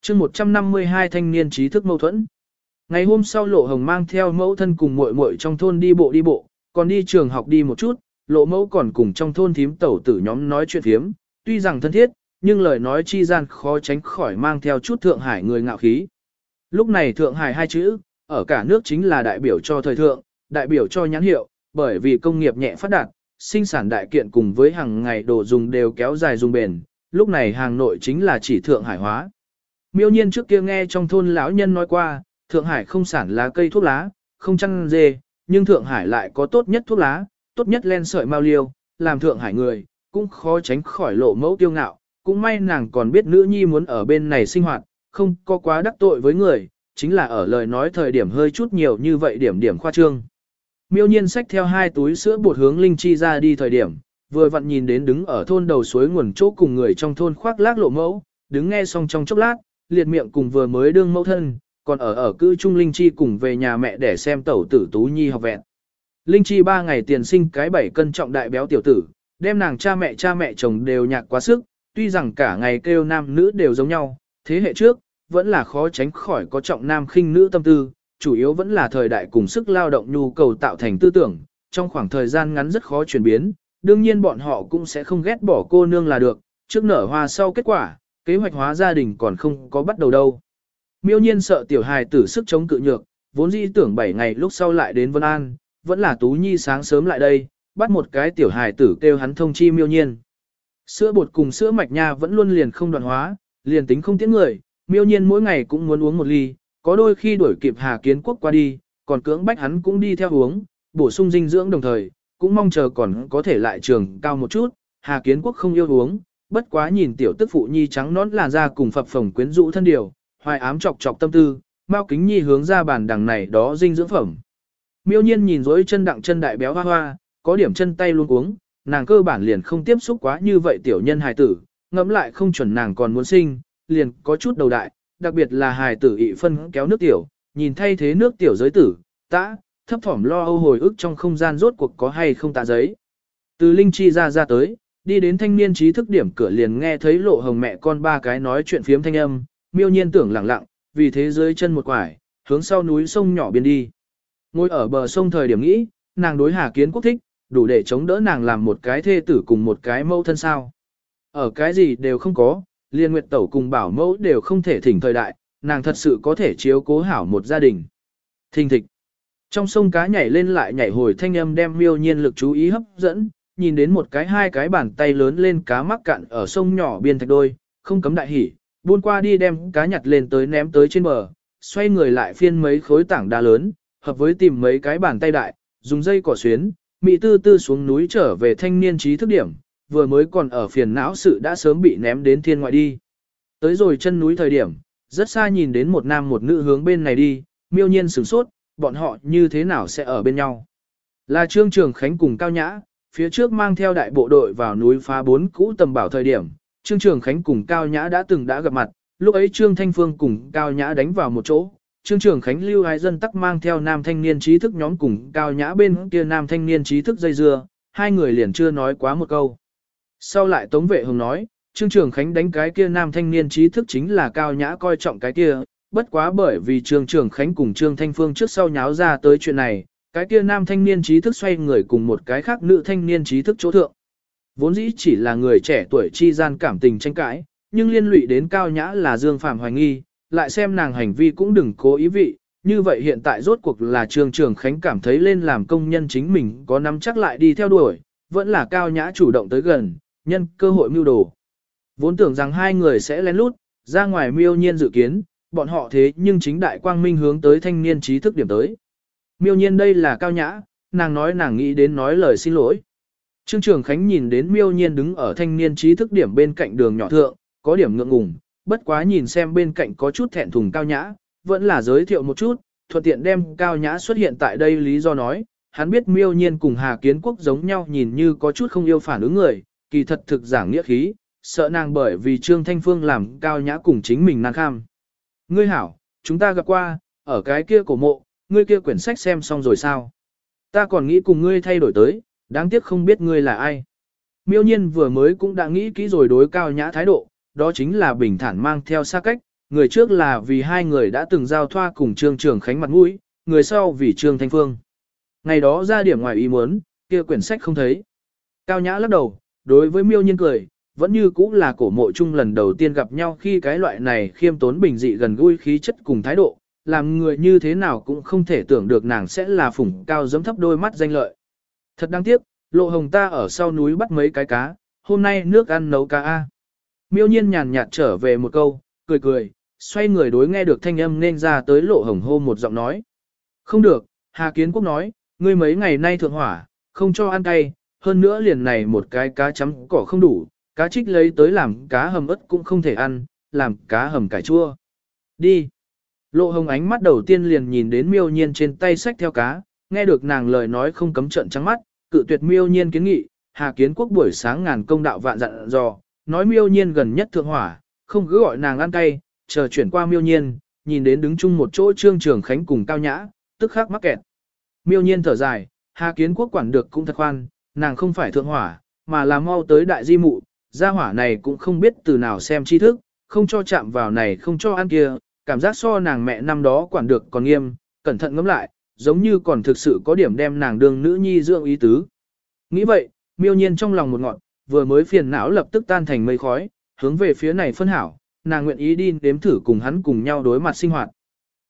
chương 152 thanh niên trí thức mâu thuẫn. Ngày hôm sau Lộ Hồng mang theo mẫu thân cùng muội muội trong thôn đi bộ đi bộ, còn đi trường học đi một chút, Lộ mẫu còn cùng trong thôn thím tẩu tử nhóm nói chuyện thiếm, tuy rằng thân thiết, nhưng lời nói chi gian khó tránh khỏi mang theo chút Thượng Hải người ngạo khí. Lúc này Thượng Hải hai chữ, ở cả nước chính là đại biểu cho thời thượng, đại biểu cho nhãn hiệu, bởi vì công nghiệp nhẹ phát đạt, sinh sản đại kiện cùng với hàng ngày đồ dùng đều kéo dài dùng bền, lúc này hàng nội chính là chỉ Thượng Hải hóa. Miêu nhiên trước kia nghe trong thôn lão nhân nói qua, Thượng Hải không sản lá cây thuốc lá, không chăn dê, nhưng Thượng Hải lại có tốt nhất thuốc lá, tốt nhất len sợi mao liêu, làm Thượng Hải người, cũng khó tránh khỏi lộ mẫu tiêu ngạo, cũng may nàng còn biết nữ nhi muốn ở bên này sinh hoạt, không có quá đắc tội với người, chính là ở lời nói thời điểm hơi chút nhiều như vậy điểm điểm khoa trương. Miêu nhiên xách theo hai túi sữa bột hướng Linh Chi ra đi thời điểm, vừa vặn nhìn đến đứng ở thôn đầu suối nguồn chỗ cùng người trong thôn khoác lác lộ mẫu, đứng nghe xong trong chốc lát, liệt miệng cùng vừa mới đương mẫu thân, còn ở ở cư trung Linh Chi cùng về nhà mẹ để xem tẩu tử Tú Nhi học vẹn. Linh Chi ba ngày tiền sinh cái bảy cân trọng đại béo tiểu tử, đem nàng cha mẹ cha mẹ chồng đều nhạc quá sức, tuy rằng cả ngày kêu nam nữ đều giống nhau, thế hệ trước, vẫn là khó tránh khỏi có trọng nam khinh nữ tâm tư, chủ yếu vẫn là thời đại cùng sức lao động nhu cầu tạo thành tư tưởng, trong khoảng thời gian ngắn rất khó chuyển biến, đương nhiên bọn họ cũng sẽ không ghét bỏ cô nương là được, trước nở hoa sau kết quả, kế hoạch hóa gia đình còn không có bắt đầu đâu. Miêu nhiên sợ tiểu hài tử sức chống cự nhược, vốn dĩ tưởng 7 ngày lúc sau lại đến Vân An, vẫn là Tú Nhi sáng sớm lại đây, bắt một cái tiểu hài tử kêu hắn thông chi miêu nhiên. Sữa bột cùng sữa mạch nha vẫn luôn liền không đoạn hóa, liền tính không tiễn người, miêu nhiên mỗi ngày cũng muốn uống một ly, có đôi khi đuổi kịp Hà Kiến Quốc qua đi, còn cưỡng bách hắn cũng đi theo uống, bổ sung dinh dưỡng đồng thời, cũng mong chờ còn có thể lại trường cao một chút, Hà Kiến Quốc không yêu uống, bất quá nhìn tiểu tức phụ nhi trắng nón làn da cùng phập phồng quyến rũ thân điều, hoài ám chọc chọc tâm tư, Mao Kính Nhi hướng ra bàn đằng này đó dinh dưỡng phẩm. Miêu Nhiên nhìn dối chân đặng chân đại béo hoa hoa, có điểm chân tay luôn uống, nàng cơ bản liền không tiếp xúc quá như vậy tiểu nhân hài tử, ngẫm lại không chuẩn nàng còn muốn sinh, liền có chút đầu đại, đặc biệt là hài tử ị phân kéo nước tiểu, nhìn thay thế nước tiểu giới tử, tã, thấp thỏm lo âu hồi ức trong không gian rốt cuộc có hay không tạ giấy. Từ Linh Chi ra ra tới, đi đến thanh niên trí thức điểm cửa liền nghe thấy lộ hồng mẹ con ba cái nói chuyện phiếm thanh âm, miêu nhiên tưởng lặng lặng, vì thế dưới chân một quải, hướng sau núi sông nhỏ biên đi. Ngồi ở bờ sông thời điểm nghĩ, nàng đối Hà Kiến Quốc thích, đủ để chống đỡ nàng làm một cái thê tử cùng một cái mẫu thân sao. Ở cái gì đều không có, liên nguyệt tẩu cùng bảo mẫu đều không thể thỉnh thời đại, nàng thật sự có thể chiếu cố hảo một gia đình. Thình thịch. Trong sông cá nhảy lên lại nhảy hồi thanh âm đem miêu nhiên lực chú ý hấp dẫn, nhìn đến một cái hai cái bàn tay lớn lên cá mắc cạn ở sông nhỏ biên thạch đôi, không cấm đại hỉ, buôn qua đi đem cá nhặt lên tới ném tới trên bờ, xoay người lại phiên mấy khối tảng đá lớn, hợp với tìm mấy cái bàn tay đại, dùng dây cỏ xuyến, mị tư tư xuống núi trở về thanh niên trí thức điểm, vừa mới còn ở phiền não sự đã sớm bị ném đến thiên ngoại đi. Tới rồi chân núi thời điểm, rất xa nhìn đến một nam một nữ hướng bên này đi, miêu nhiên sửng sốt, bọn họ như thế nào sẽ ở bên nhau. Là Trương Trường Khánh cùng Cao Nhã, phía trước mang theo đại bộ đội vào núi phá bốn cũ tầm bảo thời điểm, Trương Trường Khánh cùng Cao Nhã đã từng đã gặp mặt, lúc ấy Trương Thanh Phương cùng Cao Nhã đánh vào một chỗ. Trương Trường Khánh lưu hai dân tắc mang theo nam thanh niên trí thức nhóm cùng Cao Nhã bên kia nam thanh niên trí thức dây dưa, hai người liền chưa nói quá một câu. Sau lại Tống Vệ Hồng nói, Trương Trường Khánh đánh cái kia nam thanh niên trí thức chính là Cao Nhã coi trọng cái kia, bất quá bởi vì Trương Trường Khánh cùng Trương Thanh Phương trước sau nháo ra tới chuyện này, cái kia nam thanh niên trí thức xoay người cùng một cái khác nữ thanh niên trí thức chỗ thượng. Vốn dĩ chỉ là người trẻ tuổi chi gian cảm tình tranh cãi, nhưng liên lụy đến cao nhã là Dương Phạm hoài nghi, lại xem nàng hành vi cũng đừng cố ý vị, như vậy hiện tại rốt cuộc là trường Trường Khánh cảm thấy lên làm công nhân chính mình có nắm chắc lại đi theo đuổi, vẫn là cao nhã chủ động tới gần, nhân cơ hội mưu đồ. Vốn tưởng rằng hai người sẽ lén lút, ra ngoài miêu nhiên dự kiến, bọn họ thế nhưng chính đại quang minh hướng tới thanh niên trí thức điểm tới. Miêu nhiên đây là cao nhã, nàng nói nàng nghĩ đến nói lời xin lỗi. Trương Trường Khánh nhìn đến miêu nhiên đứng ở thanh niên trí thức điểm bên cạnh đường nhỏ thượng, có điểm ngượng ngùng, bất quá nhìn xem bên cạnh có chút thẹn thùng cao nhã, vẫn là giới thiệu một chút, thuận tiện đem cao nhã xuất hiện tại đây lý do nói, hắn biết miêu nhiên cùng Hà Kiến Quốc giống nhau nhìn như có chút không yêu phản ứng người, kỳ thật thực giảng nghĩa khí, sợ nàng bởi vì Trương Thanh Phương làm cao nhã cùng chính mình nàng kham. Ngươi hảo, chúng ta gặp qua, ở cái kia cổ mộ, ngươi kia quyển sách xem xong rồi sao? Ta còn nghĩ cùng ngươi thay đổi tới, đáng tiếc không biết ngươi là ai. Miêu nhiên vừa mới cũng đã nghĩ kỹ rồi đối cao nhã thái độ, đó chính là bình thản mang theo xa cách, người trước là vì hai người đã từng giao thoa cùng Trương Trường Khánh mặt mũi, người sau vì Trương Thanh Phương. Ngày đó ra điểm ngoài ý muốn, kia quyển sách không thấy. Cao nhã lắc đầu, đối với miêu nhiên cười, vẫn như cũ là cổ mộ chung lần đầu tiên gặp nhau khi cái loại này khiêm tốn bình dị gần gũi khí chất cùng thái độ, làm người như thế nào cũng không thể tưởng được nàng sẽ là phủng cao giấm thấp đôi mắt danh lợi. Thật đáng tiếc, lộ hồng ta ở sau núi bắt mấy cái cá, hôm nay nước ăn nấu cá A. Miêu nhiên nhàn nhạt trở về một câu, cười cười, xoay người đối nghe được thanh âm nên ra tới lộ hồng hô một giọng nói. Không được, Hà Kiến Quốc nói, ngươi mấy ngày nay thượng hỏa, không cho ăn cay, hơn nữa liền này một cái cá chấm cỏ không đủ, cá trích lấy tới làm cá hầm ớt cũng không thể ăn, làm cá hầm cải chua. Đi. Lộ hồng ánh mắt đầu tiên liền nhìn đến miêu nhiên trên tay sách theo cá, nghe được nàng lời nói không cấm trận trắng mắt, cự tuyệt miêu nhiên kiến nghị, Hà Kiến Quốc buổi sáng ngàn công đạo vạn dặn dò, nói miêu nhiên gần nhất thượng hỏa, không cứ gọi nàng ăn cay, chờ chuyển qua miêu nhiên, nhìn đến đứng chung một chỗ trương trường khánh cùng cao nhã, tức khắc mắc kẹt. Miêu nhiên thở dài, Hà Kiến Quốc quản được cũng thật khoan, nàng không phải thượng hỏa, mà là mau tới đại di mụ, gia hỏa này cũng không biết từ nào xem tri thức, không cho chạm vào này không cho ăn kia, cảm giác so nàng mẹ năm đó quản được còn nghiêm, cẩn thận ngẫm lại, giống như còn thực sự có điểm đem nàng đương nữ nhi dưỡng ý tứ. Nghĩ vậy, miêu nhiên trong lòng một ngọn, vừa mới phiền não lập tức tan thành mây khói, hướng về phía này phân hảo, nàng nguyện ý đi đếm thử cùng hắn cùng nhau đối mặt sinh hoạt.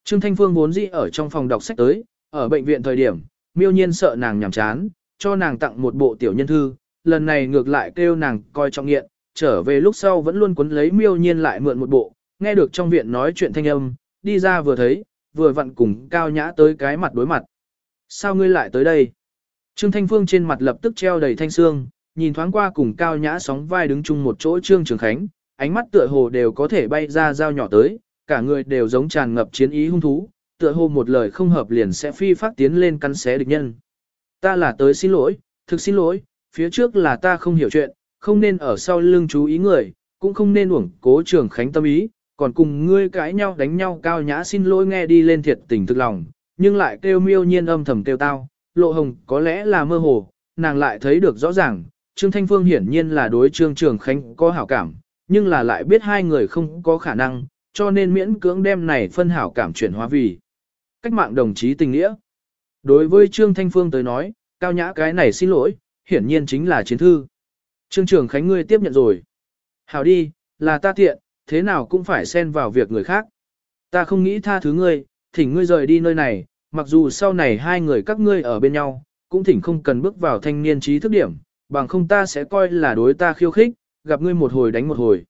Trương Thanh Phương vốn dĩ ở trong phòng đọc sách tới, ở bệnh viện thời điểm, miêu nhiên sợ nàng nhàm chán, cho nàng tặng một bộ tiểu nhân thư, lần này ngược lại kêu nàng coi trọng nghiện, trở về lúc sau vẫn luôn cuốn lấy miêu nhiên lại mượn một bộ, nghe được trong viện nói chuyện thanh âm, đi ra vừa thấy, vừa vặn cùng cao nhã tới cái mặt đối mặt. Sao ngươi lại tới đây? Trương Thanh Phương trên mặt lập tức treo đầy thanh xương, nhìn thoáng qua cùng cao nhã sóng vai đứng chung một chỗ Trương Trường Khánh, ánh mắt tựa hồ đều có thể bay ra dao nhỏ tới, cả người đều giống tràn ngập chiến ý hung thú, tựa hồ một lời không hợp liền sẽ phi phát tiến lên cắn xé địch nhân. Ta là tới xin lỗi, thực xin lỗi, phía trước là ta không hiểu chuyện, không nên ở sau lưng chú ý người, cũng không nên uổng cố Trường Khánh tâm ý, còn cùng ngươi cãi nhau đánh nhau cao nhã xin lỗi nghe đi lên thiệt tình thực lòng, nhưng lại kêu miêu nhiên âm thầm kêu tao, lộ hồng có lẽ là mơ hồ, nàng lại thấy được rõ ràng, Trương Thanh Phương hiển nhiên là đối Trương Trường Khánh có hảo cảm, nhưng là lại biết hai người không có khả năng, cho nên miễn cưỡng đem này phân hảo cảm chuyển hóa vì cách mạng đồng chí tình nghĩa. Đối với Trương Thanh Phương tới nói, cao nhã cái này xin lỗi, hiển nhiên chính là chiến thư. Trương Trường Khánh ngươi tiếp nhận rồi. Hảo đi, là ta tiện, thế nào cũng phải xen vào việc người khác. Ta không nghĩ tha thứ ngươi, thỉnh ngươi rời đi nơi này, mặc dù sau này hai người các ngươi ở bên nhau, cũng thỉnh không cần bước vào thanh niên trí thức điểm, bằng không ta sẽ coi là đối ta khiêu khích, gặp ngươi một hồi đánh một hồi.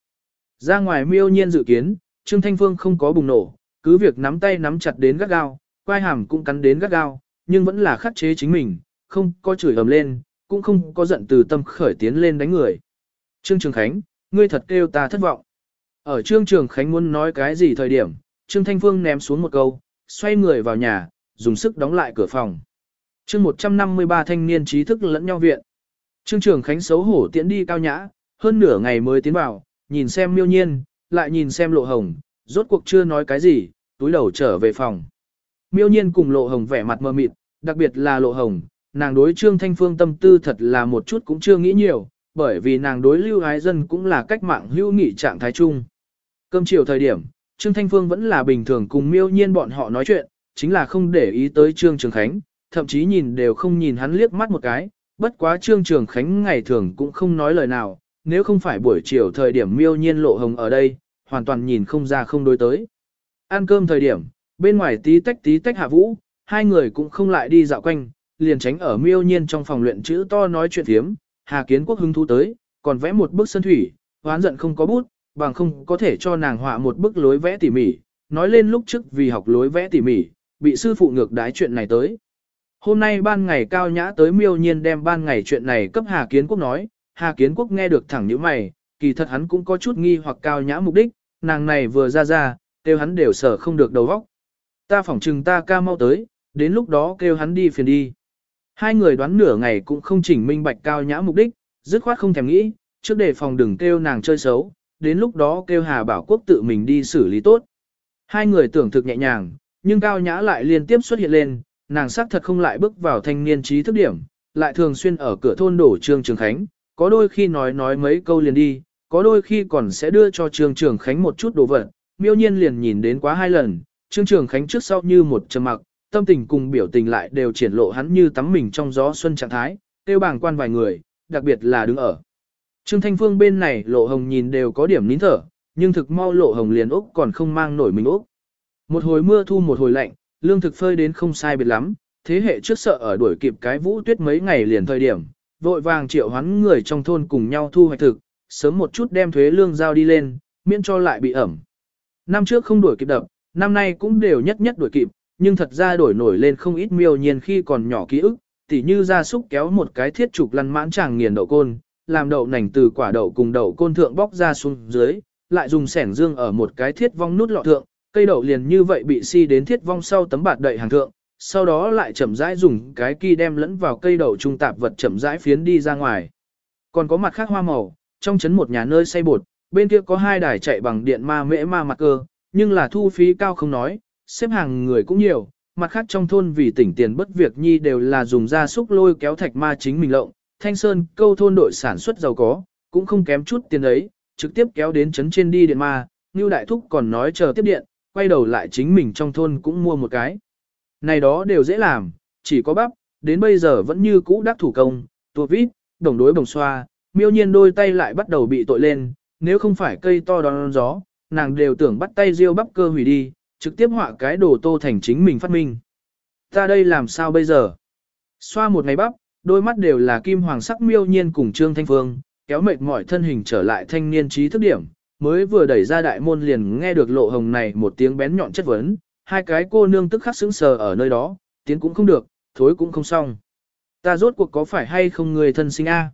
Ra ngoài miêu nhiên dự kiến, Trương Thanh Phương không có bùng nổ, cứ việc nắm tay nắm chặt đến gắt gao, quai hàm cũng cắn đến gắt gao, nhưng vẫn là khắc chế chính mình, không có chửi ầm lên, cũng không có giận từ tâm khởi tiến lên đánh người. Trương Trường Khánh, ngươi thật kêu ta thất vọng. Ở Trương Trường Khánh muốn nói cái gì thời điểm, Trương Thanh Phương ném xuống một câu, xoay người vào nhà, dùng sức đóng lại cửa phòng. Chương 153 thanh niên trí thức lẫn nhau viện. Trương Trường Khánh xấu hổ tiễn đi cao nhã, hơn nửa ngày mới tiến vào, nhìn xem miêu nhiên, lại nhìn xem lộ hồng, rốt cuộc chưa nói cái gì, túi đầu trở về phòng. Miêu nhiên cùng lộ hồng vẻ mặt mơ mịt, đặc biệt là lộ hồng, nàng đối Trương Thanh Phương tâm tư thật là một chút cũng chưa nghĩ nhiều, bởi vì nàng đối lưu ái dân cũng là cách mạng hữu nghị trạng thái chung. Cơm chiều thời điểm, Trương Thanh Phương vẫn là bình thường cùng miêu nhiên bọn họ nói chuyện, chính là không để ý tới Trương Trường Khánh, thậm chí nhìn đều không nhìn hắn liếc mắt một cái, bất quá Trương Trường Khánh ngày thường cũng không nói lời nào, nếu không phải buổi chiều thời điểm miêu nhiên lộ hồng ở đây, hoàn toàn nhìn không ra không đối tới. Ăn cơm thời điểm, bên ngoài tí tách tí tách hạ vũ, hai người cũng không lại đi dạo quanh, liền tránh ở miêu nhiên trong phòng luyện chữ to nói chuyện thiếm, Hà Kiến Quốc hứng thú tới, còn vẽ một bức sân thủy, hoán giận không có bút, bằng không có thể cho nàng họa một bức lối vẽ tỉ mỉ, nói lên lúc trước vì học lối vẽ tỉ mỉ, bị sư phụ ngược đái chuyện này tới. Hôm nay ban ngày cao nhã tới miêu nhiên đem ban ngày chuyện này cấp Hà Kiến Quốc nói, Hà Kiến Quốc nghe được thẳng như mày, kỳ thật hắn cũng có chút nghi hoặc cao nhã mục đích, nàng này vừa ra ra, kêu hắn đều sở không được đầu óc. Ta phỏng chừng ta ca mau tới, đến lúc đó kêu hắn đi phiền đi. Hai người đoán nửa ngày cũng không chỉnh minh bạch cao nhã mục đích, dứt khoát không thèm nghĩ, trước để phòng đừng kêu nàng chơi xấu, đến lúc đó kêu Hà Bảo Quốc tự mình đi xử lý tốt. Hai người tưởng thực nhẹ nhàng, nhưng cao nhã lại liên tiếp xuất hiện lên, nàng xác thật không lại bước vào thanh niên trí thức điểm, lại thường xuyên ở cửa thôn đổ Trương Trường Khánh, có đôi khi nói nói mấy câu liền đi, có đôi khi còn sẽ đưa cho Trương Trường Khánh một chút đồ vật, miêu nhiên liền nhìn đến quá hai lần, Trương Trường Khánh trước sau như một trầm mặc, tâm tình cùng biểu tình lại đều triển lộ hắn như tắm mình trong gió xuân trạng thái, tiêu bảng quan vài người, đặc biệt là đứng ở. Trương Thanh Phương bên này lộ hồng nhìn đều có điểm nín thở, nhưng thực mau lộ hồng liền Úc còn không mang nổi mình Úc. Một hồi mưa thu một hồi lạnh, lương thực phơi đến không sai biệt lắm, thế hệ trước sợ ở đuổi kịp cái vũ tuyết mấy ngày liền thời điểm, vội vàng triệu hoán người trong thôn cùng nhau thu hoạch thực, sớm một chút đem thuế lương giao đi lên, miễn cho lại bị ẩm. Năm trước không đuổi kịp đập, năm nay cũng đều nhất nhất đuổi kịp, nhưng thật ra đổi nổi lên không ít miêu nhiên khi còn nhỏ ký ức, tỉ như ra súc kéo một cái thiết trục lăn mãn chàng nghiền đậu côn, làm đậu nành từ quả đậu cùng đậu côn thượng bóc ra xuống dưới, lại dùng sẻng dương ở một cái thiết vong nút lọ thượng, cây đậu liền như vậy bị si đến thiết vong sau tấm bạt đậy hàng thượng, sau đó lại chậm rãi dùng cái kỳ đem lẫn vào cây đậu trung tạp vật chậm rãi phiến đi ra ngoài. Còn có mặt khác hoa màu, trong chấn một nhà nơi xây bột, bên kia có hai đài chạy bằng điện ma mễ ma mặt cơ, nhưng là thu phí cao không nói, xếp hàng người cũng nhiều, mặt khác trong thôn vì tỉnh tiền bất việc nhi đều là dùng gia súc lôi kéo thạch ma chính mình lộng, thanh sơn câu thôn đội sản xuất giàu có, cũng không kém chút tiền ấy, trực tiếp kéo đến chấn trên đi điện ma, như đại thúc còn nói chờ tiếp điện, quay đầu lại chính mình trong thôn cũng mua một cái. Này đó đều dễ làm, chỉ có bắp, đến bây giờ vẫn như cũ đắc thủ công, tua vít, đồng đối bồng xoa, miêu nhiên đôi tay lại bắt đầu bị tội lên, nếu không phải cây to đón gió, nàng đều tưởng bắt tay riêu bắp cơ hủy đi, trực tiếp họa cái đồ tô thành chính mình phát minh. Ta đây làm sao bây giờ? Xoa một ngày bắp, đôi mắt đều là kim hoàng sắc miêu nhiên cùng Trương Thanh Phương, kéo mệt mỏi thân hình trở lại thanh niên trí thức điểm, mới vừa đẩy ra đại môn liền nghe được lộ hồng này một tiếng bén nhọn chất vấn, hai cái cô nương tức khắc sững sờ ở nơi đó, tiến cũng không được, thối cũng không xong. Ta rốt cuộc có phải hay không người thân sinh a?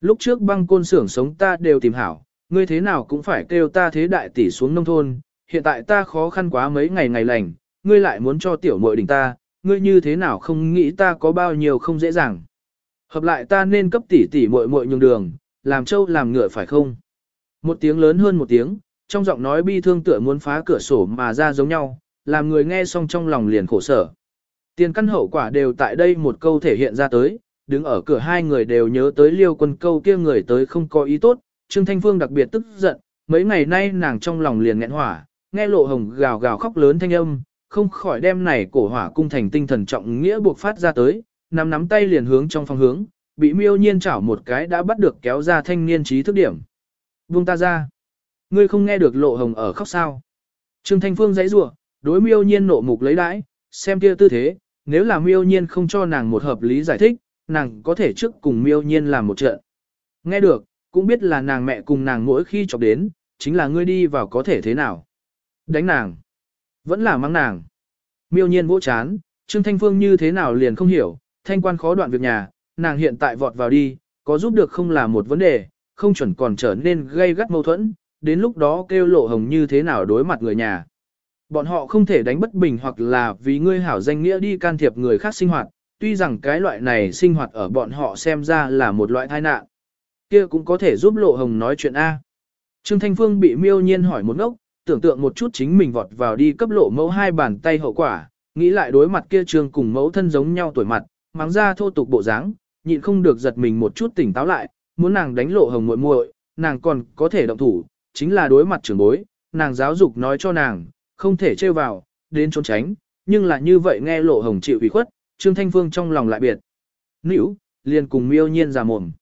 Lúc trước băng côn xưởng sống ta đều tìm hảo, ngươi thế nào cũng phải kêu ta thế đại tỷ xuống nông thôn, hiện tại ta khó khăn quá mấy ngày ngày lành, ngươi lại muốn cho tiểu muội đỉnh ta, ngươi như thế nào không nghĩ ta có bao nhiêu không dễ dàng. Hợp lại ta nên cấp tỷ tỷ muội muội nhường đường, làm trâu làm ngựa phải không? Một tiếng lớn hơn một tiếng, trong giọng nói bi thương tựa muốn phá cửa sổ mà ra giống nhau, làm người nghe xong trong lòng liền khổ sở. Tiền căn hậu quả đều tại đây một câu thể hiện ra tới, đứng ở cửa hai người đều nhớ tới liêu quân câu kia người tới không có ý tốt, Trương Thanh Phương đặc biệt tức giận, mấy ngày nay nàng trong lòng liền nghẹn hỏa, nghe lộ hồng gào gào khóc lớn thanh âm, không khỏi đem này cổ hỏa cung thành tinh thần trọng nghĩa buộc phát ra tới, nắm nắm tay liền hướng trong phòng hướng, bị miêu nhiên chảo một cái đã bắt được kéo ra thanh niên trí thức điểm. Buông ta ra. Ngươi không nghe được lộ hồng ở khóc sao. Trương Thanh Phương giãy rủa đối miêu nhiên nộ mục lấy đãi, xem kia tư thế, nếu là miêu nhiên không cho nàng một hợp lý giải thích, nàng có thể trước cùng miêu nhiên làm một trận. Nghe được, cũng biết là nàng mẹ cùng nàng mỗi khi chọc đến, chính là ngươi đi vào có thể thế nào. Đánh nàng. Vẫn là mắng nàng. Miêu nhiên vỗ chán, Trương Thanh Phương như thế nào liền không hiểu, thanh quan khó đoạn việc nhà, nàng hiện tại vọt vào đi, có giúp được không là một vấn đề, không chuẩn còn trở nên gây gắt mâu thuẫn, đến lúc đó kêu lộ hồng như thế nào đối mặt người nhà. Bọn họ không thể đánh bất bình hoặc là vì ngươi hảo danh nghĩa đi can thiệp người khác sinh hoạt, tuy rằng cái loại này sinh hoạt ở bọn họ xem ra là một loại tai nạn. Kia cũng có thể giúp lộ hồng nói chuyện A. Trương Thanh Phương bị miêu nhiên hỏi một ngốc, tưởng tượng một chút chính mình vọt vào đi cấp lộ mẫu hai bàn tay hậu quả, nghĩ lại đối mặt kia trương cùng mẫu thân giống nhau tuổi mặt, mắng ra thô tục bộ dáng, nhịn không được giật mình một chút tỉnh táo lại, muốn nàng đánh lộ hồng muội muội, nàng còn có thể động thủ, chính là đối mặt trưởng bối, nàng giáo dục nói cho nàng, không thể trêu vào, đến trốn tránh, nhưng là như vậy nghe lộ hồng chịu ủy khuất, Trương Thanh Phương trong lòng lại biệt. Nữ, liền cùng miêu nhiên ra mồm.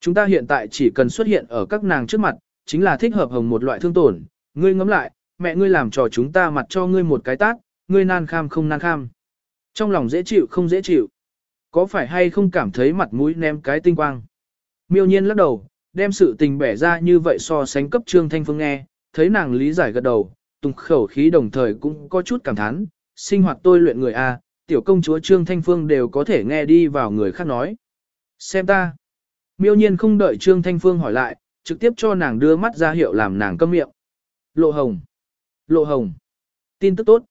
Chúng ta hiện tại chỉ cần xuất hiện ở các nàng trước mặt, chính là thích hợp hồng một loại thương tổn, ngươi ngẫm lại, mẹ ngươi làm trò chúng ta mặt cho ngươi một cái tát, ngươi nan kham không nan kham. Trong lòng dễ chịu không dễ chịu. Có phải hay không cảm thấy mặt mũi ném cái tinh quang? Miêu nhiên lắc đầu, đem sự tình bẻ ra như vậy so sánh cấp Trương Thanh Phương nghe, thấy nàng lý giải gật đầu, tung khẩu khí đồng thời cũng có chút cảm thán, sinh hoạt tôi luyện người A, tiểu công chúa Trương Thanh Phương đều có thể nghe đi vào người khác nói. Xem ta. Miêu nhiên không đợi Trương Thanh Phương hỏi lại, trực tiếp cho nàng đưa mắt ra hiệu làm nàng câm miệng. Lộ hồng. Lộ hồng. Tin tức tốt.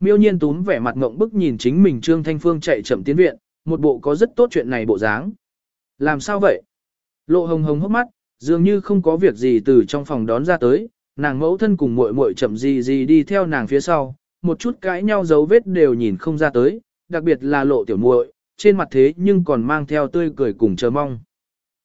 Miêu nhiên túm vẻ mặt ngộng bức nhìn chính mình Trương Thanh Phương chạy chậm tiến viện, một bộ có rất tốt chuyện này bộ dáng. Làm sao vậy? Lộ hồng hồng hốc mắt, dường như không có việc gì từ trong phòng đón ra tới, nàng mẫu thân cùng muội muội chậm gì gì đi theo nàng phía sau, một chút cãi nhau dấu vết đều nhìn không ra tới, đặc biệt là lộ tiểu muội, trên mặt thế nhưng còn mang theo tươi cười cùng chờ mong.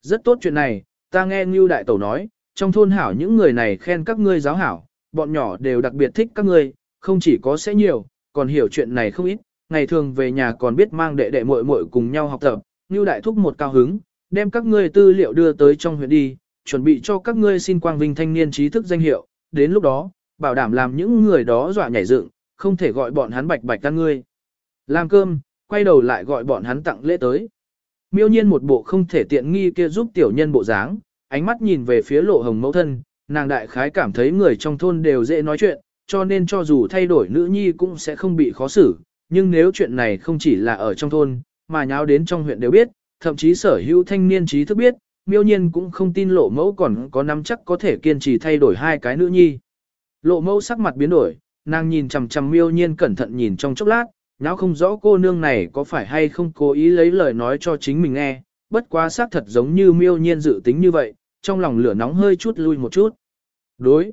Rất tốt chuyện này, ta nghe Ngưu Đại Tẩu nói, trong thôn hảo những người này khen các ngươi giáo hảo, bọn nhỏ đều đặc biệt thích các ngươi, không chỉ có sẽ nhiều, còn hiểu chuyện này không ít, ngày thường về nhà còn biết mang đệ đệ muội muội cùng nhau học tập, Ngưu Đại thúc một cao hứng, đem các ngươi tư liệu đưa tới trong huyện đi, chuẩn bị cho các ngươi xin quang vinh thanh niên trí thức danh hiệu, đến lúc đó, bảo đảm làm những người đó dọa nhảy dựng, không thể gọi bọn hắn bạch bạch tan ngươi. Làm cơm, quay đầu lại gọi bọn hắn tặng lễ tới. Miêu nhiên một bộ không thể tiện nghi kia giúp tiểu nhân bộ dáng, ánh mắt nhìn về phía lộ hồng mẫu thân, nàng đại khái cảm thấy người trong thôn đều dễ nói chuyện, cho nên cho dù thay đổi nữ nhi cũng sẽ không bị khó xử, nhưng nếu chuyện này không chỉ là ở trong thôn, mà nháo đến trong huyện đều biết, thậm chí sở hữu thanh niên trí thức biết, miêu nhiên cũng không tin lộ mẫu còn có nắm chắc có thể kiên trì thay đổi hai cái nữ nhi. Lộ mẫu sắc mặt biến đổi, nàng nhìn chằm chằm miêu nhiên cẩn thận nhìn trong chốc lát, nháo không rõ cô nương này có phải hay không cố ý lấy lời nói cho chính mình nghe, bất quá xác thật giống như miêu nhiên dự tính như vậy, trong lòng lửa nóng hơi chút lui một chút. Đối,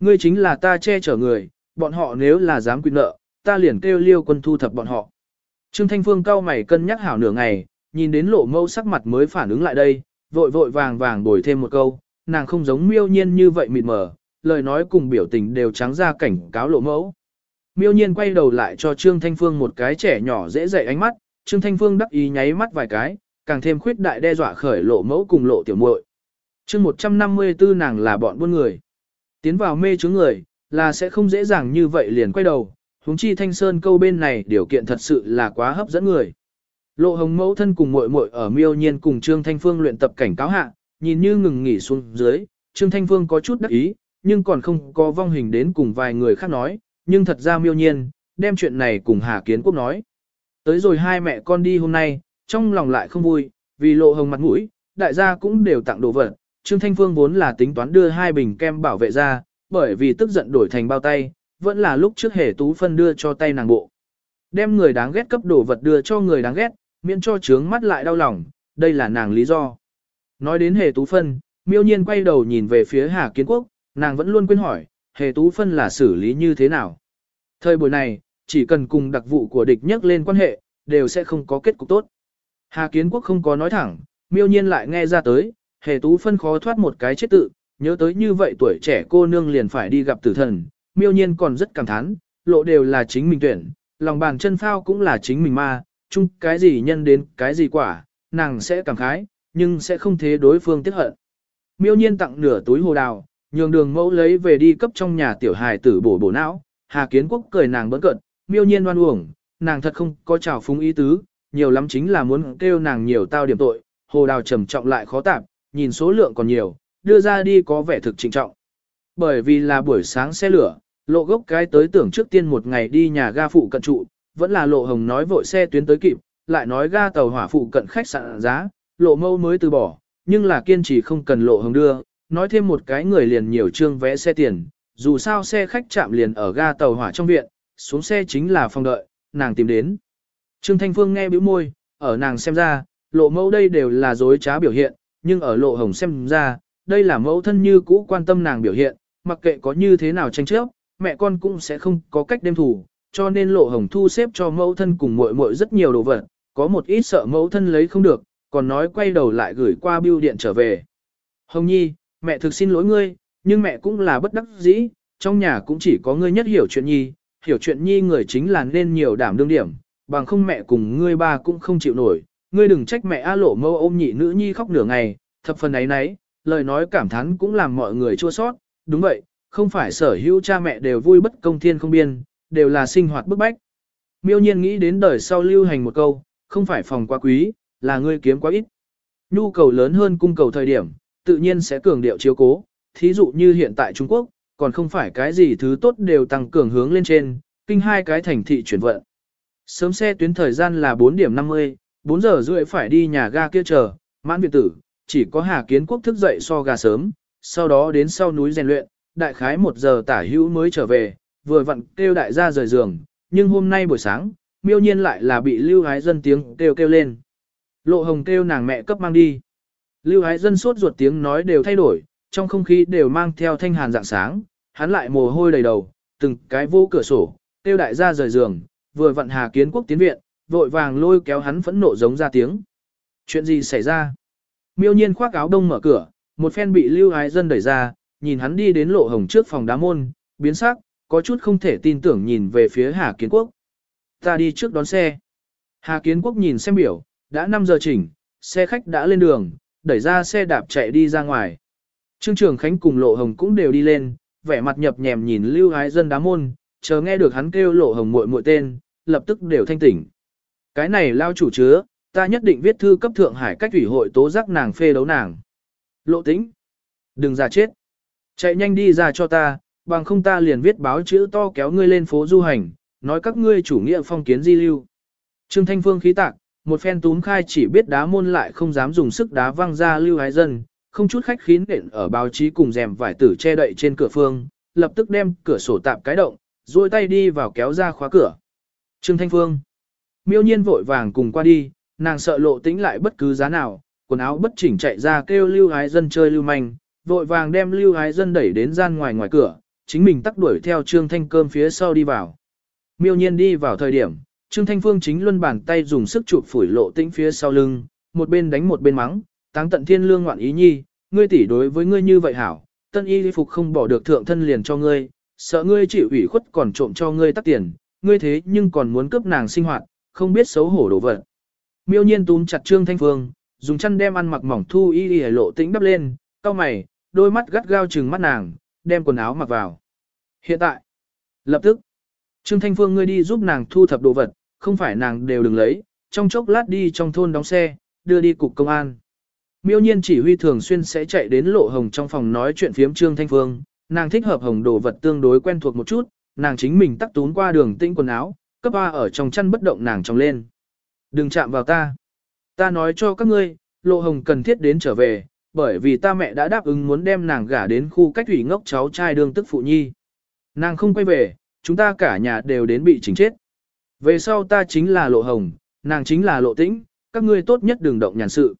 ngươi chính là ta che chở người, bọn họ nếu là dám quy nợ, ta liền kêu liêu quân thu thập bọn họ. Trương Thanh Phương cao mày cân nhắc hảo nửa ngày, nhìn đến lộ mẫu sắc mặt mới phản ứng lại đây, vội vội vàng vàng bồi thêm một câu, nàng không giống miêu nhiên như vậy mịt mờ, lời nói cùng biểu tình đều trắng ra cảnh cáo lộ mẫu. Miêu nhiên quay đầu lại cho Trương Thanh Phương một cái trẻ nhỏ dễ dậy ánh mắt, Trương Thanh Phương đắc ý nháy mắt vài cái, càng thêm khuyết đại đe dọa khởi lộ mẫu cùng lộ tiểu muội. Chương 154 nàng là bọn buôn người. Tiến vào mê chướng người, là sẽ không dễ dàng như vậy liền quay đầu, huống chi Thanh Sơn câu bên này điều kiện thật sự là quá hấp dẫn người. Lộ hồng mẫu thân cùng muội muội ở miêu nhiên cùng Trương Thanh Phương luyện tập cảnh cáo hạ, nhìn như ngừng nghỉ xuống dưới, Trương Thanh Phương có chút đắc ý, nhưng còn không có vong hình đến cùng vài người khác nói, nhưng thật ra miêu nhiên, đem chuyện này cùng Hà Kiến Quốc nói. Tới rồi hai mẹ con đi hôm nay, trong lòng lại không vui, vì lộ hồng mặt mũi, đại gia cũng đều tặng đồ vật, Trương Thanh Phương vốn là tính toán đưa hai bình kem bảo vệ ra, bởi vì tức giận đổi thành bao tay, vẫn là lúc trước hề tú phân đưa cho tay nàng bộ. Đem người đáng ghét cấp đồ vật đưa cho người đáng ghét, miễn cho trướng mắt lại đau lòng, đây là nàng lý do. Nói đến hề tú phân, miêu nhiên quay đầu nhìn về phía Hà Kiến Quốc, nàng vẫn luôn quên hỏi, hề tú phân là xử lý như thế nào. Thời buổi này, chỉ cần cùng đặc vụ của địch nhắc lên quan hệ, đều sẽ không có kết cục tốt. Hà Kiến Quốc không có nói thẳng, miêu nhiên lại nghe ra tới, hề tú phân khó thoát một cái chết tự, nhớ tới như vậy tuổi trẻ cô nương liền phải đi gặp tử thần, miêu nhiên còn rất cảm thán, lộ đều là chính mình tuyển, lòng bàn chân phao cũng là chính mình ma, chung cái gì nhân đến cái gì quả, nàng sẽ cảm khái, nhưng sẽ không thế đối phương tiếc hận. Miêu nhiên tặng nửa túi hồ đào, nhường đường mẫu lấy về đi cấp trong nhà tiểu hài tử bổ bổ não, Hà Kiến Quốc cười nàng bỡn cận, miêu nhiên đoan uổng, nàng thật không có trào phúng ý tứ, nhiều lắm chính là muốn kêu nàng nhiều tao điểm tội, hồ đào trầm trọng lại khó tạp, nhìn số lượng còn nhiều, đưa ra đi có vẻ thực trịnh trọng. Bởi vì là buổi sáng xe lửa, lộ gốc cái tới tưởng trước tiên một ngày đi nhà ga phụ cận trụ, vẫn là lộ hồng nói vội xe tuyến tới kịp, lại nói ga tàu hỏa phụ cận khách sạn giá, lộ mâu mới từ bỏ, nhưng là kiên trì không cần lộ hồng đưa, nói thêm một cái người liền nhiều trương vé xe tiền, dù sao xe khách chạm liền ở ga tàu hỏa trong viện, xuống xe chính là phòng đợi, nàng tìm đến. Trương Thanh Phương nghe bĩu môi, ở nàng xem ra, lộ mẫu đây đều là dối trá biểu hiện, nhưng ở lộ hồng xem ra, đây là mẫu thân như cũ quan tâm nàng biểu hiện, mặc kệ có như thế nào tranh chấp, mẹ con cũng sẽ không có cách đem thủ, cho nên lộ hồng thu xếp cho mẫu thân cùng muội muội rất nhiều đồ vật, có một ít sợ mẫu thân lấy không được, còn nói quay đầu lại gửi qua bưu điện trở về. Hồng Nhi, mẹ thực xin lỗi ngươi, nhưng mẹ cũng là bất đắc dĩ, trong nhà cũng chỉ có ngươi nhất hiểu chuyện Nhi, hiểu chuyện Nhi người chính là nên nhiều đảm đương điểm, bằng không mẹ cùng ngươi ba cũng không chịu nổi, ngươi đừng trách mẹ A lộ mâu ôm nhị nữ Nhi khóc nửa ngày, thập phần ấy nấy, lời nói cảm thán cũng làm mọi người chua sót, đúng vậy, không phải sở hữu cha mẹ đều vui bất công thiên không biên, đều là sinh hoạt bức bách. Miêu nhiên nghĩ đến đời sau lưu hành một câu, không phải phòng quá quý, là ngươi kiếm quá ít. Nhu cầu lớn hơn cung cầu thời điểm, tự nhiên sẽ cường điệu chiếu cố, thí dụ như hiện tại Trung Quốc, còn không phải cái gì thứ tốt đều tăng cường hướng lên trên, kinh hai cái thành thị chuyển vận. Sớm xe tuyến thời gian là 4 điểm 50, 4 giờ rưỡi phải đi nhà ga kia chờ, mãn viện tử, chỉ có Hà Kiến Quốc thức dậy so gà sớm, sau đó đến sau núi rèn luyện, đại khái 1 giờ tả hữu mới trở về, vừa vặn kêu đại gia rời giường, nhưng hôm nay buổi sáng, miêu nhiên lại là bị lưu hái dân tiếng kêu kêu lên. Lộ hồng kêu nàng mẹ cấp mang đi. Lưu hái dân sốt ruột tiếng nói đều thay đổi, trong không khí đều mang theo thanh hàn dạng sáng, hắn lại mồ hôi đầy đầu, từng cái vô cửa sổ, kêu đại gia rời giường, vừa vặn hà kiến quốc tiến viện, vội vàng lôi kéo hắn phẫn nộ giống ra tiếng. Chuyện gì xảy ra? Miêu nhiên khoác áo đông mở cửa, một phen bị lưu hái dân đẩy ra, nhìn hắn đi đến lộ hồng trước phòng đá môn, biến sắc, có chút không thể tin tưởng nhìn về phía Hà Kiến Quốc. Ta đi trước đón xe. Hà Kiến Quốc nhìn xem biểu, đã 5 giờ chỉnh, xe khách đã lên đường, đẩy ra xe đạp chạy đi ra ngoài. Trương Trường Khánh cùng Lộ Hồng cũng đều đi lên, vẻ mặt nhập nhèm nhìn Lưu Ái Dân đá môn, chờ nghe được hắn kêu Lộ Hồng muội muội tên, lập tức đều thanh tỉnh. Cái này lao chủ chứa, ta nhất định viết thư cấp Thượng Hải cách ủy hội tố giác nàng phê đấu nàng. Lộ tĩnh. Đừng ra chết. Chạy nhanh đi ra cho ta, bằng không ta liền viết báo chữ to kéo ngươi lên phố du hành, nói các ngươi chủ nghĩa phong kiến di lưu. Trương Thanh Phương khí tạc, một phen túm khai chỉ biết đá môn lại không dám dùng sức đá văng ra lưu hái dân, không chút khách khí nện ở báo chí cùng rèm vải tử che đậy trên cửa phương, lập tức đem cửa sổ tạm cái động, duỗi tay đi vào kéo ra khóa cửa. Trương Thanh Phương, miêu nhiên vội vàng cùng qua đi, nàng sợ lộ tĩnh lại bất cứ giá nào, quần áo bất chỉnh chạy ra kêu lưu hái dân chơi lưu manh, vội vàng đem lưu hái dân đẩy đến gian ngoài ngoài cửa, chính mình tắt đuổi theo Trương Thanh Cơm phía sau đi vào. Miêu nhiên đi vào thời điểm, Trương Thanh Phương chính luân bàn tay dùng sức chụp phủi lộ tĩnh phía sau lưng, một bên đánh một bên mắng, táng tận thiên lương ngoạn ý nhi, ngươi tỷ đối với ngươi như vậy hảo, tân y phục không bỏ được thượng thân liền cho ngươi, sợ ngươi chịu ủy khuất còn trộm cho ngươi tắt tiền, ngươi thế nhưng còn muốn cướp nàng sinh hoạt, không biết xấu hổ đổ vật. Miêu nhiên túm chặt Trương Thanh Phương, dùng chăn đem ăn mặc mỏng thu y y lộ tĩnh đắp lên, cau mày, đôi mắt gắt gao trừng mắt nàng, đem quần áo mặc vào. Hiện tại, lập tức, Trương Thanh Phương ngươi đi giúp nàng thu thập đồ vật, không phải nàng đều đừng lấy, trong chốc lát đi trong thôn đóng xe, đưa đi cục công an. Miêu nhiên chỉ huy thường xuyên sẽ chạy đến lộ hồng trong phòng nói chuyện phiếm Trương Thanh Phương, nàng thích hợp hồng đồ vật tương đối quen thuộc một chút, nàng chính mình tắt tún qua đường tinh quần áo, cấp A ở trong chăn bất động nàng trong lên. Đừng chạm vào ta. Ta nói cho các ngươi, lộ hồng cần thiết đến trở về, bởi vì ta mẹ đã đáp ứng muốn đem nàng gả đến khu cách thủy ngốc cháu trai đương tức phụ nhi. Nàng không quay về, chúng ta cả nhà đều đến bị chính chết. Về sau ta chính là lộ hồng, nàng chính là lộ tĩnh, các ngươi tốt nhất đừng động nhàn sự.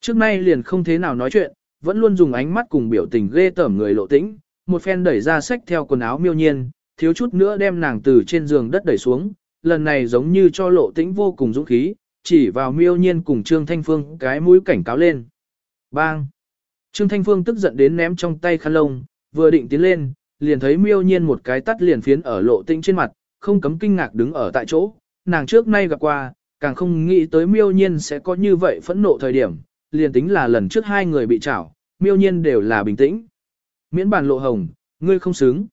Trước nay liền không thế nào nói chuyện, vẫn luôn dùng ánh mắt cùng biểu tình ghê tởm người lộ tĩnh, một phen đẩy ra sách theo quần áo miêu nhiên, thiếu chút nữa đem nàng từ trên giường đất đẩy xuống, lần này giống như cho lộ tĩnh vô cùng dũng khí, chỉ vào miêu nhiên cùng Trương Thanh Phương cái mũi cảnh cáo lên. Bang! Trương Thanh Phương tức giận đến ném trong tay khăn lông, vừa định tiến lên, liền thấy miêu nhiên một cái tắt liền phiến ở lộ tinh trên mặt, không cấm kinh ngạc đứng ở tại chỗ, nàng trước nay gặp qua, càng không nghĩ tới miêu nhiên sẽ có như vậy phẫn nộ thời điểm, liền tính là lần trước hai người bị chảo, miêu nhiên đều là bình tĩnh. Miễn bàn lộ hồng, ngươi không xứng.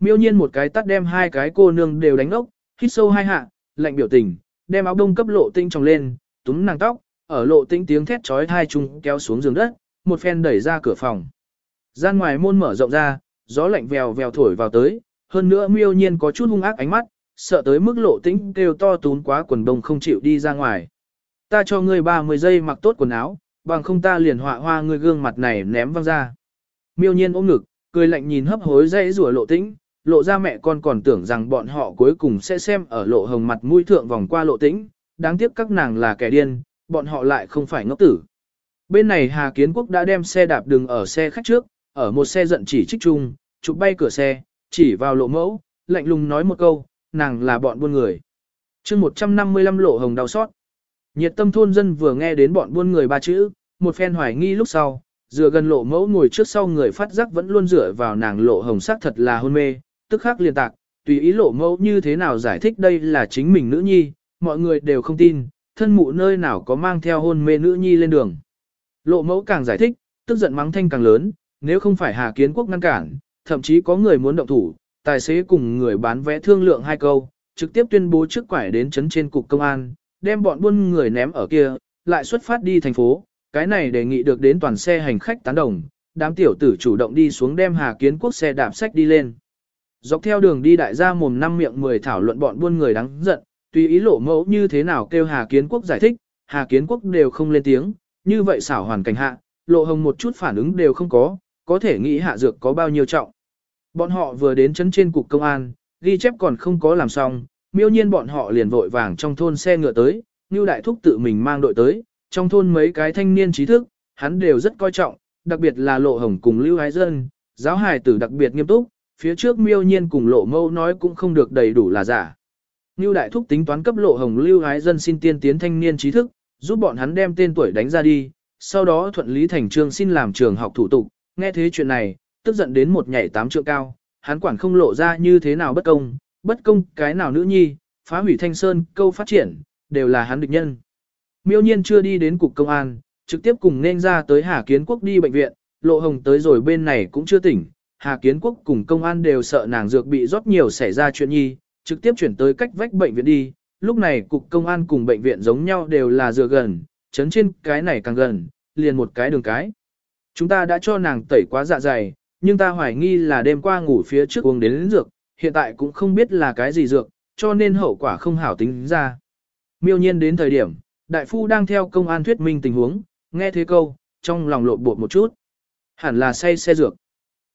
Miêu nhiên một cái tắt đem hai cái cô nương đều đánh ốc, hít sâu hai hạ, lạnh biểu tình, đem áo đông cấp lộ tinh tròng lên, túm nàng tóc, ở lộ tĩnh tiếng thét trói thai chung kéo xuống giường đất, một phen đẩy ra cửa phòng. Gian ngoài môn mở rộng ra, gió lạnh vèo vèo thổi vào tới, hơn nữa miêu nhiên có chút hung ác ánh mắt, sợ tới mức lộ tĩnh kêu to tún quá quần đông không chịu đi ra ngoài. Ta cho ngươi 30 giây mặc tốt quần áo, bằng không ta liền họa hoa ngươi gương mặt này ném văng ra. Miêu nhiên ôm ngực, cười lạnh nhìn hấp hối dây rủa lộ tĩnh, lộ ra mẹ con còn tưởng rằng bọn họ cuối cùng sẽ xem ở lộ hồng mặt mũi thượng vòng qua lộ tĩnh, đáng tiếc các nàng là kẻ điên, bọn họ lại không phải ngốc tử. Bên này Hà Kiến Quốc đã đem xe đạp đường ở xe khách trước, ở một xe giận chỉ trích chung, chụp bay cửa xe, chỉ vào lộ mẫu, lạnh lùng nói một câu, nàng là bọn buôn người. chương 155 lộ hồng đau xót. Nhiệt tâm thôn dân vừa nghe đến bọn buôn người ba chữ, một phen hoài nghi lúc sau, dựa gần lộ mẫu ngồi trước sau người phát giác vẫn luôn dựa vào nàng lộ hồng sắc thật là hôn mê, tức khắc liền tạc, tùy ý lộ mẫu như thế nào giải thích đây là chính mình nữ nhi, mọi người đều không tin, thân mụ nơi nào có mang theo hôn mê nữ nhi lên đường. Lộ mẫu càng giải thích, tức giận mắng thanh càng lớn, nếu không phải Hà Kiến Quốc ngăn cản, thậm chí có người muốn động thủ, tài xế cùng người bán vé thương lượng hai câu, trực tiếp tuyên bố trước quải đến chấn trên cục công an, đem bọn buôn người ném ở kia, lại xuất phát đi thành phố, cái này đề nghị được đến toàn xe hành khách tán đồng, đám tiểu tử chủ động đi xuống đem Hà Kiến Quốc xe đạp sách đi lên. Dọc theo đường đi đại gia mồm năm miệng mười thảo luận bọn buôn người đáng giận, tùy ý lộ mẫu như thế nào kêu Hà Kiến Quốc giải thích, Hà Kiến Quốc đều không lên tiếng, như vậy xảo hoàn cảnh hạ, lộ hồng một chút phản ứng đều không có, có thể nghĩ hạ dược có bao nhiêu trọng. Bọn họ vừa đến chấn trên cục công an, ghi chép còn không có làm xong, miêu nhiên bọn họ liền vội vàng trong thôn xe ngựa tới, như đại thúc tự mình mang đội tới, trong thôn mấy cái thanh niên trí thức, hắn đều rất coi trọng, đặc biệt là lộ hồng cùng lưu hái dân, giáo hài tử đặc biệt nghiêm túc, phía trước miêu nhiên cùng lộ mâu nói cũng không được đầy đủ là giả. Ngưu đại thúc tính toán cấp lộ hồng lưu gái dân xin tiên tiến thanh niên trí thức, giúp bọn hắn đem tên tuổi đánh ra đi, sau đó thuận lý thành trường xin làm trường học thủ tục, nghe thế chuyện này, tức giận đến một nhảy tám trượng cao, hắn quản không lộ ra như thế nào bất công, bất công cái nào nữ nhi, phá hủy thanh sơn, câu phát triển, đều là hắn địch nhân. Miêu nhiên chưa đi đến cục công an, trực tiếp cùng nên ra tới Hà Kiến Quốc đi bệnh viện, lộ hồng tới rồi bên này cũng chưa tỉnh, Hà Kiến Quốc cùng công an đều sợ nàng dược bị rót nhiều xảy ra chuyện nhi, trực tiếp chuyển tới cách vách bệnh viện đi, lúc này cục công an cùng bệnh viện giống nhau đều là dựa gần, chấn trên cái này càng gần, liền một cái đường cái. Chúng ta đã cho nàng tẩy quá dạ dày, nhưng ta hoài nghi là đêm qua ngủ phía trước uống đến, lĩnh dược, hiện tại cũng không biết là cái gì dược, cho nên hậu quả không hảo tính ra. Miêu nhiên đến thời điểm, đại phu đang theo công an thuyết minh tình huống, nghe thế câu, trong lòng lộn bột một chút. Hẳn là say xe dược.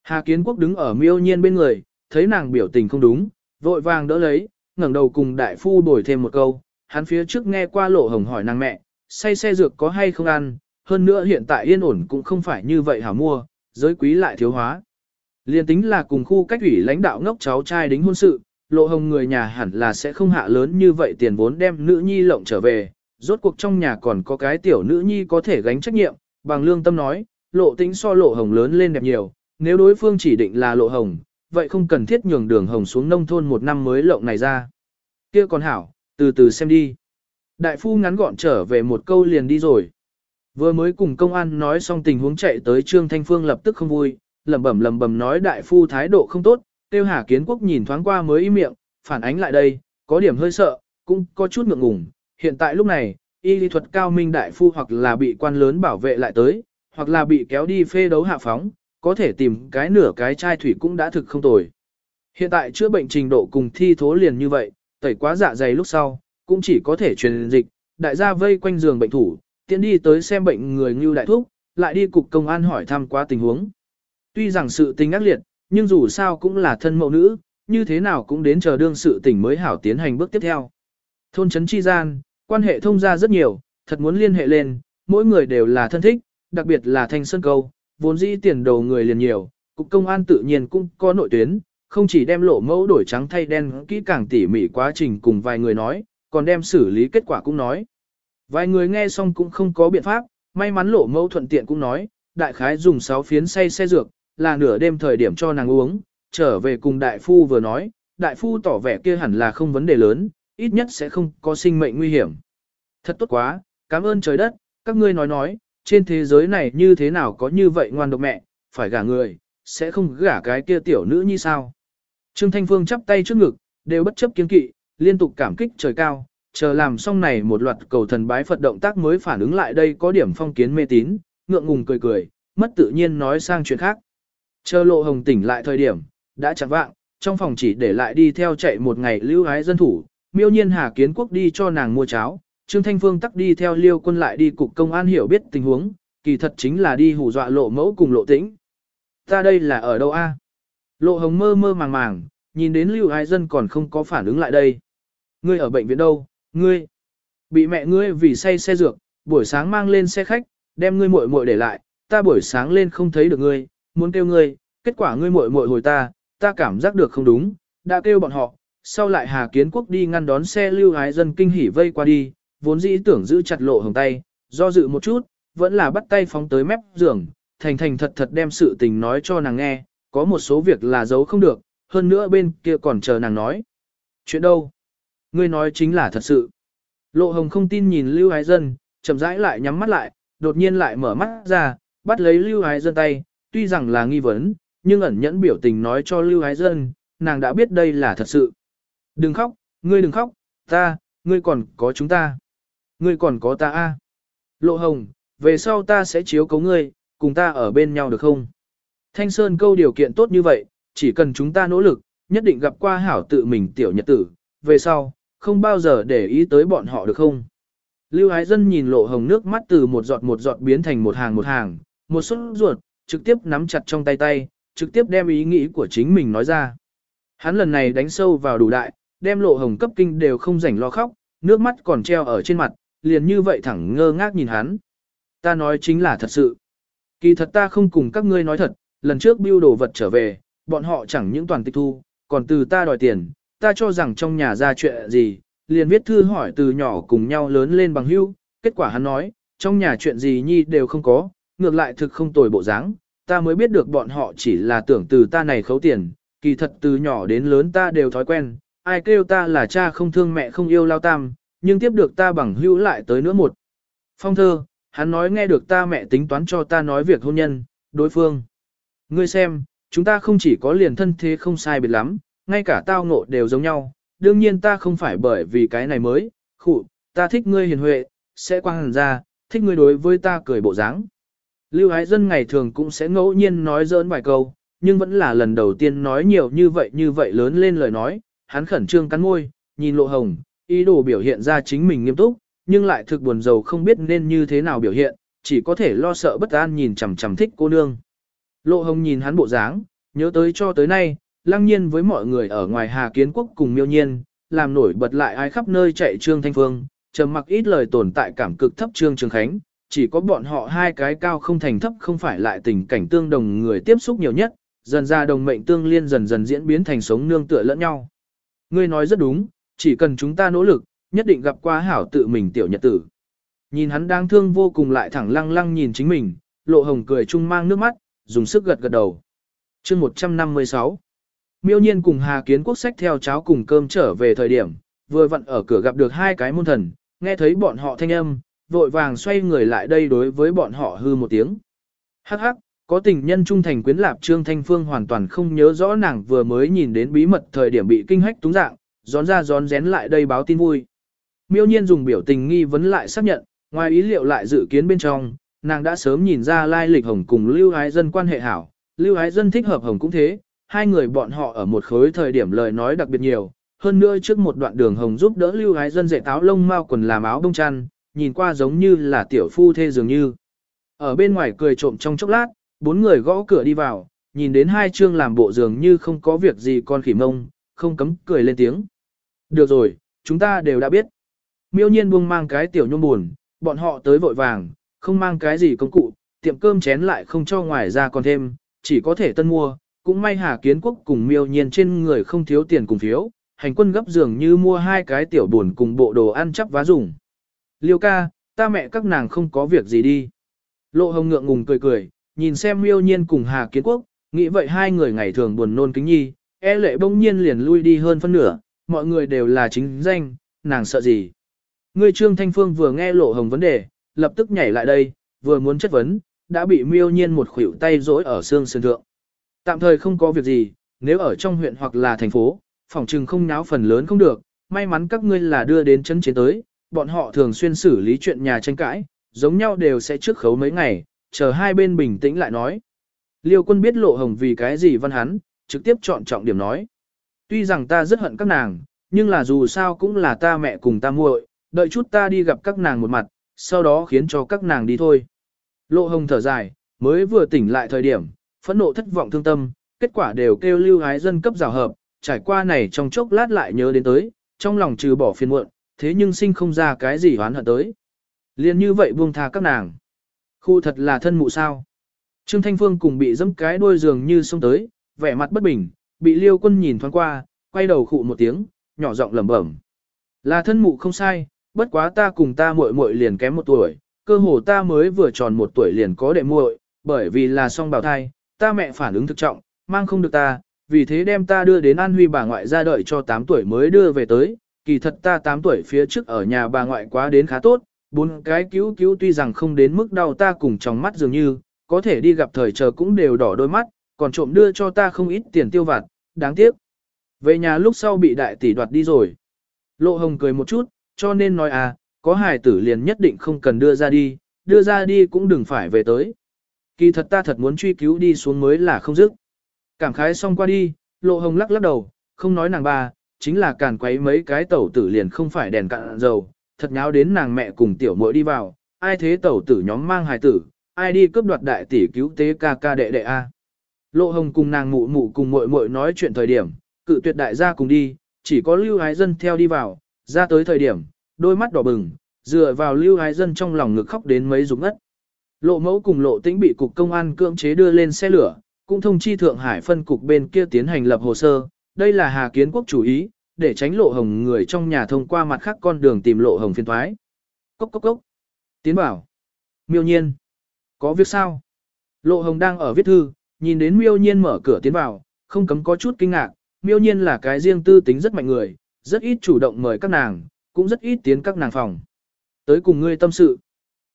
Hà Kiến Quốc đứng ở miêu nhiên bên người, thấy nàng biểu tình không đúng, vội vàng đỡ lấy, ngẩng đầu cùng đại phu bồi thêm một câu, hắn phía trước nghe qua lộ hồng hỏi nàng mẹ, say xe dược có hay không ăn, hơn nữa hiện tại yên ổn cũng không phải như vậy hả mua, giới quý lại thiếu hóa. Liên tính là cùng khu cách ủy lãnh đạo ngốc cháu trai đính hôn sự, lộ hồng người nhà hẳn là sẽ không hạ lớn như vậy tiền vốn đem nữ nhi lộng trở về, rốt cuộc trong nhà còn có cái tiểu nữ nhi có thể gánh trách nhiệm, bằng lương tâm nói, lộ tính so lộ hồng lớn lên đẹp nhiều, nếu đối phương chỉ định là lộ hồng, vậy không cần thiết nhường đường hồng xuống nông thôn một năm mới lộng này ra. kia còn hảo, từ từ xem đi. Đại phu ngắn gọn trở về một câu liền đi rồi. Vừa mới cùng công an nói xong tình huống chạy tới Trương Thanh Phương lập tức không vui, lẩm bẩm lẩm bẩm nói đại phu thái độ không tốt, tiêu hà kiến quốc nhìn thoáng qua mới im miệng, phản ánh lại đây, có điểm hơi sợ, cũng có chút ngượng ngùng. Hiện tại lúc này, y lý thuật cao minh đại phu hoặc là bị quan lớn bảo vệ lại tới, hoặc là bị kéo đi phê đấu hạ phóng, có thể tìm cái nửa cái chai thủy cũng đã thực không tồi. Hiện tại chữa bệnh trình độ cùng thi thố liền như vậy, tẩy quá dạ dày lúc sau, cũng chỉ có thể truyền dịch, đại gia vây quanh giường bệnh thủ, tiến đi tới xem bệnh người như đại thúc, lại đi cục công an hỏi thăm qua tình huống. Tuy rằng sự tình ác liệt, nhưng dù sao cũng là thân mẫu nữ, như thế nào cũng đến chờ đương sự tình mới hảo tiến hành bước tiếp theo. Thôn trấn chi gian, quan hệ thông gia rất nhiều, thật muốn liên hệ lên, mỗi người đều là thân thích, đặc biệt là thanh sơn câu, vốn dĩ tiền đầu người liền nhiều, cục công an tự nhiên cũng có nội tuyến, không chỉ đem lộ mẫu đổi trắng thay đen kỹ càng tỉ mỉ quá trình cùng vài người nói, còn đem xử lý kết quả cũng nói. Vài người nghe xong cũng không có biện pháp, may mắn lộ mẫu thuận tiện cũng nói, đại khái dùng 6 phiến say xe dược, là nửa đêm thời điểm cho nàng uống, trở về cùng đại phu vừa nói, đại phu tỏ vẻ kia hẳn là không vấn đề lớn, ít nhất sẽ không có sinh mệnh nguy hiểm. Thật tốt quá, cảm ơn trời đất, các ngươi nói nói, trên thế giới này như thế nào có như vậy ngoan độc mẹ, phải gả người, sẽ không gả cái kia tiểu nữ như sao. Trương Thanh Phương chắp tay trước ngực, đều bất chấp kiên kỵ, liên tục cảm kích trời cao, chờ làm xong này một loạt cầu thần bái Phật động tác mới phản ứng lại đây có điểm phong kiến mê tín, ngượng ngùng cười cười, mất tự nhiên nói sang chuyện khác. Chờ lộ hồng tỉnh lại thời điểm, đã chẳng vạng, trong phòng chỉ để lại đi theo chạy một ngày lưu hái dân thủ, miêu nhiên Hà Kiến Quốc đi cho nàng mua cháo, Trương Thanh Phương tắc đi theo liêu quân lại đi cục công an hiểu biết tình huống, kỳ thật chính là đi hù dọa lộ mẫu cùng lộ tĩnh. Ta đây là ở đâu a? Lộ hồng mơ mơ màng màng, nhìn đến lưu ái dân còn không có phản ứng lại đây. Ngươi ở bệnh viện đâu, ngươi? Bị mẹ ngươi vì say xe dược, buổi sáng mang lên xe khách, đem ngươi muội muội để lại, ta buổi sáng lên không thấy được ngươi, muốn kêu ngươi, kết quả ngươi muội muội hồi ta, ta cảm giác được không đúng, đã kêu bọn họ, sau lại Hà Kiến Quốc đi ngăn đón xe lưu ái dân kinh hỉ vây qua đi, vốn dĩ tưởng giữ chặt lộ hồng tay, do dự một chút, vẫn là bắt tay phóng tới mép giường, thành thành thật thật đem sự tình nói cho nàng nghe, có một số việc là giấu không được, hơn nữa bên kia còn chờ nàng nói. Chuyện đâu? Ngươi nói chính là thật sự. Lộ hồng không tin nhìn Lưu Ái Dân, chậm rãi lại nhắm mắt lại, đột nhiên lại mở mắt ra, bắt lấy Lưu Ái Dân tay, tuy rằng là nghi vấn, nhưng ẩn nhẫn biểu tình nói cho Lưu Ái Dân, nàng đã biết đây là thật sự. Đừng khóc, ngươi đừng khóc, ta, ngươi còn có chúng ta. Ngươi còn có ta a. Lộ hồng, về sau ta sẽ chiếu cấu ngươi, cùng ta ở bên nhau được không? Thanh Sơn câu điều kiện tốt như vậy, chỉ cần chúng ta nỗ lực, nhất định gặp qua hảo tự mình tiểu nhật tử, về sau, không bao giờ để ý tới bọn họ được không? Lưu Ái Dân nhìn lộ hồng nước mắt từ một giọt một giọt biến thành một hàng một hàng, một suất ruột, trực tiếp nắm chặt trong tay tay, trực tiếp đem ý nghĩ của chính mình nói ra. Hắn lần này đánh sâu vào đủ đại, đem lộ hồng cấp kinh đều không rảnh lo khóc, nước mắt còn treo ở trên mặt, liền như vậy thẳng ngơ ngác nhìn hắn. Ta nói chính là thật sự. Kỳ thật ta không cùng các ngươi nói thật, lần trước bưu đồ vật trở về, bọn họ chẳng những toàn tịch thu, còn từ ta đòi tiền, ta cho rằng trong nhà ra chuyện gì, liền viết thư hỏi từ nhỏ cùng nhau lớn lên bằng hữu, kết quả hắn nói, trong nhà chuyện gì nhi đều không có, ngược lại thực không tồi bộ dáng, ta mới biết được bọn họ chỉ là tưởng từ ta này khấu tiền, kỳ thật từ nhỏ đến lớn ta đều thói quen, ai kêu ta là cha không thương mẹ không yêu lao tam, nhưng tiếp được ta bằng hữu lại tới nữa một. Phong thơ, hắn nói nghe được ta mẹ tính toán cho ta nói việc hôn nhân, đối phương. Ngươi xem, chúng ta không chỉ có liền thân thế không sai biệt lắm, ngay cả tao ngộ đều giống nhau, đương nhiên ta không phải bởi vì cái này mới, khụ, ta thích ngươi hiền huệ, sẽ quang hẳn ra, thích ngươi đối với ta cười bộ dáng. Lưu Ái Dân ngày thường cũng sẽ ngẫu nhiên nói dỡn vài câu, nhưng vẫn là lần đầu tiên nói nhiều như vậy như vậy lớn lên lời nói, hắn khẩn trương cắn môi, nhìn lộ hồng, ý đồ biểu hiện ra chính mình nghiêm túc, nhưng lại thực buồn rầu không biết nên như thế nào biểu hiện, chỉ có thể lo sợ bất an nhìn chằm chằm thích cô nương. Lộ hồng nhìn hắn bộ dáng, nhớ tới cho tới nay, lăng nhiên với mọi người ở ngoài Hà Kiến Quốc cùng miêu nhiên, làm nổi bật lại ai khắp nơi chạy Trương Thanh Phương, trầm mặc ít lời tồn tại cảm cực thấp Trương Trường Khánh, chỉ có bọn họ hai cái cao không thành thấp không phải lại tình cảnh tương đồng người tiếp xúc nhiều nhất, dần ra đồng mệnh tương liên dần dần diễn biến thành sống nương tựa lẫn nhau. Ngươi nói rất đúng, chỉ cần chúng ta nỗ lực, nhất định gặp qua hảo tự mình tiểu nhật tử. Nhìn hắn đang thương vô cùng lại thẳng lăng lăng nhìn chính mình, lộ hồng cười chung mang nước mắt, dùng sức gật gật đầu. chương 156 Miêu nhiên cùng Hà Kiến Quốc sách theo cháo cùng cơm trở về thời điểm, vừa vặn ở cửa gặp được hai cái môn thần, nghe thấy bọn họ thanh âm, vội vàng xoay người lại đây đối với bọn họ hư một tiếng. Hắc hắc, có tình nhân trung thành quyến lạp Trương Thanh Phương hoàn toàn không nhớ rõ nàng vừa mới nhìn đến bí mật thời điểm bị kinh hách túng dạng, gión ra gión rén lại đây báo tin vui. Miêu nhiên dùng biểu tình nghi vấn lại xác nhận, ngoài ý liệu lại dự kiến bên trong, nàng đã sớm nhìn ra lai lịch Hồng cùng Lưu Ái Dân quan hệ hảo, Lưu Ái Dân thích hợp Hồng cũng thế, hai người bọn họ ở một khối thời điểm lời nói đặc biệt nhiều, hơn nữa trước một đoạn đường Hồng giúp đỡ Lưu Ái Dân dạy táo lông mao quần làm áo đông chăn, nhìn qua giống như là tiểu phu thê dường như. Ở bên ngoài cười trộm trong chốc lát, bốn người gõ cửa đi vào, nhìn đến hai chương làm bộ dường như không có việc gì con khỉ mông, không cấm cười lên tiếng. Được rồi, chúng ta đều đã biết. Miêu nhiên buông mang cái tiểu nhôm buồn, bọn họ tới vội vàng, không mang cái gì công cụ, tiệm cơm chén lại không cho ngoài ra còn thêm, chỉ có thể tân mua, cũng may Hà Kiến Quốc cùng miêu nhiên trên người không thiếu tiền cùng phiếu, hành quân gấp dường như mua hai cái tiểu buồn cùng bộ đồ ăn chắp vá dùng. Liêu ca, ta mẹ các nàng không có việc gì đi. Lộ hồng ngượng ngùng cười cười, nhìn xem miêu nhiên cùng Hà Kiến Quốc, Nghĩ vậy hai người ngày thường buồn nôn kính nhi, e lệ bỗng nhiên liền lui đi hơn phân nửa, mọi người đều là chính danh, nàng sợ gì. Ngươi Trương Thanh Phương vừa nghe lộ hồng vấn đề, lập tức nhảy lại đây, vừa muốn chất vấn, đã bị miêu nhiên một khuỷu tay rỗi ở xương sườn thượng. Tạm thời không có việc gì, nếu ở trong huyện hoặc là thành phố, phòng trừng không náo phần lớn không được, may mắn các ngươi là đưa đến chấn chiến tới, bọn họ thường xuyên xử lý chuyện nhà tranh cãi, giống nhau đều sẽ trước khấu mấy ngày, chờ hai bên bình tĩnh lại nói. Liêu quân biết lộ hồng vì cái gì văn hắn, trực tiếp chọn trọng điểm nói. Tuy rằng ta rất hận các nàng, nhưng là dù sao cũng là ta mẹ cùng ta muội, đợi chút ta đi gặp các nàng một mặt, sau đó khiến cho các nàng đi thôi. Lộ hồng thở dài, mới vừa tỉnh lại thời điểm, phẫn nộ thất vọng thương tâm, kết quả đều kêu lưu ái dân cấp rào hợp, trải qua này trong chốc lát lại nhớ đến tới, trong lòng trừ bỏ phiền muộn, thế nhưng sinh không ra cái gì hoán hận tới. Liên như vậy buông tha các nàng. Khu thật là thân mụ sao. Trương Thanh Phương cùng bị dẫm cái đuôi giường như xông tới, vẻ mặt bất bình, bị liêu quân nhìn thoáng qua, quay đầu khụ một tiếng, nhỏ giọng lẩm bẩm. Là thân mụ không sai, bất quá ta cùng ta muội muội liền kém một tuổi, cơ hồ ta mới vừa tròn một tuổi liền có đệ muội, bởi vì là song bào thai, ta mẹ phản ứng thực trọng, mang không được ta, vì thế đem ta đưa đến An Huy bà ngoại ra đợi cho 8 tuổi mới đưa về tới, kỳ thật ta 8 tuổi phía trước ở nhà bà ngoại quá đến khá tốt, bốn cái cứu cứu tuy rằng không đến mức đau ta cùng trong mắt dường như, có thể đi gặp thời chờ cũng đều đỏ đôi mắt, còn trộm đưa cho ta không ít tiền tiêu vặt, đáng tiếc. Về nhà lúc sau bị đại tỷ đoạt đi rồi. Lộ hồng cười một chút, cho nên nói à, có hài tử liền nhất định không cần đưa ra đi, đưa ra đi cũng đừng phải về tới. Kỳ thật ta thật muốn truy cứu đi xuống mới là không dứt. Cảm khái xong qua đi, lộ hồng lắc lắc đầu, không nói nàng ba, chính là càn quấy mấy cái tẩu tử liền không phải đèn cạn dầu, thật nháo đến nàng mẹ cùng tiểu muội đi vào, ai thế tẩu tử nhóm mang hài tử, ai đi cướp đoạt đại tỷ cứu tế ca ca đệ đệ a. Lộ hồng cùng nàng mụ mụ cùng muội muội nói chuyện thời điểm, cự tuyệt đại gia cùng đi, chỉ có lưu ái dân theo đi vào, ra tới thời điểm, đôi mắt đỏ bừng, dựa vào lưu ái dân trong lòng ngực khóc đến mấy rụng ngất. Lộ mẫu cùng lộ tĩnh bị cục công an cưỡng chế đưa lên xe lửa, cũng thông chi Thượng Hải phân cục bên kia tiến hành lập hồ sơ, đây là Hà Kiến Quốc chủ ý, để tránh lộ hồng người trong nhà thông qua mặt khác con đường tìm lộ hồng phiên thoái. Cốc cốc cốc. Tiến bảo. Miêu nhiên. Có việc sao? Lộ hồng đang ở viết thư, nhìn đến miêu nhiên mở cửa tiến vào, không cấm có chút kinh ngạc, miêu nhiên là cái riêng tư tính rất mạnh người, rất ít chủ động mời các nàng, cũng rất ít tiến các nàng phòng. Tới cùng ngươi tâm sự.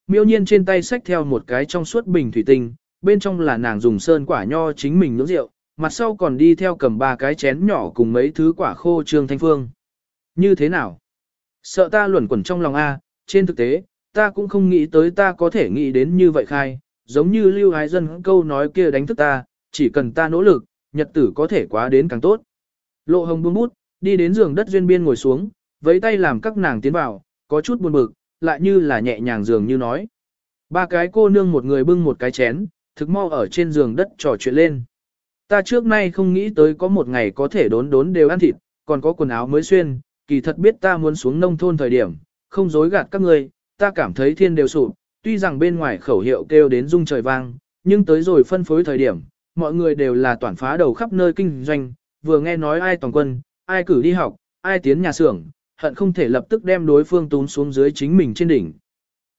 Miêu nhiên trên tay xách theo một cái trong suốt bình thủy tinh, bên trong là nàng dùng sơn quả nho chính mình nướng rượu, mặt sau còn đi theo cầm ba cái chén nhỏ cùng mấy thứ quả khô trương thanh phương. Như thế nào? Sợ ta luẩn quẩn trong lòng A, trên thực tế, ta cũng không nghĩ tới ta có thể nghĩ đến như vậy khai, giống như lưu Ái dân câu nói kia đánh thức ta, chỉ cần ta nỗ lực, nhật tử có thể quá đến càng tốt. Lộ hồng buông bút, đi đến giường đất duyên biên ngồi xuống, với tay làm các nàng tiến vào, có chút buồn bực, lại như là nhẹ nhàng dường như nói. Ba cái cô nương một người bưng một cái chén, thực mau ở trên giường đất trò chuyện lên. Ta trước nay không nghĩ tới có một ngày có thể đốn đốn đều ăn thịt, còn có quần áo mới xuyên, kỳ thật biết ta muốn xuống nông thôn thời điểm, không dối gạt các ngươi, ta cảm thấy thiên đều sụp, tuy rằng bên ngoài khẩu hiệu kêu đến rung trời vang, nhưng tới rồi phân phối thời điểm, mọi người đều là toàn phá đầu khắp nơi kinh doanh, vừa nghe nói ai toàn quân, ai cử đi học, ai tiến nhà xưởng, hận không thể lập tức đem đối phương tún xuống dưới chính mình trên đỉnh.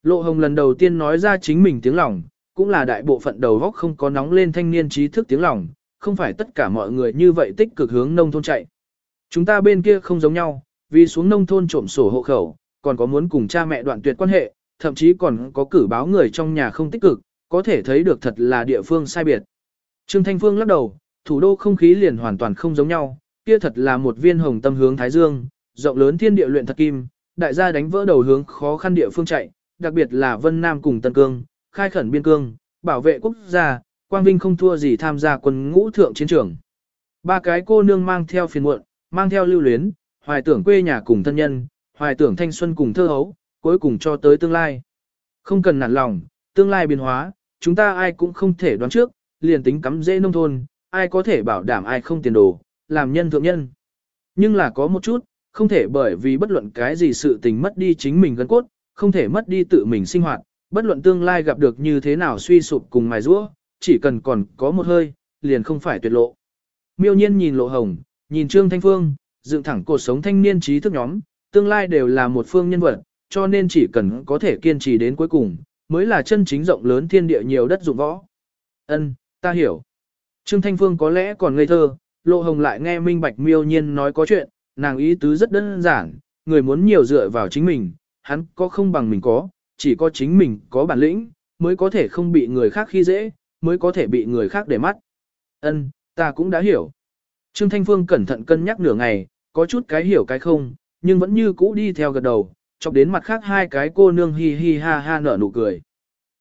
Lộ Hồng lần đầu tiên nói ra chính mình tiếng lòng, cũng là đại bộ phận đầu góc không có nóng lên thanh niên trí thức tiếng lòng, không phải tất cả mọi người như vậy tích cực hướng nông thôn chạy. Chúng ta bên kia không giống nhau, vì xuống nông thôn trộm sổ hộ khẩu, còn có muốn cùng cha mẹ đoạn tuyệt quan hệ, thậm chí còn có cử báo người trong nhà không tích cực, có thể thấy được thật là địa phương sai biệt. Trương Thanh Phương lắc đầu, thủ đô không khí liền hoàn toàn không giống nhau, kia thật là một viên hồng tâm hướng Thái Dương, rộng lớn thiên địa luyện thật kim, đại gia đánh vỡ đầu hướng khó khăn địa phương chạy, đặc biệt là Vân Nam cùng Tân Cương, khai khẩn biên cương, bảo vệ quốc gia, Quang Vinh không thua gì tham gia quân ngũ thượng chiến trường. Ba cái cô nương mang theo phiền muộn, mang theo lưu luyến, hoài tưởng quê nhà cùng thân nhân, hoài tưởng thanh xuân cùng thơ hấu, cuối cùng cho tới tương lai. Không cần nản lòng, tương lai biến hóa, chúng ta ai cũng không thể đoán trước, liền tính cắm dễ nông thôn, ai có thể bảo đảm ai không tiền đồ, làm nhân thượng nhân. Nhưng là có một chút, không thể bởi vì bất luận cái gì sự tình mất đi chính mình gân cốt, không thể mất đi tự mình sinh hoạt, bất luận tương lai gặp được như thế nào suy sụp cùng mài rũa, chỉ cần còn có một hơi, liền không phải tuyệt lộ. Miêu nhiên nhìn lộ hồng, nhìn Trương Thanh Phương, dựng thẳng cuộc sống thanh niên trí thức nhóm, tương lai đều là một phương nhân vật, cho nên chỉ cần có thể kiên trì đến cuối cùng, mới là chân chính rộng lớn thiên địa nhiều đất dụng võ. Ân, ta hiểu. Trương Thanh Phương có lẽ còn ngây thơ, Lộ Hồng lại nghe Minh Bạch miêu nhiên nói có chuyện, nàng ý tứ rất đơn giản, người muốn nhiều dựa vào chính mình, hắn có không bằng mình có, chỉ có chính mình có bản lĩnh, mới có thể không bị người khác khi dễ, mới có thể bị người khác để mắt. Ân, ta cũng đã hiểu. Trương Thanh Phương cẩn thận cân nhắc nửa ngày, có chút cái hiểu cái không, nhưng vẫn như cũ đi theo gật đầu, chọc đến mặt khác hai cái cô nương hi hi ha ha nở nụ cười.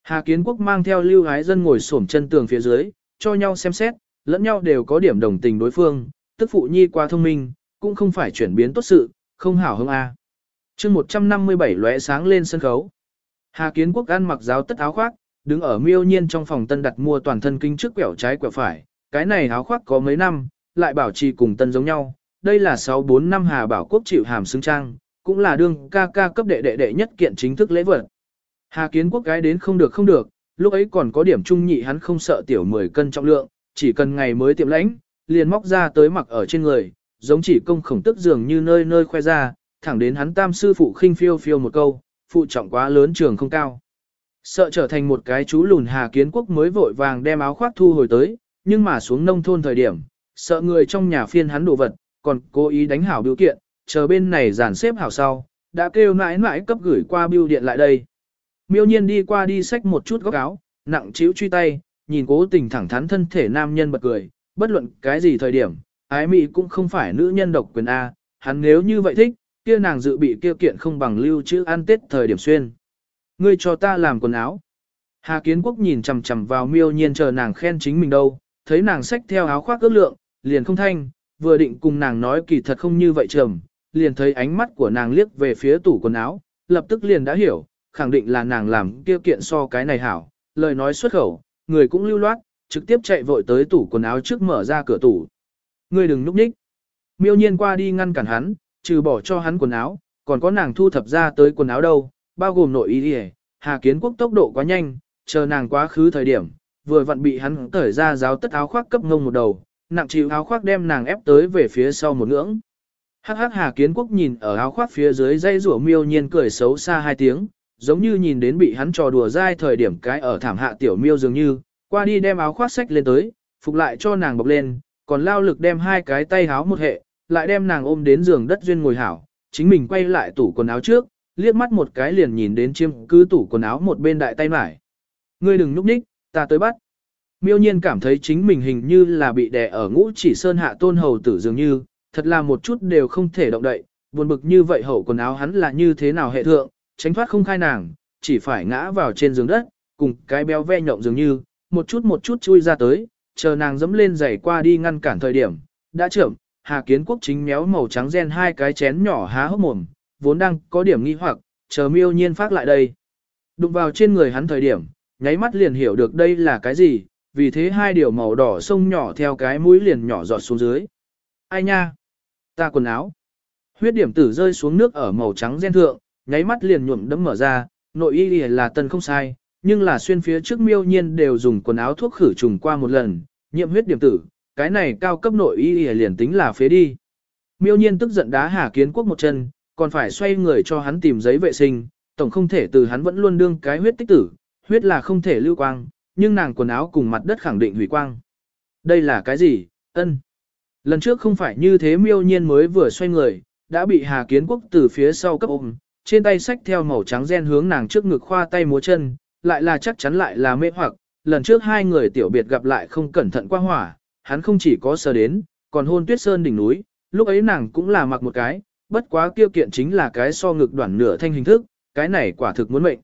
Hà Kiến Quốc mang theo lưu gái dân ngồi xổm chân tường phía dưới, cho nhau xem xét, lẫn nhau đều có điểm đồng tình đối phương, tức phụ nhi quá thông minh, cũng không phải chuyển biến tốt sự, không hảo hông a. chương 157 lóe sáng lên sân khấu. Hà Kiến Quốc ăn mặc giáo tất áo khoác, đứng ở miêu nhiên trong phòng tân đặt mua toàn thân kinh trước quẹo trái quẹo phải, cái này áo khoác có mấy năm, lại bảo trì cùng tân giống nhau, đây là 6-4 năm Hà Bảo Quốc chịu hàm xứng trang, cũng là đương ca ca cấp đệ đệ đệ nhất kiện chính thức lễ vật. Hà Kiến Quốc gái đến không được không được, lúc ấy còn có điểm trung nhị hắn không sợ tiểu 10 cân trọng lượng, chỉ cần ngày mới tiệm lãnh, liền móc ra tới mặc ở trên người, giống chỉ công khổng tức dường như nơi nơi khoe ra, thẳng đến hắn tam sư phụ khinh phiêu phiêu một câu, phụ trọng quá lớn trường không cao. Sợ trở thành một cái chú lùn Hà Kiến Quốc mới vội vàng đem áo khoác thu hồi tới, nhưng mà xuống nông thôn thời điểm, sợ người trong nhà phiên hắn đồ vật, còn cố ý đánh hảo biểu kiện, chờ bên này dàn xếp hảo sau, đã kêu mãi mãi cấp gửi qua bưu điện lại đây. Miêu nhiên đi qua đi xách một chút góc áo, nặng chiếu truy tay, nhìn cố tình thẳng thắn thân thể nam nhân bật cười, bất luận cái gì thời điểm, ái mị cũng không phải nữ nhân độc quyền A, hắn nếu như vậy thích, kia nàng dự bị kia kiện không bằng lưu chữ ăn tết thời điểm xuyên. Ngươi cho ta làm quần áo. Hà Kiến Quốc nhìn chằm chằm vào miêu nhiên chờ nàng khen chính mình đâu, thấy nàng xách theo áo khoác ước lượng, liền không thanh, vừa định cùng nàng nói kỳ thật không như vậy trầm, liền thấy ánh mắt của nàng liếc về phía tủ quần áo, lập tức liền đã hiểu, khẳng định là nàng làm kia kiện so cái này hảo, lời nói xuất khẩu, người cũng lưu loát, trực tiếp chạy vội tới tủ quần áo trước mở ra cửa tủ. Ngươi đừng núp nhích. Miêu nhiên qua đi ngăn cản hắn, trừ bỏ cho hắn quần áo, còn có nàng thu thập ra tới quần áo đâu, bao gồm nội y đi Hà Kiến Quốc tốc độ quá nhanh, chờ nàng quá khứ thời điểm, vừa vặn bị hắn cởi ra giáo tất áo khoác cấp ngông một đầu, nặng chịu áo khoác đem nàng ép tới về phía sau một ngưỡng. Hắc hắc Hà Kiến Quốc nhìn ở áo khoác phía dưới dây rủa miêu nhiên cười xấu xa hai tiếng, giống như nhìn đến bị hắn trò đùa dai thời điểm cái ở thảm hạ tiểu miêu dường như, qua đi đem áo khoác sách lên tới, phục lại cho nàng bọc lên, còn lao lực đem hai cái tay háo một hệ, lại đem nàng ôm đến giường đất duyên ngồi hảo, chính mình quay lại tủ quần áo trước, liếc mắt một cái liền nhìn đến chiêm cứ tủ quần áo một bên đại tay mải. Ngươi đừng núp ních, ta tới bắt. Miêu nhiên cảm thấy chính mình hình như là bị đè ở ngũ chỉ sơn hạ tôn hầu tử dường như, thật là một chút đều không thể động đậy, buồn bực như vậy hậu quần áo hắn là như thế nào hệ thượng, tránh thoát không khai nàng, chỉ phải ngã vào trên giường đất, cùng cái béo ve nhộng dường như, một chút một chút chui ra tới, chờ nàng dẫm lên giày qua đi ngăn cản thời điểm, đã trưởng, Hà Kiến Quốc chính méo màu trắng gen hai cái chén nhỏ há hốc mồm, vốn đang có điểm nghi hoặc, chờ miêu nhiên phát lại đây. Đụng vào trên người hắn thời điểm, nháy mắt liền hiểu được đây là cái gì, vì thế hai điều màu đỏ sông nhỏ theo cái mũi liền nhỏ giọt xuống dưới. Ai nha? Ta quần áo. Huyết điểm tử rơi xuống nước ở màu trắng gen thượng, nháy mắt liền nhuộm đẫm mở ra, nội y là tân không sai, nhưng là xuyên phía trước miêu nhiên đều dùng quần áo thuốc khử trùng qua một lần, nhiễm huyết điểm tử, cái này cao cấp nội y liền tính là phế đi. Miêu nhiên tức giận đá Hà Kiến Quốc một chân, còn phải xoay người cho hắn tìm giấy vệ sinh, tổng không thể từ hắn vẫn luôn đương cái huyết tích tử, huyết là không thể lưu quang, nhưng nàng quần áo cùng mặt đất khẳng định hủy quang. Đây là cái gì? Ân. Lần trước không phải như thế miêu nhiên mới vừa xoay người, đã bị Hà Kiến Quốc từ phía sau cấp ôm, trên tay sách theo màu trắng gen hướng nàng trước ngực khoa tay múa chân, lại là chắc chắn lại là mê hoặc, lần trước hai người tiểu biệt gặp lại không cẩn thận qua hỏa, hắn không chỉ có sờ đến, còn hôn tuyết sơn đỉnh núi, lúc ấy nàng cũng là mặc một cái, bất quá tiêu kiện chính là cái so ngực đoạn nửa thanh hình thức, cái này quả thực muốn mệnh.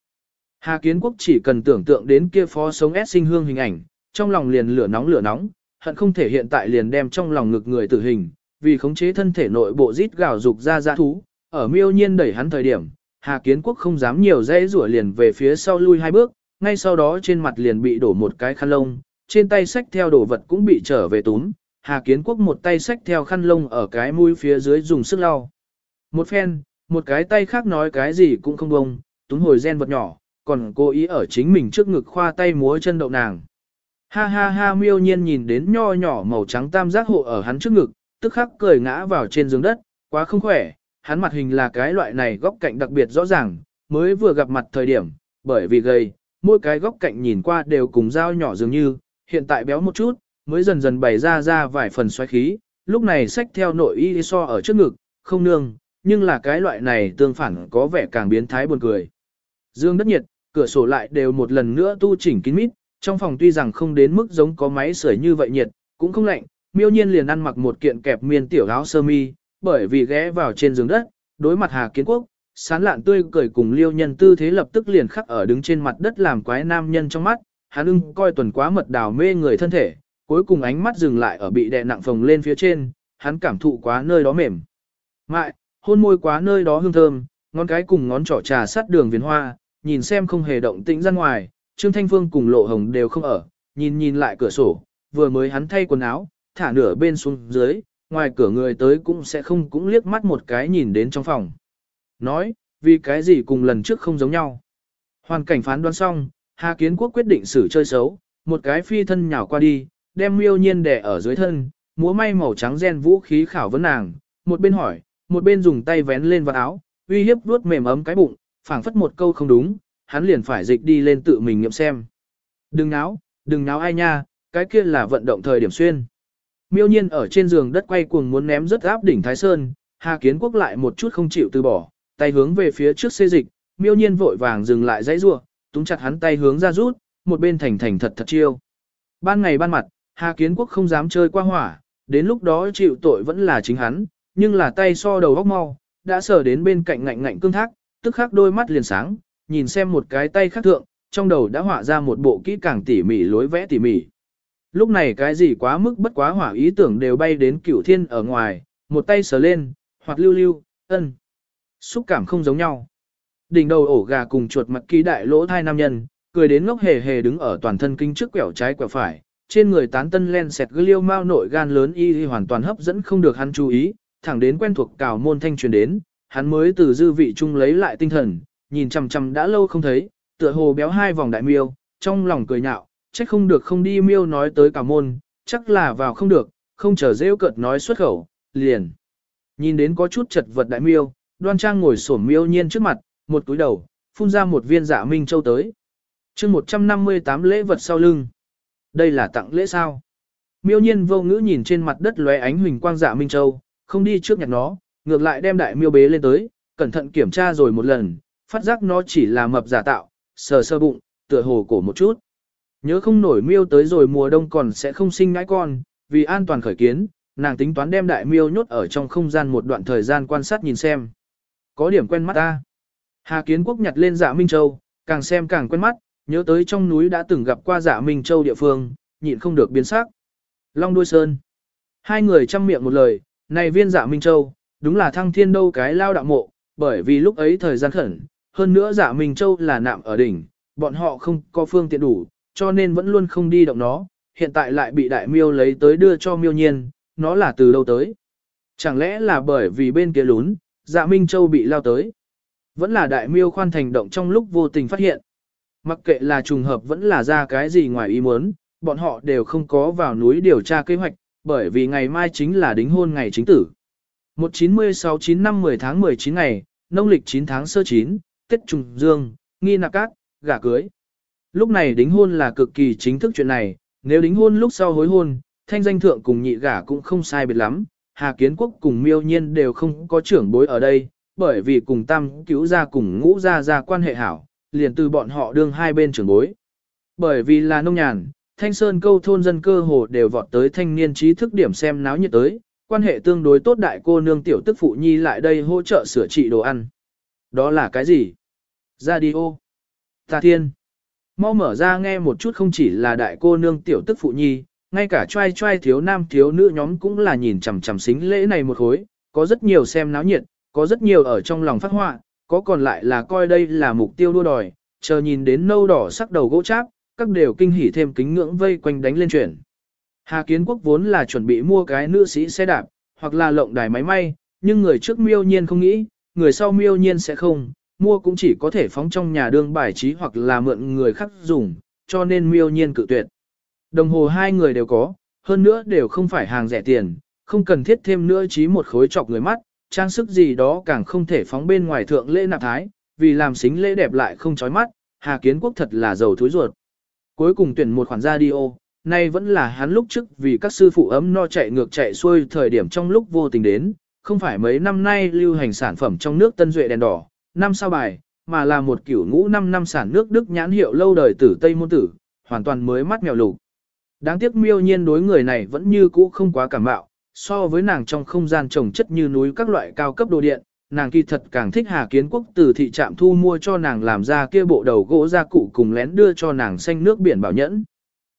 Hà Kiến Quốc chỉ cần tưởng tượng đến kia phó sống ép sinh hương hình ảnh, trong lòng liền lửa nóng lửa nóng, hận không thể hiện tại liền đem trong lòng ngực người tử hình, vì khống chế thân thể nội bộ rít gào dục ra dã thú, ở miêu nhiên đẩy hắn thời điểm, Hà Kiến Quốc không dám nhiều dây rủa liền về phía sau lui hai bước, ngay sau đó trên mặt liền bị đổ một cái khăn lông, trên tay sách theo đồ vật cũng bị trở về túm. Hà Kiến Quốc một tay sách theo khăn lông ở cái mũi phía dưới dùng sức lau. Một phen, một cái tay khác nói cái gì cũng không bông, túm hồi gen vật nhỏ, còn cố ý ở chính mình trước ngực khoa tay múa chân đậu nàng. Ha ha ha miêu nhiên nhìn đến nho nhỏ màu trắng tam giác hộ ở hắn trước ngực, tức khắc cười ngã vào trên giường đất, quá không khỏe, hắn mặt hình là cái loại này góc cạnh đặc biệt rõ ràng, mới vừa gặp mặt thời điểm, bởi vì gầy, mỗi cái góc cạnh nhìn qua đều cùng dao nhỏ dường như, hiện tại béo một chút, mới dần dần bày ra ra vài phần xoáy khí, lúc này xách theo nội y so ở trước ngực, không nương, nhưng là cái loại này tương phản có vẻ càng biến thái buồn cười. Dương đất nhiệt, cửa sổ lại đều một lần nữa tu chỉnh kín mít, trong phòng tuy rằng không đến mức giống có máy sưởi như vậy nhiệt, cũng không lạnh, miêu nhiên liền ăn mặc một kiện kẹp miên tiểu áo sơ mi, bởi vì ghé vào trên giường đất, đối mặt Hà Kiến Quốc, sán lạn tươi cười cùng liêu nhân tư thế lập tức liền khắc ở đứng trên mặt đất làm quái nam nhân trong mắt, hắn ưng coi tuần quá mật đào mê người thân thể, cuối cùng ánh mắt dừng lại ở bị đè nặng phồng lên phía trên, hắn cảm thụ quá nơi đó mềm. Mại, hôn môi quá nơi đó hương thơm, ngón cái cùng ngón trỏ trà sát đường viền hoa, nhìn xem không hề động tĩnh ra ngoài, Trương Thanh Phương cùng Lộ Hồng đều không ở, nhìn nhìn lại cửa sổ, vừa mới hắn thay quần áo, thả nửa bên xuống dưới, ngoài cửa người tới cũng sẽ không cũng liếc mắt một cái nhìn đến trong phòng. Nói, vì cái gì cùng lần trước không giống nhau. Hoàn cảnh phán đoán xong, Hà Kiến Quốc quyết định xử chơi xấu, một cái phi thân nhào qua đi, đem miêu nhiên đè ở dưới thân, múa may màu trắng gen vũ khí khảo vấn nàng, một bên hỏi, một bên dùng tay vén lên vào áo, uy hiếp vuốt mềm ấm cái bụng, phảng phất một câu không đúng, hắn liền phải dịch đi lên tự mình nghiệm xem. Đừng náo, đừng náo ai nha, cái kia là vận động thời điểm xuyên. Miêu nhiên ở trên giường đất quay cuồng muốn ném rất áp đỉnh Thái Sơn, Hà Kiến Quốc lại một chút không chịu từ bỏ, tay hướng về phía trước xê dịch, miêu nhiên vội vàng dừng lại dãy rua, túng chặt hắn tay hướng ra rút, một bên thành thành thật thật chiêu. Ban ngày ban mặt, Hà Kiến Quốc không dám chơi qua hỏa, đến lúc đó chịu tội vẫn là chính hắn, nhưng là tay so đầu góc mau, đã sờ đến bên cạnh ngạnh ngạnh cương thác, tức khắc đôi mắt liền sáng, nhìn xem một cái tay khác thượng, trong đầu đã họa ra một bộ kỹ càng tỉ mỉ lối vẽ tỉ mỉ. Lúc này cái gì quá mức bất quá hỏa ý tưởng đều bay đến cửu thiên ở ngoài, một tay sờ lên, hoặc lưu lưu, ân. Xúc cảm không giống nhau. Đỉnh đầu ổ gà cùng chuột mặt ký đại lỗ thai nam nhân, cười đến ngốc hề hề đứng ở toàn thân kinh trước quẹo trái quẹo phải, trên người tán tân len sẹt liêu mau nội gan lớn y, y hoàn toàn hấp dẫn không được hắn chú ý, thẳng đến quen thuộc cào môn thanh truyền đến, hắn mới từ dư vị chung lấy lại tinh thần, nhìn chằm chằm đã lâu không thấy, tựa hồ béo hai vòng đại miêu, trong lòng cười nhạo, trách không được không đi miêu nói tới cả môn, chắc là vào không được, không chờ rêu cợt nói xuất khẩu, liền. Nhìn đến có chút chật vật đại miêu, đoan trang ngồi xổm miêu nhiên trước mặt, một túi đầu, phun ra một viên dạ minh châu tới. chương 158 lễ vật sau lưng. Đây là tặng lễ sao? Miêu nhiên vô ngữ nhìn trên mặt đất lóe ánh huỳnh quang dạ minh châu, không đi trước nhặt nó, ngược lại đem đại miêu bế lên tới, cẩn thận kiểm tra rồi một lần, phát giác nó chỉ là mập giả tạo, sờ sơ bụng, tựa hồ cổ một chút. Nhớ không nổi miêu tới rồi mùa đông còn sẽ không sinh ngãi con, vì an toàn khởi kiến, nàng tính toán đem đại miêu nhốt ở trong không gian một đoạn thời gian quan sát nhìn xem. Có điểm quen mắt ta. Hà Kiến Quốc nhặt lên dạ Minh Châu, càng xem càng quen mắt, nhớ tới trong núi đã từng gặp qua dạ Minh Châu địa phương, nhịn không được biến sắc. Long đuôi sơn. Hai người chăm miệng một lời, này viên dạ Minh Châu, đúng là thăng thiên đâu cái lao đạo mộ, bởi vì lúc ấy thời gian khẩn, hơn nữa giả Minh Châu là nạm ở đỉnh, bọn họ không có phương tiện đủ, cho nên vẫn luôn không đi động nó, hiện tại lại bị đại miêu lấy tới đưa cho miêu nhiên, nó là từ đâu tới. Chẳng lẽ là bởi vì bên kia lún, dạ Minh Châu bị lao tới. Vẫn là đại miêu khoan thành động trong lúc vô tình phát hiện. Mặc kệ là trùng hợp vẫn là ra cái gì ngoài ý muốn, bọn họ đều không có vào núi điều tra kế hoạch, bởi vì ngày mai chính là đính hôn ngày chính tử. 196 9 năm 10 tháng 19 ngày, nông lịch 9 tháng sơ 9, Tết Trùng Dương, nghi nạp cát, gả cưới. Lúc này đính hôn là cực kỳ chính thức chuyện này, nếu đính hôn lúc sau hối hôn, thanh danh thượng cùng nhị gả cũng không sai biệt lắm, Hà Kiến Quốc cùng miêu nhiên đều không có trưởng bối ở đây, bởi vì cùng tam cứu ra cùng ngũ ra ra quan hệ hảo, liền từ bọn họ đương hai bên trưởng bối. Bởi vì là nông nhàn, Thanh Sơn câu thôn dân cơ hồ đều vọt tới thanh niên trí thức điểm xem náo nhiệt tới, quan hệ tương đối tốt đại cô nương tiểu tức phụ nhi lại đây hỗ trợ sửa trị đồ ăn. Đó là cái gì? Radio. Ta thiên. Mau mở ra nghe một chút không chỉ là đại cô nương tiểu tức phụ nhi, ngay cả trai trai thiếu nam thiếu nữ nhóm cũng là nhìn chằm chằm xính lễ này một khối, có rất nhiều xem náo nhiệt, có rất nhiều ở trong lòng phát họa, có còn lại là coi đây là mục tiêu đua đòi, chờ nhìn đến nâu đỏ sắc đầu gỗ cháp, các đều kinh hỉ thêm kính ngưỡng vây quanh đánh lên chuyển. Hà Kiến Quốc vốn là chuẩn bị mua cái nữ sĩ xe đạp, hoặc là lộng đài máy may, nhưng người trước miêu nhiên không nghĩ, người sau miêu nhiên sẽ không, mua cũng chỉ có thể phóng trong nhà đương bài trí hoặc là mượn người khác dùng, cho nên miêu nhiên cự tuyệt. Đồng hồ hai người đều có, hơn nữa đều không phải hàng rẻ tiền, không cần thiết thêm nữa chí một khối chọc người mắt, trang sức gì đó càng không thể phóng bên ngoài thượng lễ nạp thái, vì làm xính lễ đẹp lại không chói mắt, Hà Kiến Quốc thật là giàu thối ruột. Cuối cùng tuyển một khoản radio, nay vẫn là hắn lúc trước vì các sư phụ ấm no chạy ngược chạy xuôi thời điểm trong lúc vô tình đến, không phải mấy năm nay lưu hành sản phẩm trong nước tân duệ đèn đỏ, năm sao bài, mà là một kiểu ngũ 5 năm sản nước Đức nhãn hiệu lâu đời tử Tây Môn Tử, hoàn toàn mới mắt mèo lục. Đáng tiếc miêu nhiên đối người này vẫn như cũ không quá cảm bạo, so với nàng trong không gian trồng chất như núi các loại cao cấp đồ điện, nàng kỳ thật càng thích Hà Kiến Quốc từ thị trạm thu mua cho nàng làm ra kia bộ đầu gỗ gia cụ cùng lén đưa cho nàng xanh nước biển bảo nhẫn.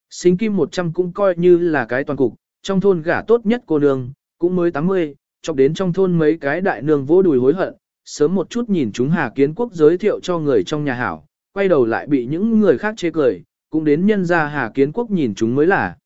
Xính kim 100 cũng coi như là cái toàn cục, trong thôn gả tốt nhất cô nương, cũng mới 80, chọc đến trong thôn mấy cái đại nương vỗ đùi hối hận, sớm một chút nhìn chúng Hà Kiến Quốc giới thiệu cho người trong nhà hảo, quay đầu lại bị những người khác chê cười, cũng đến nhân ra Hà Kiến Quốc nhìn chúng mới là.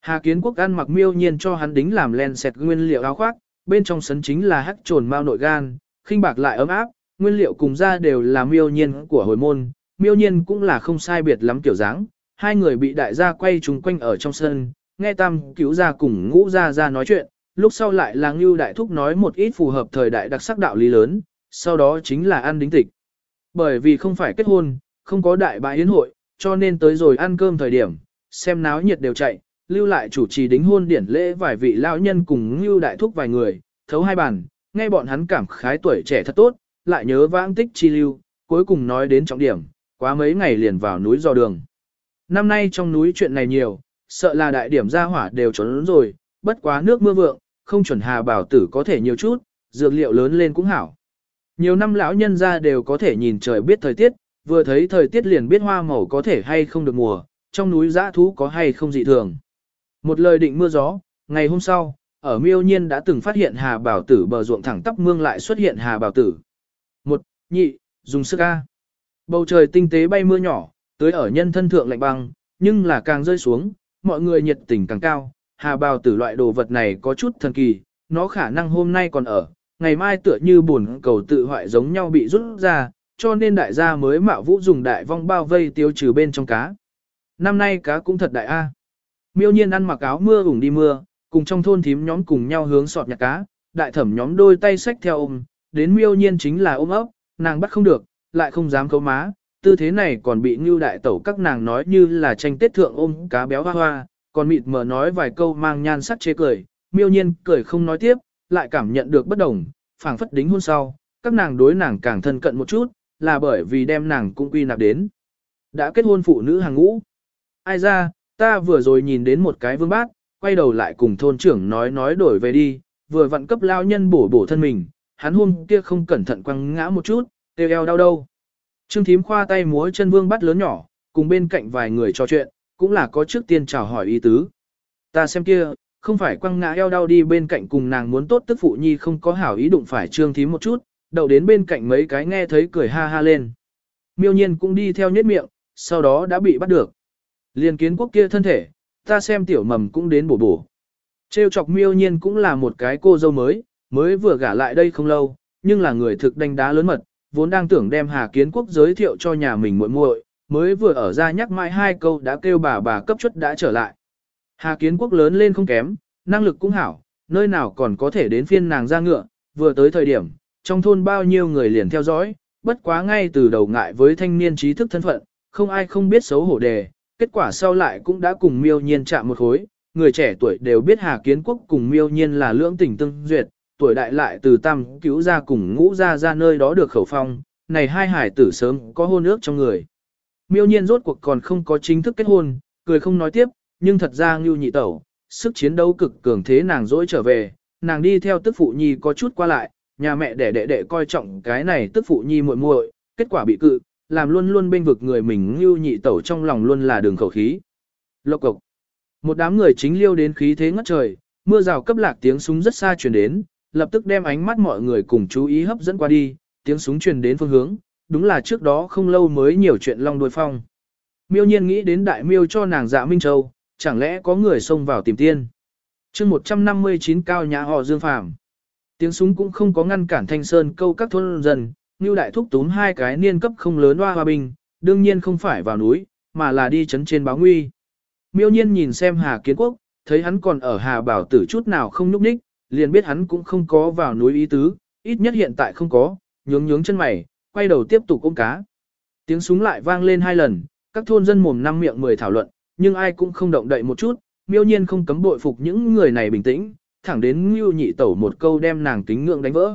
Hà Kiến Quốc ăn mặc miêu nhiên cho hắn đính làm len sẹt nguyên liệu áo khoác, bên trong sấn chính là hắc trồn mao nội gan, khinh bạc lại ấm áp, nguyên liệu cùng ra đều là miêu nhiên của hồi môn, miêu nhiên cũng là không sai biệt lắm kiểu dáng. Hai người bị đại gia quay chung quanh ở trong sân, nghe tam cứu gia cùng ngũ gia gia nói chuyện, lúc sau lại là ngưu đại thúc nói một ít phù hợp thời đại đặc sắc đạo lý lớn, sau đó chính là ăn đính tịch. Bởi vì không phải kết hôn, không có đại bãi yến hội, cho nên tới rồi ăn cơm thời điểm, xem náo nhiệt đều chạy, lưu lại chủ trì đính hôn điển lễ vài vị lão nhân cùng ngưu đại thúc vài người, thấu hai bàn, nghe bọn hắn cảm khái tuổi trẻ thật tốt, lại nhớ vãng tích chi lưu, cuối cùng nói đến trọng điểm, quá mấy ngày liền vào núi dò đường. Năm nay trong núi chuyện này nhiều, sợ là đại điểm ra hỏa đều trốn rồi, bất quá nước mưa vượng, không chuẩn hà bảo tử có thể nhiều chút, dược liệu lớn lên cũng hảo. Nhiều năm lão nhân ra đều có thể nhìn trời biết thời tiết, vừa thấy thời tiết liền biết hoa màu có thể hay không được mùa, trong núi giã thú có hay không dị thường. Một lời định mưa gió, ngày hôm sau, ở miêu nhiên đã từng phát hiện hà bảo tử bờ ruộng thẳng tắp mương lại xuất hiện hà bảo tử. Một, nhị, dùng sức A. Bầu trời tinh tế bay mưa nhỏ, tới ở nhân thân thượng lạnh băng, nhưng là càng rơi xuống, mọi người nhiệt tình càng cao. Hà bào tử loại đồ vật này có chút thần kỳ, nó khả năng hôm nay còn ở, ngày mai tựa như buồn cầu tự hoại giống nhau bị rút ra, cho nên đại gia mới mạo vũ dùng đại vong bao vây tiêu trừ bên trong cá. Năm nay cá cũng thật đại A. Miêu nhiên ăn mặc áo mưa ủng đi mưa, cùng trong thôn thím nhóm cùng nhau hướng sọt nhặt cá, đại thẩm nhóm đôi tay xách theo ôm, đến miêu nhiên chính là ôm ấp, nàng bắt không được, lại không dám cấu má, tư thế này còn bị ngưu đại tẩu các nàng nói như là tranh tết thượng ôm cá béo hoa hoa, còn mịt mờ nói vài câu mang nhan sắc chế cười, miêu nhiên cười không nói tiếp, lại cảm nhận được bất đồng, phảng phất đính hôn sau, các nàng đối nàng càng thân cận một chút, là bởi vì đem nàng cũng quy nạp đến. Đã kết hôn phụ nữ hàng ngũ. Ai ra, ta vừa rồi nhìn đến một cái vương bát, quay đầu lại cùng thôn trưởng nói nói đổi về đi, vừa vặn cấp lao nhân bổ bổ thân mình, hắn hôm kia không cẩn thận quăng ngã một chút, tiêu eo đau đâu. Trương thím khoa tay múa chân vương bắt lớn nhỏ, cùng bên cạnh vài người trò chuyện, cũng là có trước tiên chào hỏi ý tứ. Ta xem kia, không phải quăng ngã eo đau đi bên cạnh cùng nàng muốn tốt tức phụ nhi không có hảo ý đụng phải trương thím một chút, đậu đến bên cạnh mấy cái nghe thấy cười ha ha lên. Miêu nhiên cũng đi theo nhết miệng, sau đó đã bị bắt được. Liên kiến quốc kia thân thể, ta xem tiểu mầm cũng đến bổ bổ. Trêu chọc miêu nhiên cũng là một cái cô dâu mới, mới vừa gả lại đây không lâu, nhưng là người thực đánh đá lớn mật, vốn đang tưởng đem Hà Kiến Quốc giới thiệu cho nhà mình muội muội, mới vừa ở ra nhắc mãi hai câu đã kêu bà bà cấp chuất đã trở lại. Hà Kiến Quốc lớn lên không kém, năng lực cũng hảo, nơi nào còn có thể đến phiên nàng ra ngựa, vừa tới thời điểm, trong thôn bao nhiêu người liền theo dõi, bất quá ngay từ đầu ngại với thanh niên trí thức thân phận, không ai không biết xấu hổ đề, kết quả sau lại cũng đã cùng miêu nhiên chạm một khối, người trẻ tuổi đều biết Hà Kiến Quốc cùng miêu nhiên là lưỡng tình tương duyệt, tuổi đại lại từ tam cứu ra cùng ngũ ra ra nơi đó được khẩu phong, này hai hải tử sớm có hôn ước trong người. Miêu nhiên rốt cuộc còn không có chính thức kết hôn, cười không nói tiếp, nhưng thật ra ngưu nhị tẩu, sức chiến đấu cực cường thế nàng dỗi trở về, nàng đi theo tức phụ nhi có chút qua lại, nhà mẹ đẻ đệ đệ coi trọng cái này tức phụ nhi muội muội, kết quả bị cự, làm luôn luôn bên vực người mình ngưu nhị tẩu trong lòng luôn là đường khẩu khí. Lộc cộc. Một đám người chính liêu đến khí thế ngất trời, mưa rào cấp lạc tiếng súng rất xa truyền đến, lập tức đem ánh mắt mọi người cùng chú ý hấp dẫn qua đi, tiếng súng truyền đến phương hướng, đúng là trước đó không lâu mới nhiều chuyện long đuôi phong. Miêu nhiên nghĩ đến đại miêu cho nàng dạ Minh Châu, chẳng lẽ có người xông vào tìm tiên. chương 159 cao nhà họ Dương Phàm Tiếng súng cũng không có ngăn cản thanh sơn câu các thôn dân, như đại thúc túm hai cái niên cấp không lớn hoa hoa bình, đương nhiên không phải vào núi, mà là đi chấn trên báo nguy. Miêu nhiên nhìn xem Hà Kiến Quốc, thấy hắn còn ở Hà Bảo Tử chút nào không núp ních, liền biết hắn cũng không có vào núi ý tứ, ít nhất hiện tại không có, nhướng nhướng chân mày, quay đầu tiếp tục ôm cá. Tiếng súng lại vang lên hai lần, các thôn dân mồm năm miệng mười thảo luận, nhưng ai cũng không động đậy một chút, miêu nhiên không cấm bội phục những người này bình tĩnh, thẳng đến ngưu nhị tẩu một câu đem nàng kính ngưỡng đánh vỡ.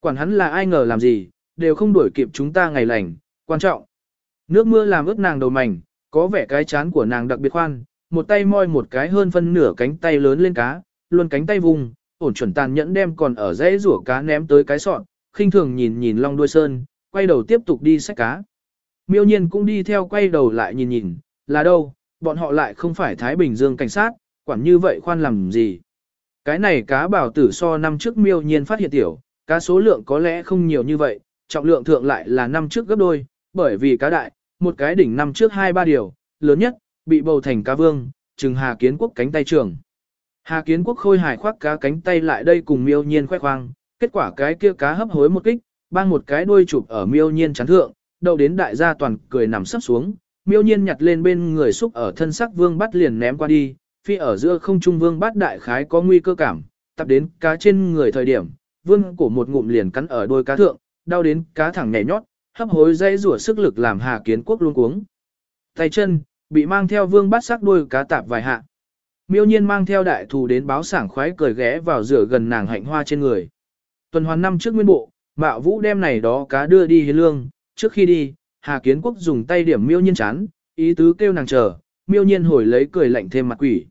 Quản hắn là ai ngờ làm gì, đều không đuổi kịp chúng ta ngày lành, quan trọng. Nước mưa làm ướt nàng đầu mảnh, có vẻ cái chán của nàng đặc biệt khoan, một tay moi một cái hơn phân nửa cánh tay lớn lên cá, luôn cánh tay vùng, ổn chuẩn tàn nhẫn đem còn ở dãy rủa cá ném tới cái sọn, khinh thường nhìn nhìn long đuôi sơn, quay đầu tiếp tục đi sách cá. Miêu nhiên cũng đi theo quay đầu lại nhìn nhìn, là đâu, bọn họ lại không phải Thái Bình Dương cảnh sát, quản như vậy khoan làm gì. Cái này cá bảo tử so năm trước miêu nhiên phát hiện tiểu, cá số lượng có lẽ không nhiều như vậy, trọng lượng thượng lại là năm trước gấp đôi, bởi vì cá đại, một cái đỉnh năm trước hai ba điều, lớn nhất, bị bầu thành cá vương, trừng Hà Kiến Quốc cánh tay trường. Hà Kiến Quốc khôi hài khoác cá cánh tay lại đây cùng miêu nhiên khoe khoang, kết quả cái kia cá hấp hối một kích, bang một cái đuôi chụp ở miêu nhiên chắn thượng, đầu đến đại gia toàn cười nằm sấp xuống, miêu nhiên nhặt lên bên người xúc ở thân sắc vương bắt liền ném qua đi, phi ở giữa không trung vương bắt đại khái có nguy cơ cảm, tập đến cá trên người thời điểm, vương cổ một ngụm liền cắn ở đôi cá thượng, đau đến cá thẳng nhảy nhót, hấp hối dây rủa sức lực làm Hà Kiến Quốc luôn cuống. Tay chân, bị mang theo vương bắt sắc đuôi cá tạp vài hạ. Miêu nhiên mang theo đại thù đến báo sảng khoái cười ghé vào rửa gần nàng hạnh hoa trên người. Tuần hoàn năm trước nguyên bộ, mạo vũ đem này đó cá đưa đi hiến lương, trước khi đi, Hà Kiến Quốc dùng tay điểm miêu nhiên chán, ý tứ kêu nàng chờ, miêu nhiên hồi lấy cười lạnh thêm mặt quỷ.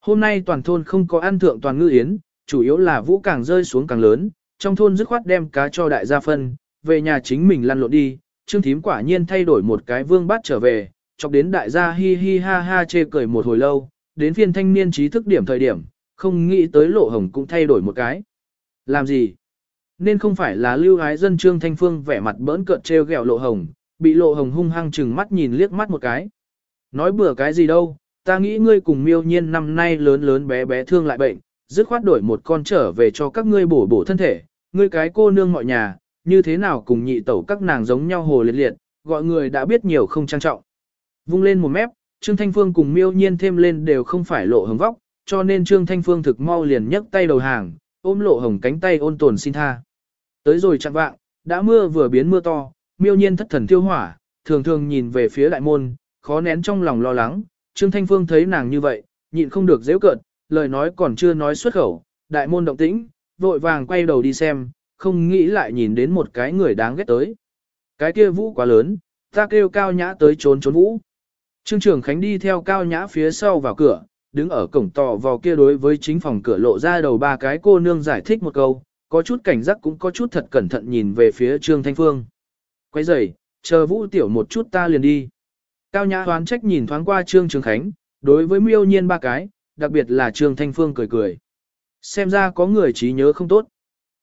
Hôm nay toàn thôn không có ăn thượng toàn ngư yến, chủ yếu là vũ càng rơi xuống càng lớn, trong thôn dứt khoát đem cá cho đại gia phân, về nhà chính mình lăn lộn đi, Trương Thím quả nhiên thay đổi một cái vương bát trở về, chọc đến đại gia hi hi ha ha chê cười một hồi lâu, đến phiên thanh niên trí thức điểm thời điểm, không nghĩ tới lộ hồng cũng thay đổi một cái. Làm gì? Nên không phải là lưu ái dân Trương Thanh Phương vẻ mặt bỡn cợt trêu ghẹo lộ hồng, bị lộ hồng hung hăng chừng mắt nhìn liếc mắt một cái. Nói bừa cái gì đâu, ta nghĩ ngươi cùng miêu nhiên năm nay lớn lớn bé bé thương lại bệnh, dứt khoát đổi một con trở về cho các ngươi bổ bổ thân thể, ngươi cái cô nương mọi nhà, như thế nào cùng nhị tẩu các nàng giống nhau hồ liệt liệt, gọi người đã biết nhiều không trang trọng. Vung lên một mép, Trương Thanh Phương cùng miêu nhiên thêm lên đều không phải lộ hồng vóc, cho nên Trương Thanh Phương thực mau liền nhấc tay đầu hàng, ôm lộ hồng cánh tay ôn tồn xin tha. Tới rồi chặn vạng, đã mưa vừa biến mưa to, miêu nhiên thất thần tiêu hỏa, thường thường nhìn về phía đại môn, khó nén trong lòng lo lắng, Trương Thanh Phương thấy nàng như vậy, nhịn không được dễ cợt, lời nói còn chưa nói xuất khẩu, đại môn động tĩnh, vội vàng quay đầu đi xem, không nghĩ lại nhìn đến một cái người đáng ghét tới. Cái kia vũ quá lớn, ta kêu cao nhã tới trốn trốn vũ. Trương Trường Khánh đi theo cao nhã phía sau vào cửa, đứng ở cổng tò vò kia đối với chính phòng cửa lộ ra đầu ba cái cô nương giải thích một câu, có chút cảnh giác cũng có chút thật cẩn thận nhìn về phía Trương Thanh Phương. Quay rời, chờ vũ tiểu một chút ta liền đi. Cao nhã hoán trách nhìn thoáng qua Trương Trường Khánh, đối với miêu nhiên ba cái, đặc biệt là Trương Thanh Phương cười cười. Xem ra có người trí nhớ không tốt.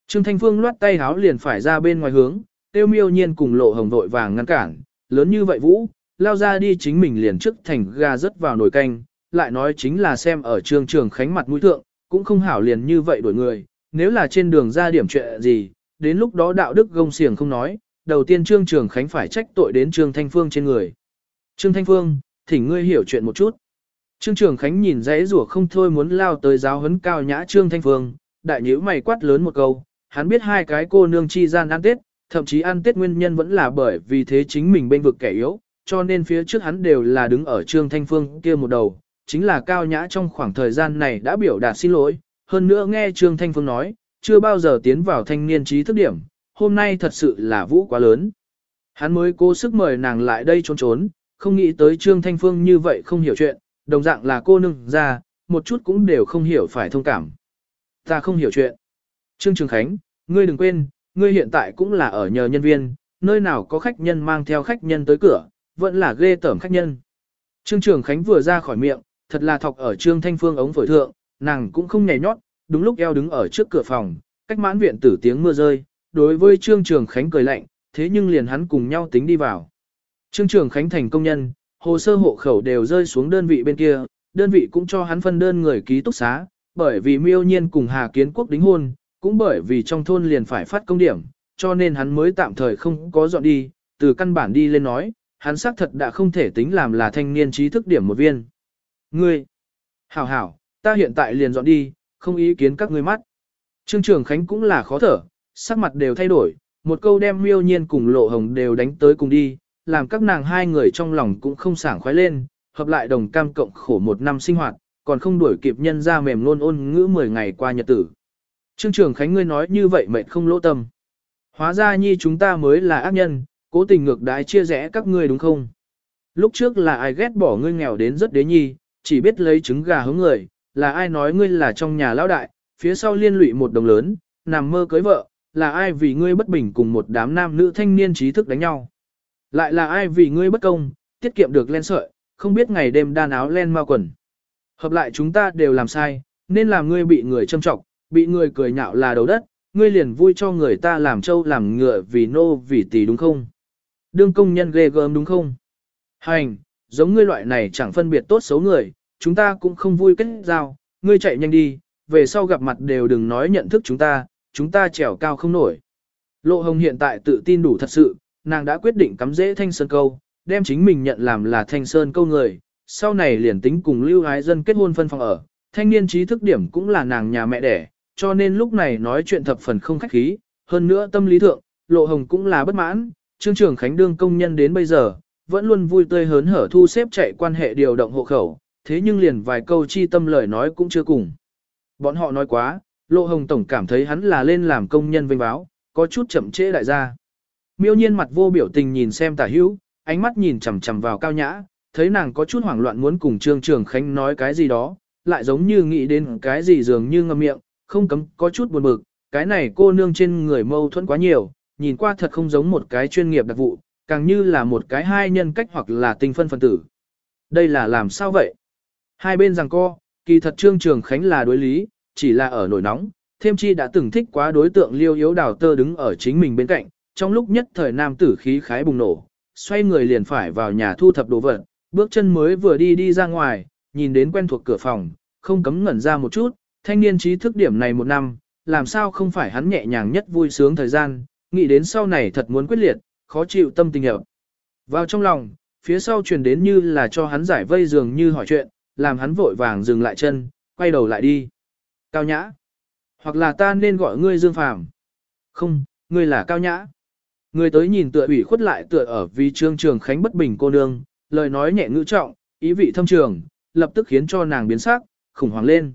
Trương Thanh Phương loát tay háo liền phải ra bên ngoài hướng, tiêu miêu nhiên cùng lộ hồng vội vàng ngăn cản, lớn như vậy vũ, lao ra đi chính mình liền trước thành ga rớt vào nồi canh, lại nói chính là xem ở Trương Trường Khánh mặt mũi thượng, cũng không hảo liền như vậy đổi người, nếu là trên đường ra điểm chuyện gì, đến lúc đó đạo đức gông xiềng không nói, đầu tiên Trương Trường Khánh phải trách tội đến Trương Thanh Phương trên người. Trương Thanh Phương, thỉnh ngươi hiểu chuyện một chút. Trương Trường Khánh nhìn dãy rủa không thôi muốn lao tới giáo huấn cao nhã Trương Thanh Phương, đại nhữ mày quát lớn một câu, hắn biết hai cái cô nương chi gian ăn tết, thậm chí ăn tết nguyên nhân vẫn là bởi vì thế chính mình bên vực kẻ yếu, cho nên phía trước hắn đều là đứng ở Trương Thanh Phương kia một đầu, chính là cao nhã trong khoảng thời gian này đã biểu đạt xin lỗi, hơn nữa nghe Trương Thanh Phương nói, chưa bao giờ tiến vào thanh niên trí thức điểm, hôm nay thật sự là vũ quá lớn. Hắn mới cố sức mời nàng lại đây trốn trốn, không nghĩ tới Trương Thanh Phương như vậy không hiểu chuyện, đồng dạng là cô nương ra, một chút cũng đều không hiểu phải thông cảm. Ta không hiểu chuyện. Trương Trường Khánh, ngươi đừng quên, ngươi hiện tại cũng là ở nhờ nhân viên, nơi nào có khách nhân mang theo khách nhân tới cửa, vẫn là ghê tởm khách nhân. Trương Trường Khánh vừa ra khỏi miệng, thật là thọc ở Trương Thanh Phương ống phổi thượng, nàng cũng không nhảy nhót, đúng lúc eo đứng ở trước cửa phòng, cách mãn viện tử tiếng mưa rơi, đối với Trương Trường Khánh cười lạnh, thế nhưng liền hắn cùng nhau tính đi vào. Trương Trường Khánh thành công nhân, hồ sơ hộ khẩu đều rơi xuống đơn vị bên kia, đơn vị cũng cho hắn phân đơn người ký túc xá, bởi vì miêu nhiên cùng Hà Kiến Quốc đính hôn, cũng bởi vì trong thôn liền phải phát công điểm, cho nên hắn mới tạm thời không có dọn đi, từ căn bản đi lên nói, hắn xác thật đã không thể tính làm là thanh niên trí thức điểm một viên. Ngươi, hảo hảo, ta hiện tại liền dọn đi, không ý kiến các ngươi mắt. Trương Trường Khánh cũng là khó thở, sắc mặt đều thay đổi, một câu đem miêu nhiên cùng lộ hồng đều đánh tới cùng đi, làm các nàng hai người trong lòng cũng không sảng khoái lên, hợp lại đồng cam cộng khổ một năm sinh hoạt, còn không đuổi kịp nhân ra mềm luôn ôn ngữ 10 ngày qua nhật tử. Trương Trường Khánh ngươi nói như vậy mệt không lỗ tâm. Hóa ra nhi chúng ta mới là ác nhân, cố tình ngược đái chia rẽ các ngươi đúng không? Lúc trước là ai ghét bỏ ngươi nghèo đến rất đế nhi, chỉ biết lấy trứng gà hướng người, là ai nói ngươi là trong nhà lão đại, phía sau liên lụy một đồng lớn, nằm mơ cưới vợ, là ai vì ngươi bất bình cùng một đám nam nữ thanh niên trí thức đánh nhau. Lại là ai vì ngươi bất công, tiết kiệm được len sợi, không biết ngày đêm đan áo len ma quần. Hợp lại chúng ta đều làm sai, nên làm ngươi bị người châm trọng, bị người cười nhạo là đầu đất, ngươi liền vui cho người ta làm trâu làm ngựa vì nô vì tỷ đúng không? Đương công nhân ghê gớm đúng không? Hành, giống ngươi loại này chẳng phân biệt tốt xấu người, chúng ta cũng không vui kết giao, ngươi chạy nhanh đi, về sau gặp mặt đều đừng nói nhận thức chúng ta, chúng ta trèo cao không nổi. Lộ Hồng hiện tại tự tin đủ thật sự, nàng đã quyết định cắm dễ thanh sơn câu, đem chính mình nhận làm là thanh sơn câu người, sau này liền tính cùng lưu ái dân kết hôn phân phòng ở, thanh niên trí thức điểm cũng là nàng nhà mẹ đẻ, cho nên lúc này nói chuyện thập phần không khách khí, hơn nữa tâm lý thượng, Lộ Hồng cũng là bất mãn, Trương trưởng Khánh đương công nhân đến bây giờ, vẫn luôn vui tươi hớn hở thu xếp chạy quan hệ điều động hộ khẩu, thế nhưng liền vài câu chi tâm lời nói cũng chưa cùng. Bọn họ nói quá, Lộ Hồng Tổng cảm thấy hắn là lên làm công nhân vinh báo, có chút chậm trễ đại gia. Miêu nhiên mặt vô biểu tình nhìn xem tả hữu, ánh mắt nhìn chằm chằm vào cao nhã, thấy nàng có chút hoảng loạn muốn cùng Trương Trường Khánh nói cái gì đó, lại giống như nghĩ đến cái gì dường như ngậm miệng, không cấm có chút buồn bực, cái này cô nương trên người mâu thuẫn quá nhiều, nhìn qua thật không giống một cái chuyên nghiệp đặc vụ, càng như là một cái hai nhân cách hoặc là tinh phân phân tử. Đây là làm sao vậy? Hai bên rằng co, kỳ thật Trương Trường Khánh là đối lý, chỉ là ở nổi nóng, thêm chi đã từng thích quá đối tượng liêu yếu đào tơ đứng ở chính mình bên cạnh, trong lúc nhất thời nam tử khí khái bùng nổ, xoay người liền phải vào nhà thu thập đồ vật, bước chân mới vừa đi đi ra ngoài, nhìn đến quen thuộc cửa phòng, không cấm ngẩn ra một chút, thanh niên trí thức điểm này một năm, làm sao không phải hắn nhẹ nhàng nhất vui sướng thời gian, nghĩ đến sau này thật muốn quyết liệt, khó chịu tâm tình hợp. Vào trong lòng, phía sau truyền đến như là cho hắn giải vây dường như hỏi chuyện, làm hắn vội vàng dừng lại chân, quay đầu lại đi. Cao nhã. Hoặc là ta nên gọi ngươi Dương Phàm. Không, ngươi là Cao nhã. Người tới nhìn tựa ủy khuất lại tựa ở vì trương trường khánh bất bình cô nương, lời nói nhẹ ngữ trọng, ý vị thâm trường, lập tức khiến cho nàng biến sắc, khủng hoảng lên.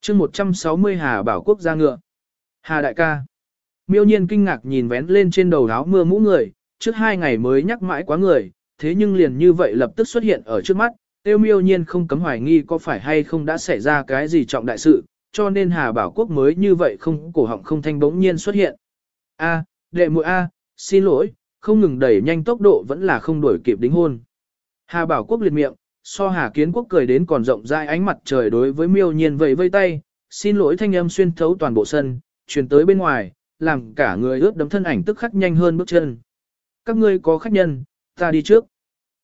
chương 160 Hà Bảo Quốc ra ngựa. Hà đại ca. Miêu nhiên kinh ngạc nhìn vén lên trên đầu áo mưa mũ người, trước hai ngày mới nhắc mãi quá người, thế nhưng liền như vậy lập tức xuất hiện ở trước mắt, tiêu miêu nhiên không cấm hoài nghi có phải hay không đã xảy ra cái gì trọng đại sự, cho nên Hà Bảo Quốc mới như vậy không cổ họng không thanh bỗng nhiên xuất hiện. A, đệ muội A, xin lỗi, không ngừng đẩy nhanh tốc độ vẫn là không đuổi kịp đính hôn. Hà Bảo Quốc liệt miệng, so Hà Kiến Quốc cười đến còn rộng rãi ánh mặt trời đối với miêu nhiên vẫy vây tay, xin lỗi thanh âm xuyên thấu toàn bộ sân, truyền tới bên ngoài, làm cả người ướt đấm thân ảnh tức khắc nhanh hơn bước chân. Các ngươi có khách nhân, ta đi trước.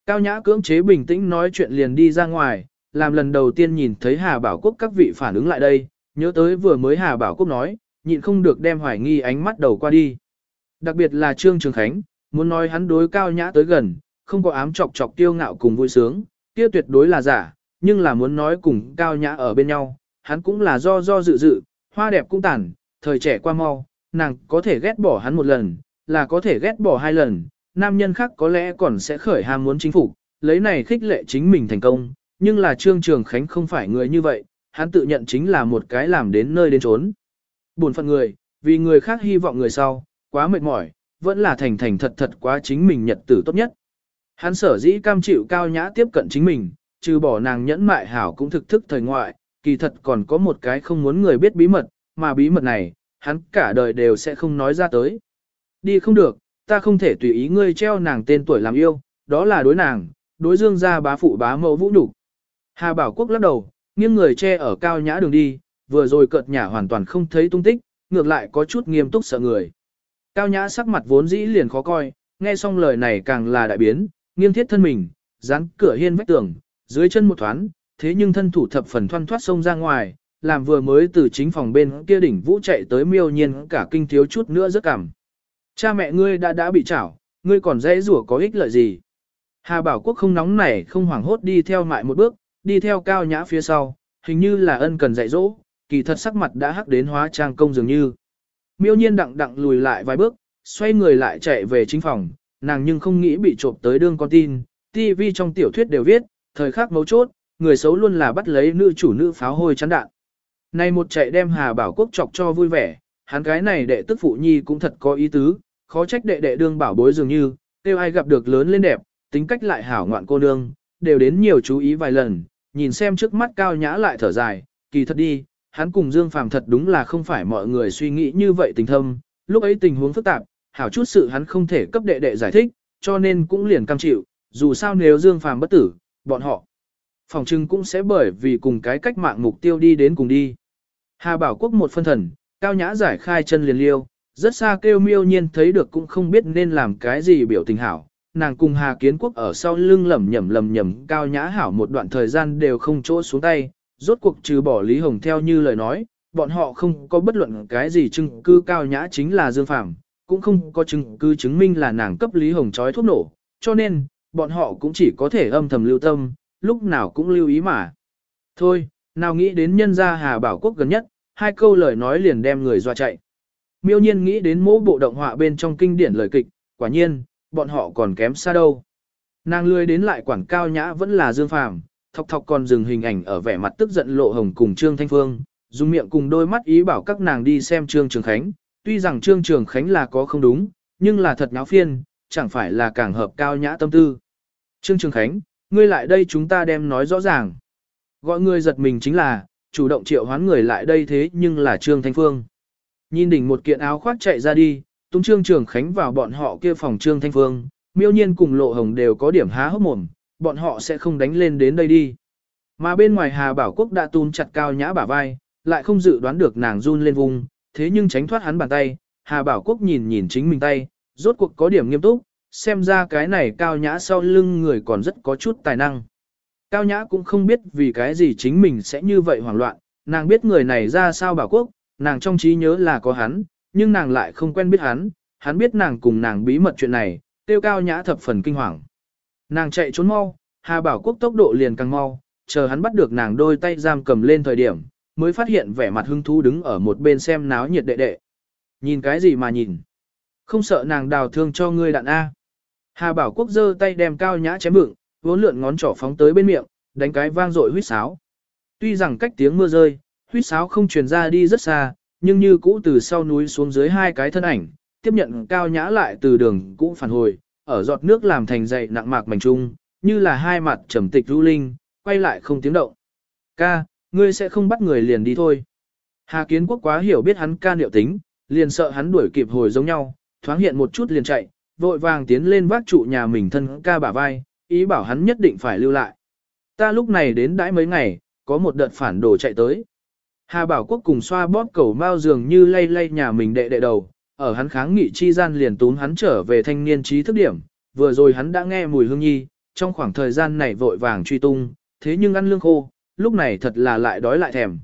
Cao Nhã cưỡng chế bình tĩnh nói chuyện liền đi ra ngoài, làm lần đầu tiên nhìn thấy Hà Bảo Quốc các vị phản ứng lại đây, nhớ tới vừa mới Hà Bảo Quốc nói, nhịn không được đem hoài nghi ánh mắt đầu qua đi. Đặc biệt là Trương Trường Khánh, muốn nói hắn đối Cao Nhã tới gần, không có ám chọc chọc tiêu ngạo cùng vui sướng, kia tuyệt đối là giả, nhưng là muốn nói cùng Cao Nhã ở bên nhau, hắn cũng là do do dự dự, hoa đẹp cũng tàn, thời trẻ qua mau, nàng có thể ghét bỏ hắn một lần, là có thể ghét bỏ hai lần, nam nhân khác có lẽ còn sẽ khởi ham muốn chính phủ, lấy này khích lệ chính mình thành công, nhưng là Trương Trường Khánh không phải người như vậy, hắn tự nhận chính là một cái làm đến nơi đến trốn. Buồn phận người, vì người khác hy vọng người sau, quá mệt mỏi, vẫn là thành thành thật thật quá chính mình nhật tử tốt nhất. Hắn sở dĩ cam chịu cao nhã tiếp cận chính mình, trừ bỏ nàng nhẫn mại hảo cũng thực thức thời ngoại, kỳ thật còn có một cái không muốn người biết bí mật, mà bí mật này, hắn cả đời đều sẽ không nói ra tới. Đi không được, ta không thể tùy ý ngươi treo nàng tên tuổi làm yêu, đó là đối nàng, đối dương gia bá phụ bá mẫu vũ nhục. Hà Bảo Quốc lắc đầu, nghiêng người che ở cao nhã đường đi, vừa rồi cợt nhả hoàn toàn không thấy tung tích, ngược lại có chút nghiêm túc sợ người. Cao nhã sắc mặt vốn dĩ liền khó coi, nghe xong lời này càng là đại biến, nghiêng thiết thân mình, dán cửa hiên vách tường, dưới chân một thoáng, thế nhưng thân thủ thập phần thoăn thoát sông ra ngoài, làm vừa mới từ chính phòng bên kia đỉnh vũ chạy tới miêu nhiên cả kinh thiếu chút nữa rất cảm. Cha mẹ ngươi đã đã bị chảo, ngươi còn dễ rủa có ích lợi gì. Hà Bảo Quốc không nóng nảy không hoảng hốt đi theo mại một bước, đi theo cao nhã phía sau, hình như là ân cần dạy dỗ, kỳ thật sắc mặt đã hắc đến hóa trang công dường như. Miêu nhiên đặng đặng lùi lại vài bước, xoay người lại chạy về chính phòng, nàng nhưng không nghĩ bị trộm tới đương con tin, TV trong tiểu thuyết đều viết, thời khắc mấu chốt, người xấu luôn là bắt lấy nữ chủ nữ pháo hôi chắn đạn. Này một chạy đem Hà Bảo Quốc chọc cho vui vẻ, hắn cái này đệ tức phụ nhi cũng thật có ý tứ, khó trách đệ đệ đương bảo bối dường như, tiêu ai gặp được lớn lên đẹp, tính cách lại hảo ngoạn cô nương, đều đến nhiều chú ý vài lần, nhìn xem trước mắt cao nhã lại thở dài, kỳ thật đi, hắn cùng Dương Phàm thật đúng là không phải mọi người suy nghĩ như vậy tình thâm, lúc ấy tình huống phức tạp, hảo chút sự hắn không thể cấp đệ đệ giải thích, cho nên cũng liền cam chịu, dù sao nếu Dương Phàm bất tử, bọn họ phòng trưng cũng sẽ bởi vì cùng cái cách mạng mục tiêu đi đến cùng đi. Hà Bảo Quốc một phân thần, cao nhã giải khai chân liền liêu, rất xa kêu miêu nhiên thấy được cũng không biết nên làm cái gì biểu tình hảo. Nàng cùng Hà Kiến Quốc ở sau lưng lẩm nhẩm lẩm nhẩm cao nhã hảo một đoạn thời gian đều không chỗ xuống tay, rốt cuộc trừ bỏ Lý Hồng theo như lời nói, bọn họ không có bất luận cái gì chứng cứ cao nhã chính là Dương Phạm, cũng không có chứng cứ chứng minh là nàng cấp Lý Hồng trói thuốc nổ, cho nên, bọn họ cũng chỉ có thể âm thầm lưu tâm, lúc nào cũng lưu ý mà. Thôi, nào nghĩ đến nhân gia Hà Bảo Quốc gần nhất, hai câu lời nói liền đem người dọa chạy. Miêu nhiên nghĩ đến mỗi bộ động họa bên trong kinh điển lời kịch, quả nhiên, bọn họ còn kém xa đâu. Nàng lười đến lại quảng cao nhã vẫn là Dương Phàm, thọc thọc còn dừng hình ảnh ở vẻ mặt tức giận lộ hồng cùng Trương Thanh Phương, dùng miệng cùng đôi mắt ý bảo các nàng đi xem Trương Trường Khánh, tuy rằng Trương Trường Khánh là có không đúng, nhưng là thật nháo phiên, chẳng phải là càng hợp cao nhã tâm tư. Trương Trường Khánh, ngươi lại đây chúng ta đem nói rõ ràng. Gọi ngươi giật mình chính là, chủ động triệu hoán người lại đây thế nhưng là Trương Thanh Phương. Nhìn đỉnh một kiện áo khoác chạy ra đi, tung Trương Trường Khánh vào bọn họ kia phòng Trương Thanh Phương, miêu nhiên cùng lộ hồng đều có điểm há hốc mồm, bọn họ sẽ không đánh lên đến đây đi. Mà bên ngoài Hà Bảo Quốc đã tún chặt cao nhã bả vai, lại không dự đoán được nàng run lên vùng, thế nhưng tránh thoát hắn bàn tay, Hà Bảo Quốc nhìn nhìn chính mình tay, rốt cuộc có điểm nghiêm túc, xem ra cái này cao nhã sau lưng người còn rất có chút tài năng. Cao nhã cũng không biết vì cái gì chính mình sẽ như vậy hoảng loạn, nàng biết người này ra sao Bảo Quốc, nàng trong trí nhớ là có hắn, nhưng nàng lại không quen biết hắn, hắn biết nàng cùng nàng bí mật chuyện này, tiêu cao nhã thập phần kinh hoàng. Nàng chạy trốn mau, Hà Bảo Quốc tốc độ liền càng mau, chờ hắn bắt được nàng đôi tay giam cầm lên thời điểm, mới phát hiện vẻ mặt hưng thú đứng ở một bên xem náo nhiệt đệ đệ. Nhìn cái gì mà nhìn? Không sợ nàng đào thương cho ngươi đạn A. Hà Bảo Quốc giơ tay đem cao nhã chém bựng, vốn lượn ngón trỏ phóng tới bên miệng, đánh cái vang dội huýt sáo. Tuy rằng cách tiếng mưa rơi, huýt sáo không truyền ra đi rất xa, nhưng như cũ từ sau núi xuống dưới hai cái thân ảnh, tiếp nhận cao nhã lại từ đường cũ phản hồi, ở giọt nước làm thành dậy nặng mạc mảnh trung, như là hai mặt trầm tịch ru linh, quay lại không tiếng động. Ca, ngươi sẽ không bắt người liền đi thôi. Hà Kiến Quốc quá hiểu biết hắn ca liệu tính, liền sợ hắn đuổi kịp hồi giống nhau, thoáng hiện một chút liền chạy, vội vàng tiến lên vác trụ nhà mình thân ca bả vai, ý bảo hắn nhất định phải lưu lại. Ta lúc này đến đãi mấy ngày, có một đợt phản đồ chạy tới. Hà Bảo Quốc cùng xoa bóp cầu mao dường như lay lay nhà mình đệ đệ đầu, ở hắn kháng nghị chi gian liền tún hắn trở về thanh niên trí thức điểm, vừa rồi hắn đã nghe mùi hương nhi, trong khoảng thời gian này vội vàng truy tung, thế nhưng ăn lương khô, lúc này thật là lại đói lại thèm.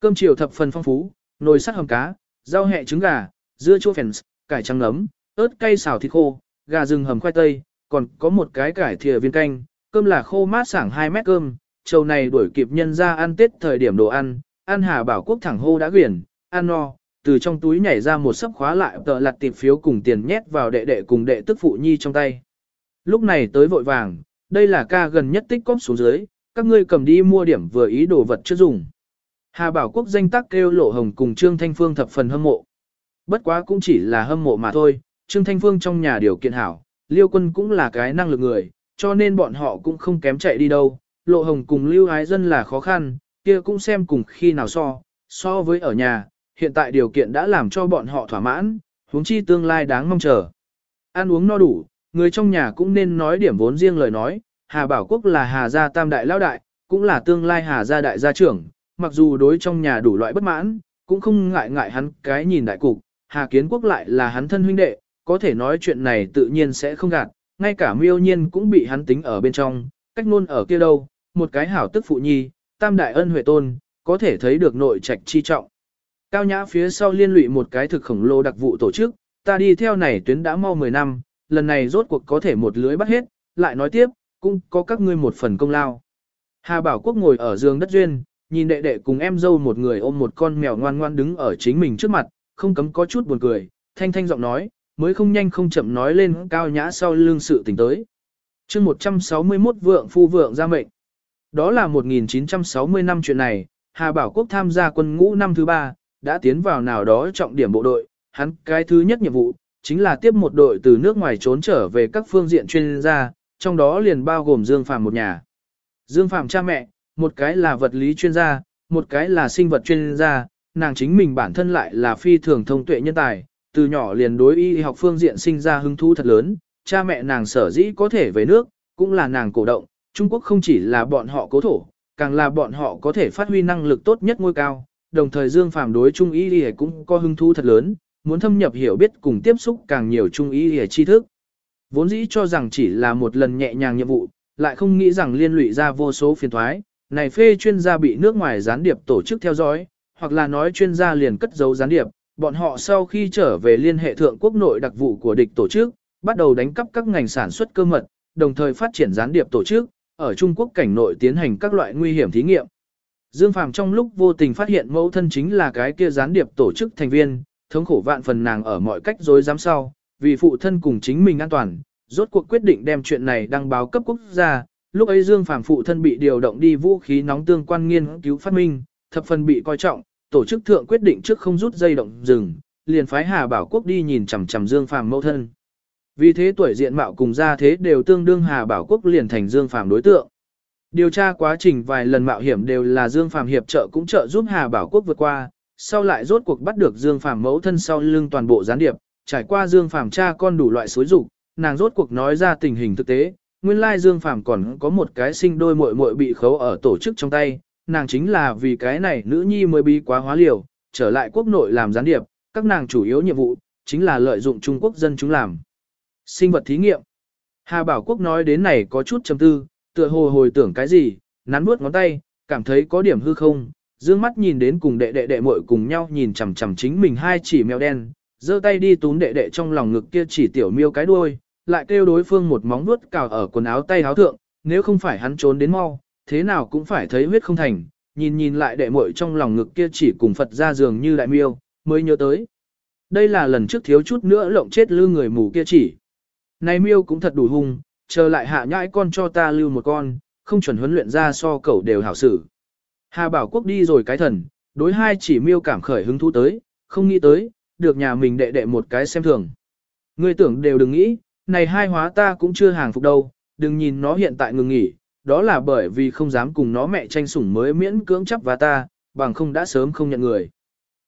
Cơm chiều thập phần phong phú, nồi sắt hầm cá, rau hẹ trứng gà, dưa chua phèn, cải trắng nấm, ớt cay xào thịt khô, gà rừng hầm khoai tây, còn có một cái cải thìa viên canh, cơm là khô mát sảng 2 mét cơm, trầu này đuổi kịp nhân ra ăn tết thời điểm đồ ăn, An hà bảo quốc thẳng hô đã quyển, An no, từ trong túi nhảy ra một sấp khóa lại tờ lặt tiệp phiếu cùng tiền nhét vào đệ đệ cùng đệ tức phụ nhi trong tay. Lúc này tới vội vàng, đây là ca gần nhất tích cóp xuống dưới, các ngươi cầm đi mua điểm vừa ý đồ vật chưa dùng. Hà Bảo Quốc danh tác kêu lộ hồng cùng Trương Thanh Phương thập phần hâm mộ. Bất quá cũng chỉ là hâm mộ mà thôi, Trương Thanh Phương trong nhà điều kiện hảo, Liêu Quân cũng là cái năng lực người, cho nên bọn họ cũng không kém chạy đi đâu. Lộ hồng cùng Lưu Ái Dân là khó khăn, kia cũng xem cùng khi nào so, so với ở nhà, hiện tại điều kiện đã làm cho bọn họ thỏa mãn, huống chi tương lai đáng mong chờ. Ăn uống no đủ, người trong nhà cũng nên nói điểm vốn riêng lời nói, Hà Bảo Quốc là Hà gia tam đại lão đại, cũng là tương lai Hà gia đại gia trưởng, mặc dù đối trong nhà đủ loại bất mãn, cũng không ngại ngại hắn cái nhìn đại cục, Hà Kiến Quốc lại là hắn thân huynh đệ, có thể nói chuyện này tự nhiên sẽ không gạt, ngay cả miêu nhiên cũng bị hắn tính ở bên trong, cách luôn ở kia đâu, một cái hảo tức phụ nhi, tam đại ân huệ tôn, có thể thấy được nội trạch chi trọng. Cao nhã phía sau liên lụy một cái thực khổng lồ đặc vụ tổ chức, ta đi theo này tuyến đã mau 10 năm, lần này rốt cuộc có thể một lưới bắt hết, lại nói tiếp, cũng có các ngươi một phần công lao. Hà Bảo Quốc ngồi ở giường đất duyên, nhìn đệ đệ cùng em dâu một người ôm một con mèo ngoan ngoan đứng ở chính mình trước mặt, không cấm có chút buồn cười, thanh thanh giọng nói, mới không nhanh không chậm nói lên cao nhã sau lưng sự tình tới. chương 161 vượng phu vượng ra mệnh. Đó là 1960 năm chuyện này, Hà Bảo Quốc tham gia quân ngũ năm thứ ba, đã tiến vào nào đó trọng điểm bộ đội, hắn cái thứ nhất nhiệm vụ, chính là tiếp một đội từ nước ngoài trốn trở về các phương diện chuyên gia, trong đó liền bao gồm Dương Phạm một nhà. Dương Phạm cha mẹ, một cái là vật lý chuyên gia, một cái là sinh vật chuyên gia, nàng chính mình bản thân lại là phi thường thông tuệ nhân tài, từ nhỏ liền đối y học phương diện sinh ra hứng thú thật lớn, cha mẹ nàng sở dĩ có thể về nước, cũng là nàng cổ động, Trung Quốc không chỉ là bọn họ cố thổ, càng là bọn họ có thể phát huy năng lực tốt nhất ngôi cao, đồng thời Dương Phàm đối Trung y cũng có hứng thú thật lớn, muốn thâm nhập hiểu biết cùng tiếp xúc càng nhiều Trung y tri thức. Vốn dĩ cho rằng chỉ là một lần nhẹ nhàng nhiệm vụ, lại không nghĩ rằng liên lụy ra vô số phiền thoái, này phê chuyên gia bị nước ngoài gián điệp tổ chức theo dõi, hoặc là nói chuyên gia liền cất giấu gián điệp, bọn họ sau khi trở về liên hệ thượng quốc nội đặc vụ của địch tổ chức, bắt đầu đánh cắp các ngành sản xuất cơ mật, đồng thời phát triển gián điệp tổ chức, ở Trung Quốc cảnh nội tiến hành các loại nguy hiểm thí nghiệm. Dương Phàm trong lúc vô tình phát hiện mẫu thân chính là cái kia gián điệp tổ chức thành viên, thống khổ vạn phần nàng ở mọi cách dối dám sau, vì phụ thân cùng chính mình an toàn, rốt cuộc quyết định đem chuyện này đăng báo cấp quốc gia. Lúc ấy Dương Phàm phụ thân bị điều động đi vũ khí nóng tương quan nghiên cứu phát minh, thập phần bị coi trọng, tổ chức thượng quyết định trước không rút dây động dừng, liền phái Hà Bảo Quốc đi nhìn chằm chằm Dương Phàm mẫu thân. Vì thế tuổi diện mạo cùng gia thế đều tương đương Hà Bảo Quốc liền thành Dương Phàm đối tượng. Điều tra quá trình vài lần mạo hiểm đều là Dương Phàm hiệp trợ cũng trợ giúp Hà Bảo Quốc vượt qua, sau lại rốt cuộc bắt được Dương Phàm mẫu thân sau lưng toàn bộ gián điệp, trải qua Dương Phàm cha con đủ loại xối dục, nàng rốt cuộc nói ra tình hình thực tế, nguyên lai Dương Phàm còn có một cái sinh đôi muội muội bị khấu ở tổ chức trong tay, nàng chính là vì cái này nữ nhi mới bí quá hóa liều, trở lại quốc nội làm gián điệp, các nàng chủ yếu nhiệm vụ chính là lợi dụng Trung Quốc dân chúng làm. Sinh vật thí nghiệm. Hà Bảo Quốc nói đến này có chút trầm tư, tựa hồ hồi tưởng cái gì, nắn bước ngón tay, cảm thấy có điểm hư không, dương mắt nhìn đến cùng đệ đệ đệ muội cùng nhau nhìn chằm chằm chính mình hai chỉ mèo đen, giơ tay đi túm đệ đệ trong lòng ngực kia chỉ tiểu miêu cái đuôi, lại kêu đối phương một móng vuốt cào ở quần áo tay áo thượng, nếu không phải hắn trốn đến mau, thế nào cũng phải thấy huyết không thành, nhìn nhìn lại đệ muội trong lòng ngực kia chỉ cùng Phật ra giường như đại miêu, mới nhớ tới. Đây là lần trước thiếu chút nữa lộng chết lư người mù kia chỉ. Này miêu cũng thật đủ hung, chờ lại hạ nhãi con cho ta lưu một con, không chuẩn huấn luyện ra so cẩu đều hảo xử. Hà Bảo Quốc đi rồi cái thần, đối hai chỉ miêu cảm khởi hứng thú tới, không nghĩ tới, được nhà mình đệ đệ một cái xem thường. Ngươi tưởng đều đừng nghĩ, này hai hóa ta cũng chưa hàng phục đâu, đừng nhìn nó hiện tại ngừng nghỉ, đó là bởi vì không dám cùng nó mẹ tranh sủng mới miễn cưỡng chấp và ta, bằng không đã sớm không nhận người.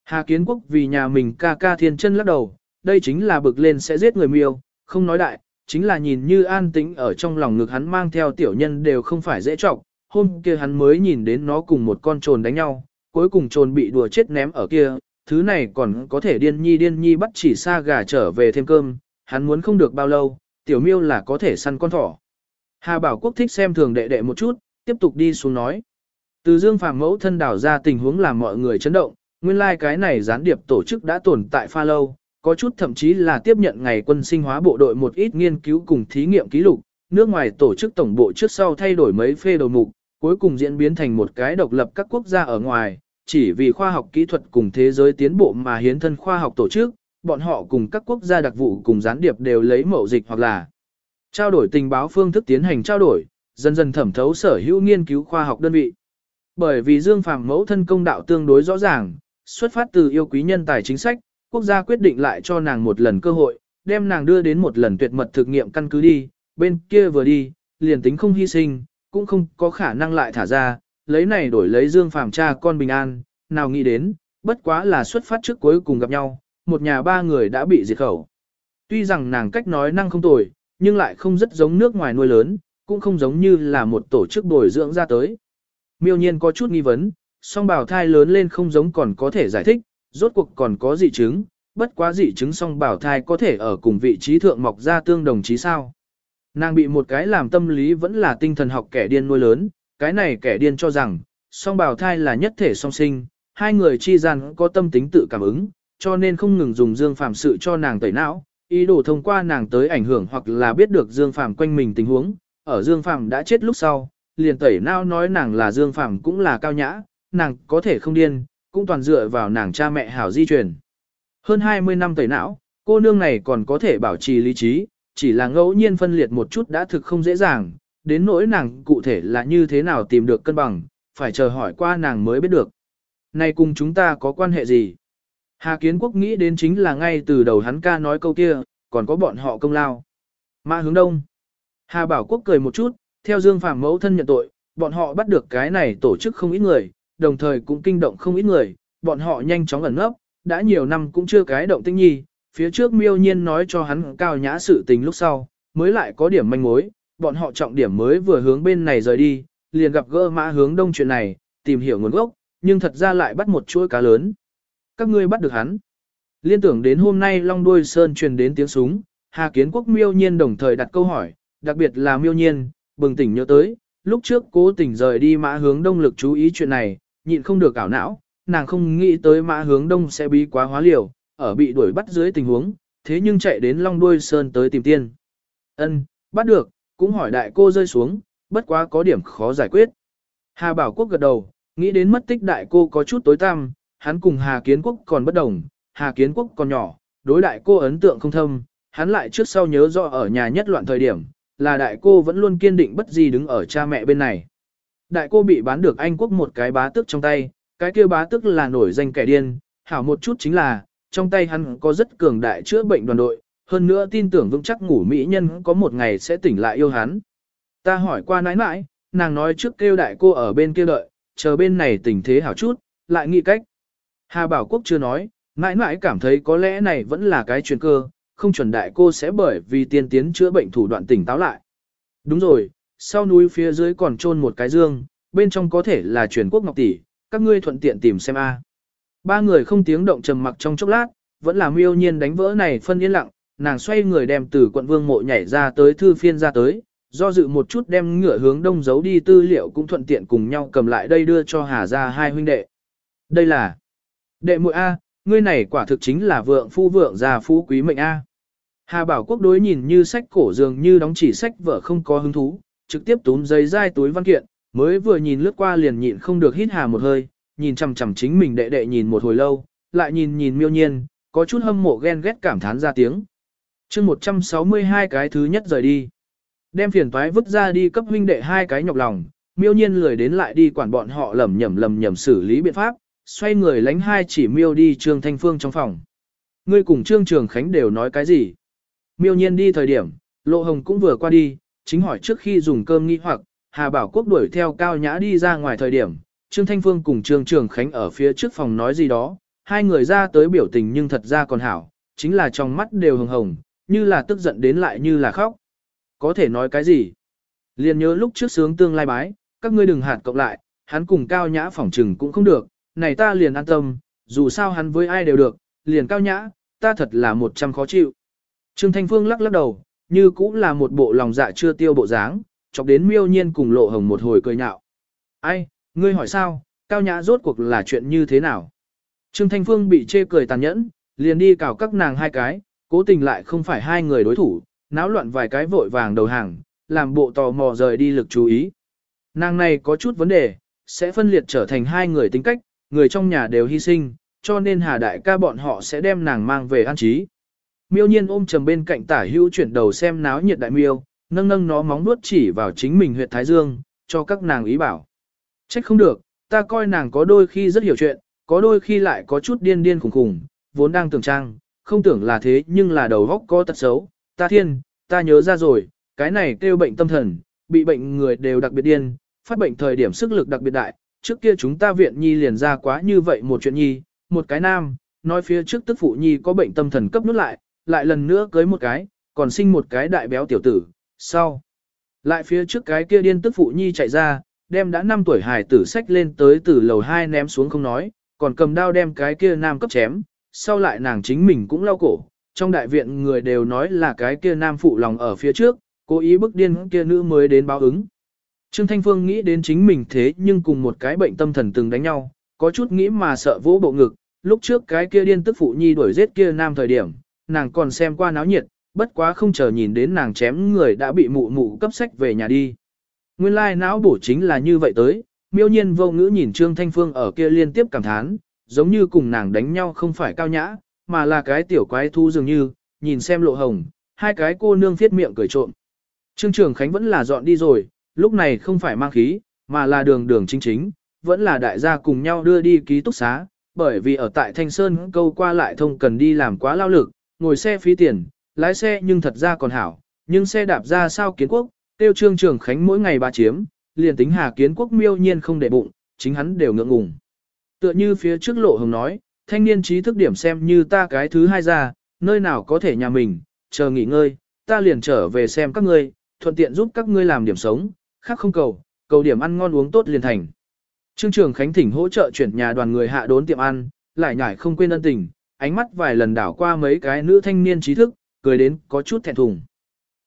Hà Kiến Quốc vì nhà mình ca ca thiên chân lắc đầu, đây chính là bực lên sẽ giết người miêu, không nói đại, chính là nhìn như an tĩnh ở trong lòng ngực hắn mang theo tiểu nhân đều không phải dễ trọng. Hôm kia hắn mới nhìn đến nó cùng một con trồn đánh nhau, cuối cùng trồn bị đùa chết ném ở kia, thứ này còn có thể điên nhi điên nhi bắt chỉ xa gà trở về thêm cơm, hắn muốn không được bao lâu, tiểu miêu là có thể săn con thỏ. Hà Bảo Quốc thích xem thường đệ đệ một chút, tiếp tục đi xuống nói. Từ Dương Phàm mẫu thân đảo ra tình huống làm mọi người chấn động, nguyên lai like cái này gián điệp tổ chức đã tồn tại pha lâu, có chút thậm chí là tiếp nhận ngày quân sinh hóa bộ đội một ít nghiên cứu cùng thí nghiệm ký lục, nước ngoài tổ chức tổng bộ trước sau thay đổi mấy phê đầu mục, cuối cùng diễn biến thành một cái độc lập các quốc gia ở ngoài, chỉ vì khoa học kỹ thuật cùng thế giới tiến bộ mà hiến thân khoa học tổ chức, bọn họ cùng các quốc gia đặc vụ cùng gián điệp đều lấy mẫu dịch hoặc là trao đổi tình báo phương thức tiến hành trao đổi, dần dần thẩm thấu sở hữu nghiên cứu khoa học đơn vị. Bởi vì Dương Phàm mẫu thân công đạo tương đối rõ ràng, xuất phát từ yêu quý nhân tài chính sách, quốc gia quyết định lại cho nàng một lần cơ hội, đem nàng đưa đến một lần tuyệt mật thực nghiệm căn cứ đi, bên kia vừa đi, liền tính không hy sinh, cũng không có khả năng lại thả ra, lấy này đổi lấy Dương Phàm cha con bình an, nào nghĩ đến, bất quá là xuất phát trước cuối cùng gặp nhau, một nhà ba người đã bị diệt khẩu. Tuy rằng nàng cách nói năng không tồi, nhưng lại không rất giống nước ngoài nuôi lớn, cũng không giống như là một tổ chức bồi dưỡng ra tới. Miêu nhiên có chút nghi vấn, song bào thai lớn lên không giống còn có thể giải thích, rốt cuộc còn có dị chứng, bất quá dị chứng song bảo thai có thể ở cùng vị trí thượng mọc ra tương đồng chí sao. Nàng bị một cái làm tâm lý vẫn là tinh thần học kẻ điên nuôi lớn, cái này kẻ điên cho rằng, song bảo thai là nhất thể song sinh, hai người chi gian có tâm tính tự cảm ứng, cho nên không ngừng dùng dương phàm sự cho nàng tẩy não, ý đồ thông qua nàng tới ảnh hưởng hoặc là biết được dương phàm quanh mình tình huống, ở dương phàm đã chết lúc sau, liền tẩy não nói nàng là dương phàm cũng là cao nhã, nàng có thể không điên, cũng toàn dựa vào nàng cha mẹ hảo di truyền. Hơn 20 năm tẩy não, cô nương này còn có thể bảo trì lý trí, chỉ là ngẫu nhiên phân liệt một chút đã thực không dễ dàng, đến nỗi nàng cụ thể là như thế nào tìm được cân bằng, phải chờ hỏi qua nàng mới biết được. Này cùng chúng ta có quan hệ gì? Hà Kiến Quốc nghĩ đến chính là ngay từ đầu hắn ca nói câu kia, còn có bọn họ công lao. Mã hướng đông. Hà Bảo Quốc cười một chút, theo Dương Phạm mẫu thân nhận tội, bọn họ bắt được cái này tổ chức không ít người, đồng thời cũng kinh động không ít người, bọn họ nhanh chóng ẩn nấp, đã nhiều năm cũng chưa cái động tinh nhi, phía trước miêu nhiên nói cho hắn cao nhã sự tình lúc sau, mới lại có điểm manh mối, bọn họ trọng điểm mới vừa hướng bên này rời đi, liền gặp gỡ mã hướng đông chuyện này, tìm hiểu nguồn gốc, nhưng thật ra lại bắt một chuỗi cá lớn. Các ngươi bắt được hắn. Liên tưởng đến hôm nay Long Đuôi Sơn truyền đến tiếng súng, Hà Kiến Quốc miêu nhiên đồng thời đặt câu hỏi, đặc biệt là miêu nhiên, bừng tỉnh nhớ tới, lúc trước cố tình rời đi mã hướng đông lực chú ý chuyện này, nhịn không được ảo não, nàng không nghĩ tới mã hướng đông sẽ bí quá hóa liều, ở bị đuổi bắt dưới tình huống, thế nhưng chạy đến Long Đuôi Sơn tới tìm tiên. Ân, bắt được, cũng hỏi đại cô rơi xuống, bất quá có điểm khó giải quyết. Hà Bảo Quốc gật đầu, nghĩ đến mất tích đại cô có chút tối tăm, hắn cùng Hà Kiến Quốc còn bất đồng, Hà Kiến Quốc còn nhỏ, đối đại cô ấn tượng không thâm, hắn lại trước sau nhớ rõ ở nhà nhất loạn thời điểm, là đại cô vẫn luôn kiên định bất gì đứng ở cha mẹ bên này. Đại cô bị bán được Anh Quốc một cái bá tước trong tay, cái kia bá tước là nổi danh kẻ điên, hảo một chút chính là, trong tay hắn có rất cường đại chữa bệnh đoàn đội, hơn nữa tin tưởng vững chắc ngủ mỹ nhân có một ngày sẽ tỉnh lại yêu hắn. Ta hỏi qua nãi nãi, nàng nói trước kêu đại cô ở bên kia đợi, chờ bên này tình thế hảo chút, lại nghĩ cách. Hà Bảo Quốc chưa nói, nãi nãi cảm thấy có lẽ này vẫn là cái chuyện cơ, không chuẩn đại cô sẽ bởi vì tiên tiến chữa bệnh thủ đoạn tỉnh táo lại. Đúng rồi, sau núi phía dưới còn trôn một cái dương, bên trong có thể là truyền quốc ngọc tỷ, các ngươi thuận tiện tìm xem a. Ba người không tiếng động trầm mặc trong chốc lát, vẫn là miêu nhiên đánh vỡ này phân yên lặng, nàng xoay người đem từ quận vương mộ nhảy ra tới thư phiên ra tới, do dự một chút đem ngựa hướng đông giấu đi tư liệu cũng thuận tiện cùng nhau cầm lại đây đưa cho Hà ra hai huynh đệ. Đây là đệ muội A, ngươi này quả thực chính là vượng phu vượng già phú quý mệnh A. Hà Bảo Quốc đối nhìn như sách cổ dường như đóng chỉ sách vợ không có hứng thú, trực tiếp túm giấy dai túi văn kiện, mới vừa nhìn lướt qua liền nhịn không được hít hà một hơi, nhìn chằm chằm chính mình đệ đệ nhìn một hồi lâu, lại nhìn nhìn miêu nhiên, có chút hâm mộ ghen ghét cảm thán ra tiếng. chương 162 cái thứ nhất rời đi. Đem phiền toái vứt ra đi cấp huynh đệ hai cái nhọc lòng, miêu nhiên lười đến lại đi quản bọn họ lầm nhầm lầm nhầm xử lý biện pháp, xoay người lánh hai chỉ miêu đi Trương Thanh Phương trong phòng. Ngươi cùng Trương Trường Khánh đều nói cái gì? Miêu nhiên đi thời điểm, Lộ Hồng cũng vừa qua đi, chính hỏi trước khi dùng cơm nghi hoặc, Hà Bảo Quốc đuổi theo Cao Nhã đi ra ngoài thời điểm, Trương Thanh Phương cùng Trương Trường Khánh ở phía trước phòng nói gì đó, hai người ra tới biểu tình nhưng thật ra còn hảo, chính là trong mắt đều hồng hồng, như là tức giận đến lại như là khóc. Có thể nói cái gì? Liền nhớ lúc trước sướng tương lai bái, các ngươi đừng hạt cộng lại, hắn cùng Cao Nhã phỏng trừng cũng không được, này ta liền an tâm, dù sao hắn với ai đều được, liền Cao Nhã, ta thật là một trăm khó chịu. Trương Thanh Phương lắc lắc đầu, như cũng là một bộ lòng dạ chưa tiêu bộ dáng, chọc đến miêu nhiên cùng lộ hồng một hồi cười nhạo. Ai, ngươi hỏi sao, cao nhã rốt cuộc là chuyện như thế nào? Trương Thanh Phương bị chê cười tàn nhẫn, liền đi cào các nàng hai cái, cố tình lại không phải hai người đối thủ, náo loạn vài cái vội vàng đầu hàng, làm bộ tò mò rời đi lực chú ý. Nàng này có chút vấn đề, sẽ phân liệt trở thành hai người tính cách, người trong nhà đều hy sinh, cho nên Hà Đại ca bọn họ sẽ đem nàng mang về an trí. Miêu nhiên ôm trầm bên cạnh tả hữu chuyển đầu xem náo nhiệt đại miêu, nâng nâng nó móng nuốt chỉ vào chính mình huyệt thái dương, cho các nàng ý bảo. Trách không được, ta coi nàng có đôi khi rất hiểu chuyện, có đôi khi lại có chút điên điên khủng khủng, vốn đang tưởng trang, không tưởng là thế nhưng là đầu góc có tật xấu. Ta thiên, ta nhớ ra rồi, cái này kêu bệnh tâm thần, bị bệnh người đều đặc biệt điên, phát bệnh thời điểm sức lực đặc biệt đại. Trước kia chúng ta viện nhi liền ra quá như vậy một chuyện nhi, một cái nam, nói phía trước tức phụ nhi có bệnh tâm thần cấp nút lại, lại lần nữa cưới một cái, còn sinh một cái đại béo tiểu tử, sau. Lại phía trước cái kia điên tức phụ nhi chạy ra, đem đã 5 tuổi hài tử sách lên tới từ lầu 2 ném xuống không nói, còn cầm đao đem cái kia nam cấp chém, sau lại nàng chính mình cũng lau cổ. Trong đại viện người đều nói là cái kia nam phụ lòng ở phía trước, cố ý bức điên kia nữ mới đến báo ứng. Trương Thanh Phương nghĩ đến chính mình thế nhưng cùng một cái bệnh tâm thần từng đánh nhau, có chút nghĩ mà sợ vỗ bộ ngực, lúc trước cái kia điên tức phụ nhi đuổi giết kia nam thời điểm, nàng còn xem qua náo nhiệt, bất quá không chờ nhìn đến nàng chém người đã bị mụ mụ cấp sách về nhà đi. Nguyên lai não bổ chính là như vậy tới, miêu nhiên vô ngữ nhìn Trương Thanh Phương ở kia liên tiếp cảm thán, giống như cùng nàng đánh nhau không phải cao nhã, mà là cái tiểu quái thu dường như, nhìn xem lộ hồng, hai cái cô nương viết miệng cười trộm. Trương Trường Khánh vẫn là dọn đi rồi, lúc này không phải mang khí, mà là đường đường chính chính, vẫn là đại gia cùng nhau đưa đi ký túc xá, bởi vì ở tại Thanh Sơn câu qua lại thông cần đi làm quá lao lực, ngồi xe phí tiền, lái xe nhưng thật ra còn hảo, nhưng xe đạp ra sao kiến quốc, tiêu trương trường khánh mỗi ngày ba chiếm, liền tính hà kiến quốc miêu nhiên không để bụng, chính hắn đều ngượng ngùng. Tựa như phía trước lộ hồng nói, thanh niên trí thức điểm xem như ta cái thứ hai ra, nơi nào có thể nhà mình, chờ nghỉ ngơi, ta liền trở về xem các ngươi, thuận tiện giúp các ngươi làm điểm sống, khác không cầu, cầu điểm ăn ngon uống tốt liền thành. Trương Trường Khánh thỉnh hỗ trợ chuyển nhà đoàn người hạ đốn tiệm ăn, lại nhải không quên ân tình, ánh mắt vài lần đảo qua mấy cái nữ thanh niên trí thức, cười đến có chút thẹn thùng.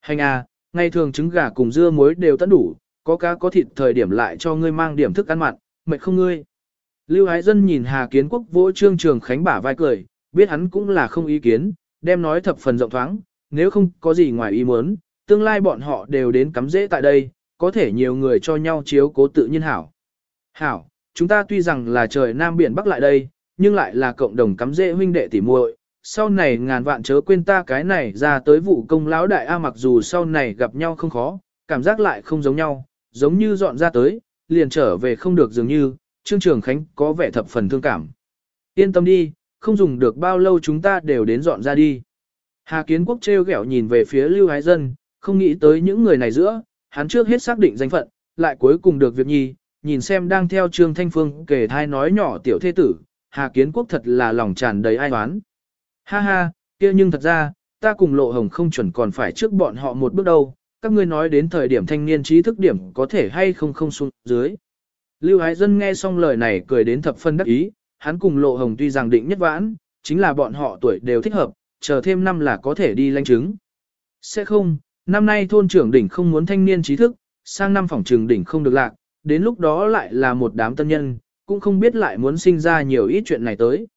Hành à, ngày thường trứng gà cùng dưa muối đều tận đủ, có cá có thịt thời điểm lại cho ngươi mang điểm thức ăn mặn, mệt không ngươi. Lưu Ái Dân nhìn Hà Kiến Quốc vỗ Trương Trường Khánh bả vai cười, biết hắn cũng là không ý kiến, đem nói thập phần rộng thoáng, nếu không có gì ngoài ý muốn, tương lai bọn họ đều đến cắm dễ tại đây, có thể nhiều người cho nhau chiếu cố tự nhiên hảo. Hảo, chúng ta tuy rằng là trời Nam Biển Bắc lại đây, nhưng lại là cộng đồng cắm dễ huynh đệ tỉ muội. Sau này ngàn vạn chớ quên ta cái này ra tới vụ công lão đại A mặc dù sau này gặp nhau không khó, cảm giác lại không giống nhau, giống như dọn ra tới, liền trở về không được dường như, Trương Trường Khánh có vẻ thập phần thương cảm. Yên tâm đi, không dùng được bao lâu chúng ta đều đến dọn ra đi. Hà Kiến Quốc treo ghẹo nhìn về phía Lưu Hái Dân, không nghĩ tới những người này giữa, hắn trước hết xác định danh phận, lại cuối cùng được việc nhi, nhìn xem đang theo Trương Thanh Phương kể thai nói nhỏ tiểu thế tử, Hà Kiến Quốc thật là lòng tràn đầy ai oán. Ha ha, kia nhưng thật ra, ta cùng lộ hồng không chuẩn còn phải trước bọn họ một bước đâu, các ngươi nói đến thời điểm thanh niên trí thức điểm có thể hay không không xuống dưới. Lưu Ái Dân nghe xong lời này cười đến thập phân đắc ý, hắn cùng lộ hồng tuy rằng định nhất vãn, chính là bọn họ tuổi đều thích hợp, chờ thêm năm là có thể đi lanh chứng. Sẽ không, năm nay thôn trưởng đỉnh không muốn thanh niên trí thức, sang năm phòng trường đỉnh không được lạc, đến lúc đó lại là một đám tân nhân, cũng không biết lại muốn sinh ra nhiều ít chuyện này tới.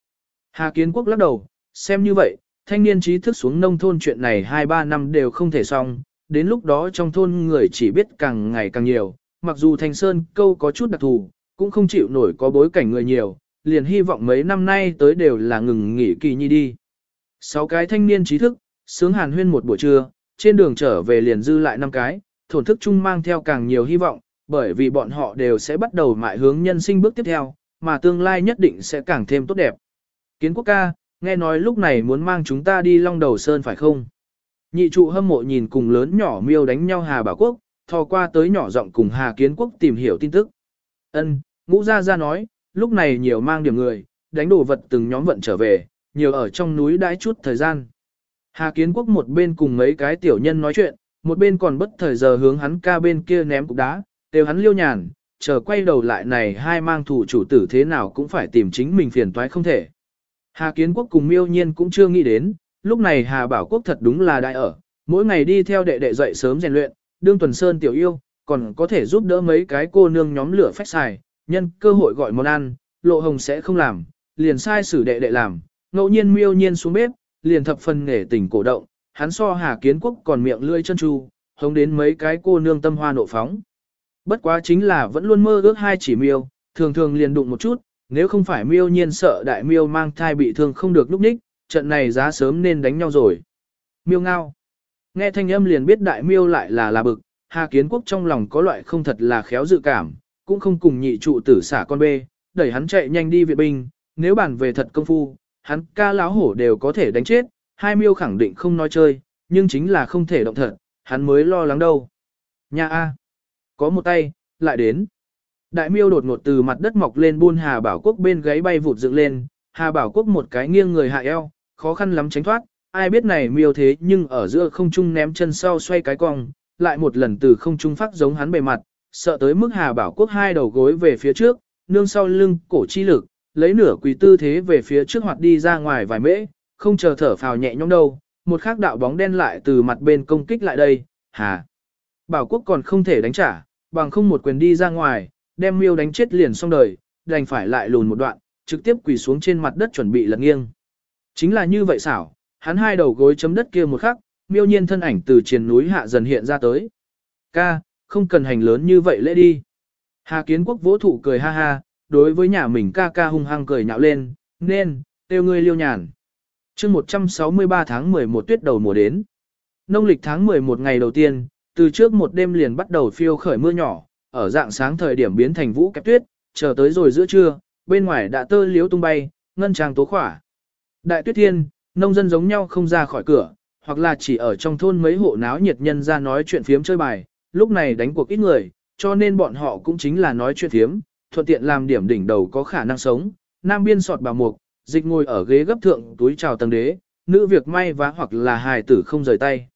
Hà Kiến Quốc lắc đầu, xem như vậy, thanh niên trí thức xuống nông thôn chuyện này 2-3 năm đều không thể xong, đến lúc đó trong thôn người chỉ biết càng ngày càng nhiều, mặc dù Thanh Sơn câu có chút đặc thù, cũng không chịu nổi có bối cảnh người nhiều, liền hy vọng mấy năm nay tới đều là ngừng nghỉ kỳ nhi đi. Sáu cái thanh niên trí thức, sướng hàn huyên một buổi trưa, trên đường trở về liền dư lại năm cái, thổn thức chung mang theo càng nhiều hy vọng, bởi vì bọn họ đều sẽ bắt đầu mại hướng nhân sinh bước tiếp theo, mà tương lai nhất định sẽ càng thêm tốt đẹp. Kiến quốc ca, nghe nói lúc này muốn mang chúng ta đi long đầu sơn phải không? Nhị trụ hâm mộ nhìn cùng lớn nhỏ miêu đánh nhau Hà Bảo Quốc, thò qua tới nhỏ giọng cùng Hà Kiến Quốc tìm hiểu tin tức. Ân, ngũ gia gia nói, lúc này nhiều mang điểm người, đánh đồ vật từng nhóm vận trở về, nhiều ở trong núi đãi chút thời gian. Hà Kiến Quốc một bên cùng mấy cái tiểu nhân nói chuyện, một bên còn bất thời giờ hướng hắn ca bên kia ném cục đá, đều hắn liêu nhàn, chờ quay đầu lại này hai mang thủ chủ tử thế nào cũng phải tìm chính mình phiền toái không thể. Hà Kiến Quốc cùng miêu nhiên cũng chưa nghĩ đến, lúc này Hà Bảo Quốc thật đúng là đại ở, mỗi ngày đi theo đệ đệ dậy sớm rèn luyện, đương tuần sơn tiểu yêu, còn có thể giúp đỡ mấy cái cô nương nhóm lửa phách xài, nhân cơ hội gọi món ăn, lộ hồng sẽ không làm, liền sai xử đệ đệ làm, ngẫu nhiên miêu nhiên xuống bếp, liền thập phần nghề tình cổ động, hắn so Hà Kiến Quốc còn miệng lươi chân chu, hống đến mấy cái cô nương tâm hoa nộ phóng. Bất quá chính là vẫn luôn mơ ước hai chỉ miêu, thường thường liền đụng một chút, nếu không phải miêu nhiên sợ đại miêu mang thai bị thương không được lúc ních, trận này giá sớm nên đánh nhau rồi. Miêu ngao. Nghe thanh âm liền biết đại miêu lại là là bực, Hà Kiến Quốc trong lòng có loại không thật là khéo dự cảm, cũng không cùng nhị trụ tử xả con bê, đẩy hắn chạy nhanh đi viện binh, nếu bàn về thật công phu, hắn ca láo hổ đều có thể đánh chết, hai miêu khẳng định không nói chơi, nhưng chính là không thể động thật, hắn mới lo lắng đâu. Nha A. Có một tay, lại đến. Đại miêu đột ngột từ mặt đất mọc lên buôn Hà Bảo Quốc bên gáy bay vụt dựng lên, Hà Bảo Quốc một cái nghiêng người hạ eo, khó khăn lắm tránh thoát, ai biết này miêu thế nhưng ở giữa không trung ném chân sau xoay cái cong, lại một lần từ không trung phát giống hắn bề mặt, sợ tới mức Hà Bảo Quốc hai đầu gối về phía trước, nương sau lưng, cổ chi lực, lấy nửa quỳ tư thế về phía trước hoặc đi ra ngoài vài mễ, không chờ thở phào nhẹ nhõm đâu, một khắc đạo bóng đen lại từ mặt bên công kích lại đây, hà. Bảo quốc còn không thể đánh trả, bằng không một quyền đi ra ngoài, đem miêu đánh chết liền xong đời, đành phải lại lùn một đoạn, trực tiếp quỳ xuống trên mặt đất chuẩn bị lật nghiêng. Chính là như vậy xảo, hắn hai đầu gối chấm đất kia một khắc, miêu nhiên thân ảnh từ trên núi hạ dần hiện ra tới. Ca, không cần hành lớn như vậy lễ đi. Hà kiến quốc vỗ thủ cười ha ha, đối với nhà mình ca ca hung hăng cười nhạo lên, nên, tiêu ngươi liêu nhàn. chương 163 tháng 11 tuyết đầu mùa đến. Nông lịch tháng 11 ngày đầu tiên, từ trước một đêm liền bắt đầu phiêu khởi mưa nhỏ, ở dạng sáng thời điểm biến thành vũ kẹp tuyết, chờ tới rồi giữa trưa, bên ngoài đã tơ liếu tung bay, ngân trang tố khỏa. Đại tuyết thiên, nông dân giống nhau không ra khỏi cửa, hoặc là chỉ ở trong thôn mấy hộ náo nhiệt nhân ra nói chuyện phiếm chơi bài, lúc này đánh cuộc ít người, cho nên bọn họ cũng chính là nói chuyện phiếm, thuận tiện làm điểm đỉnh đầu có khả năng sống. Nam biên sọt bà mục, dịch ngồi ở ghế gấp thượng túi chào tầng đế, nữ việc may vá hoặc là hài tử không rời tay.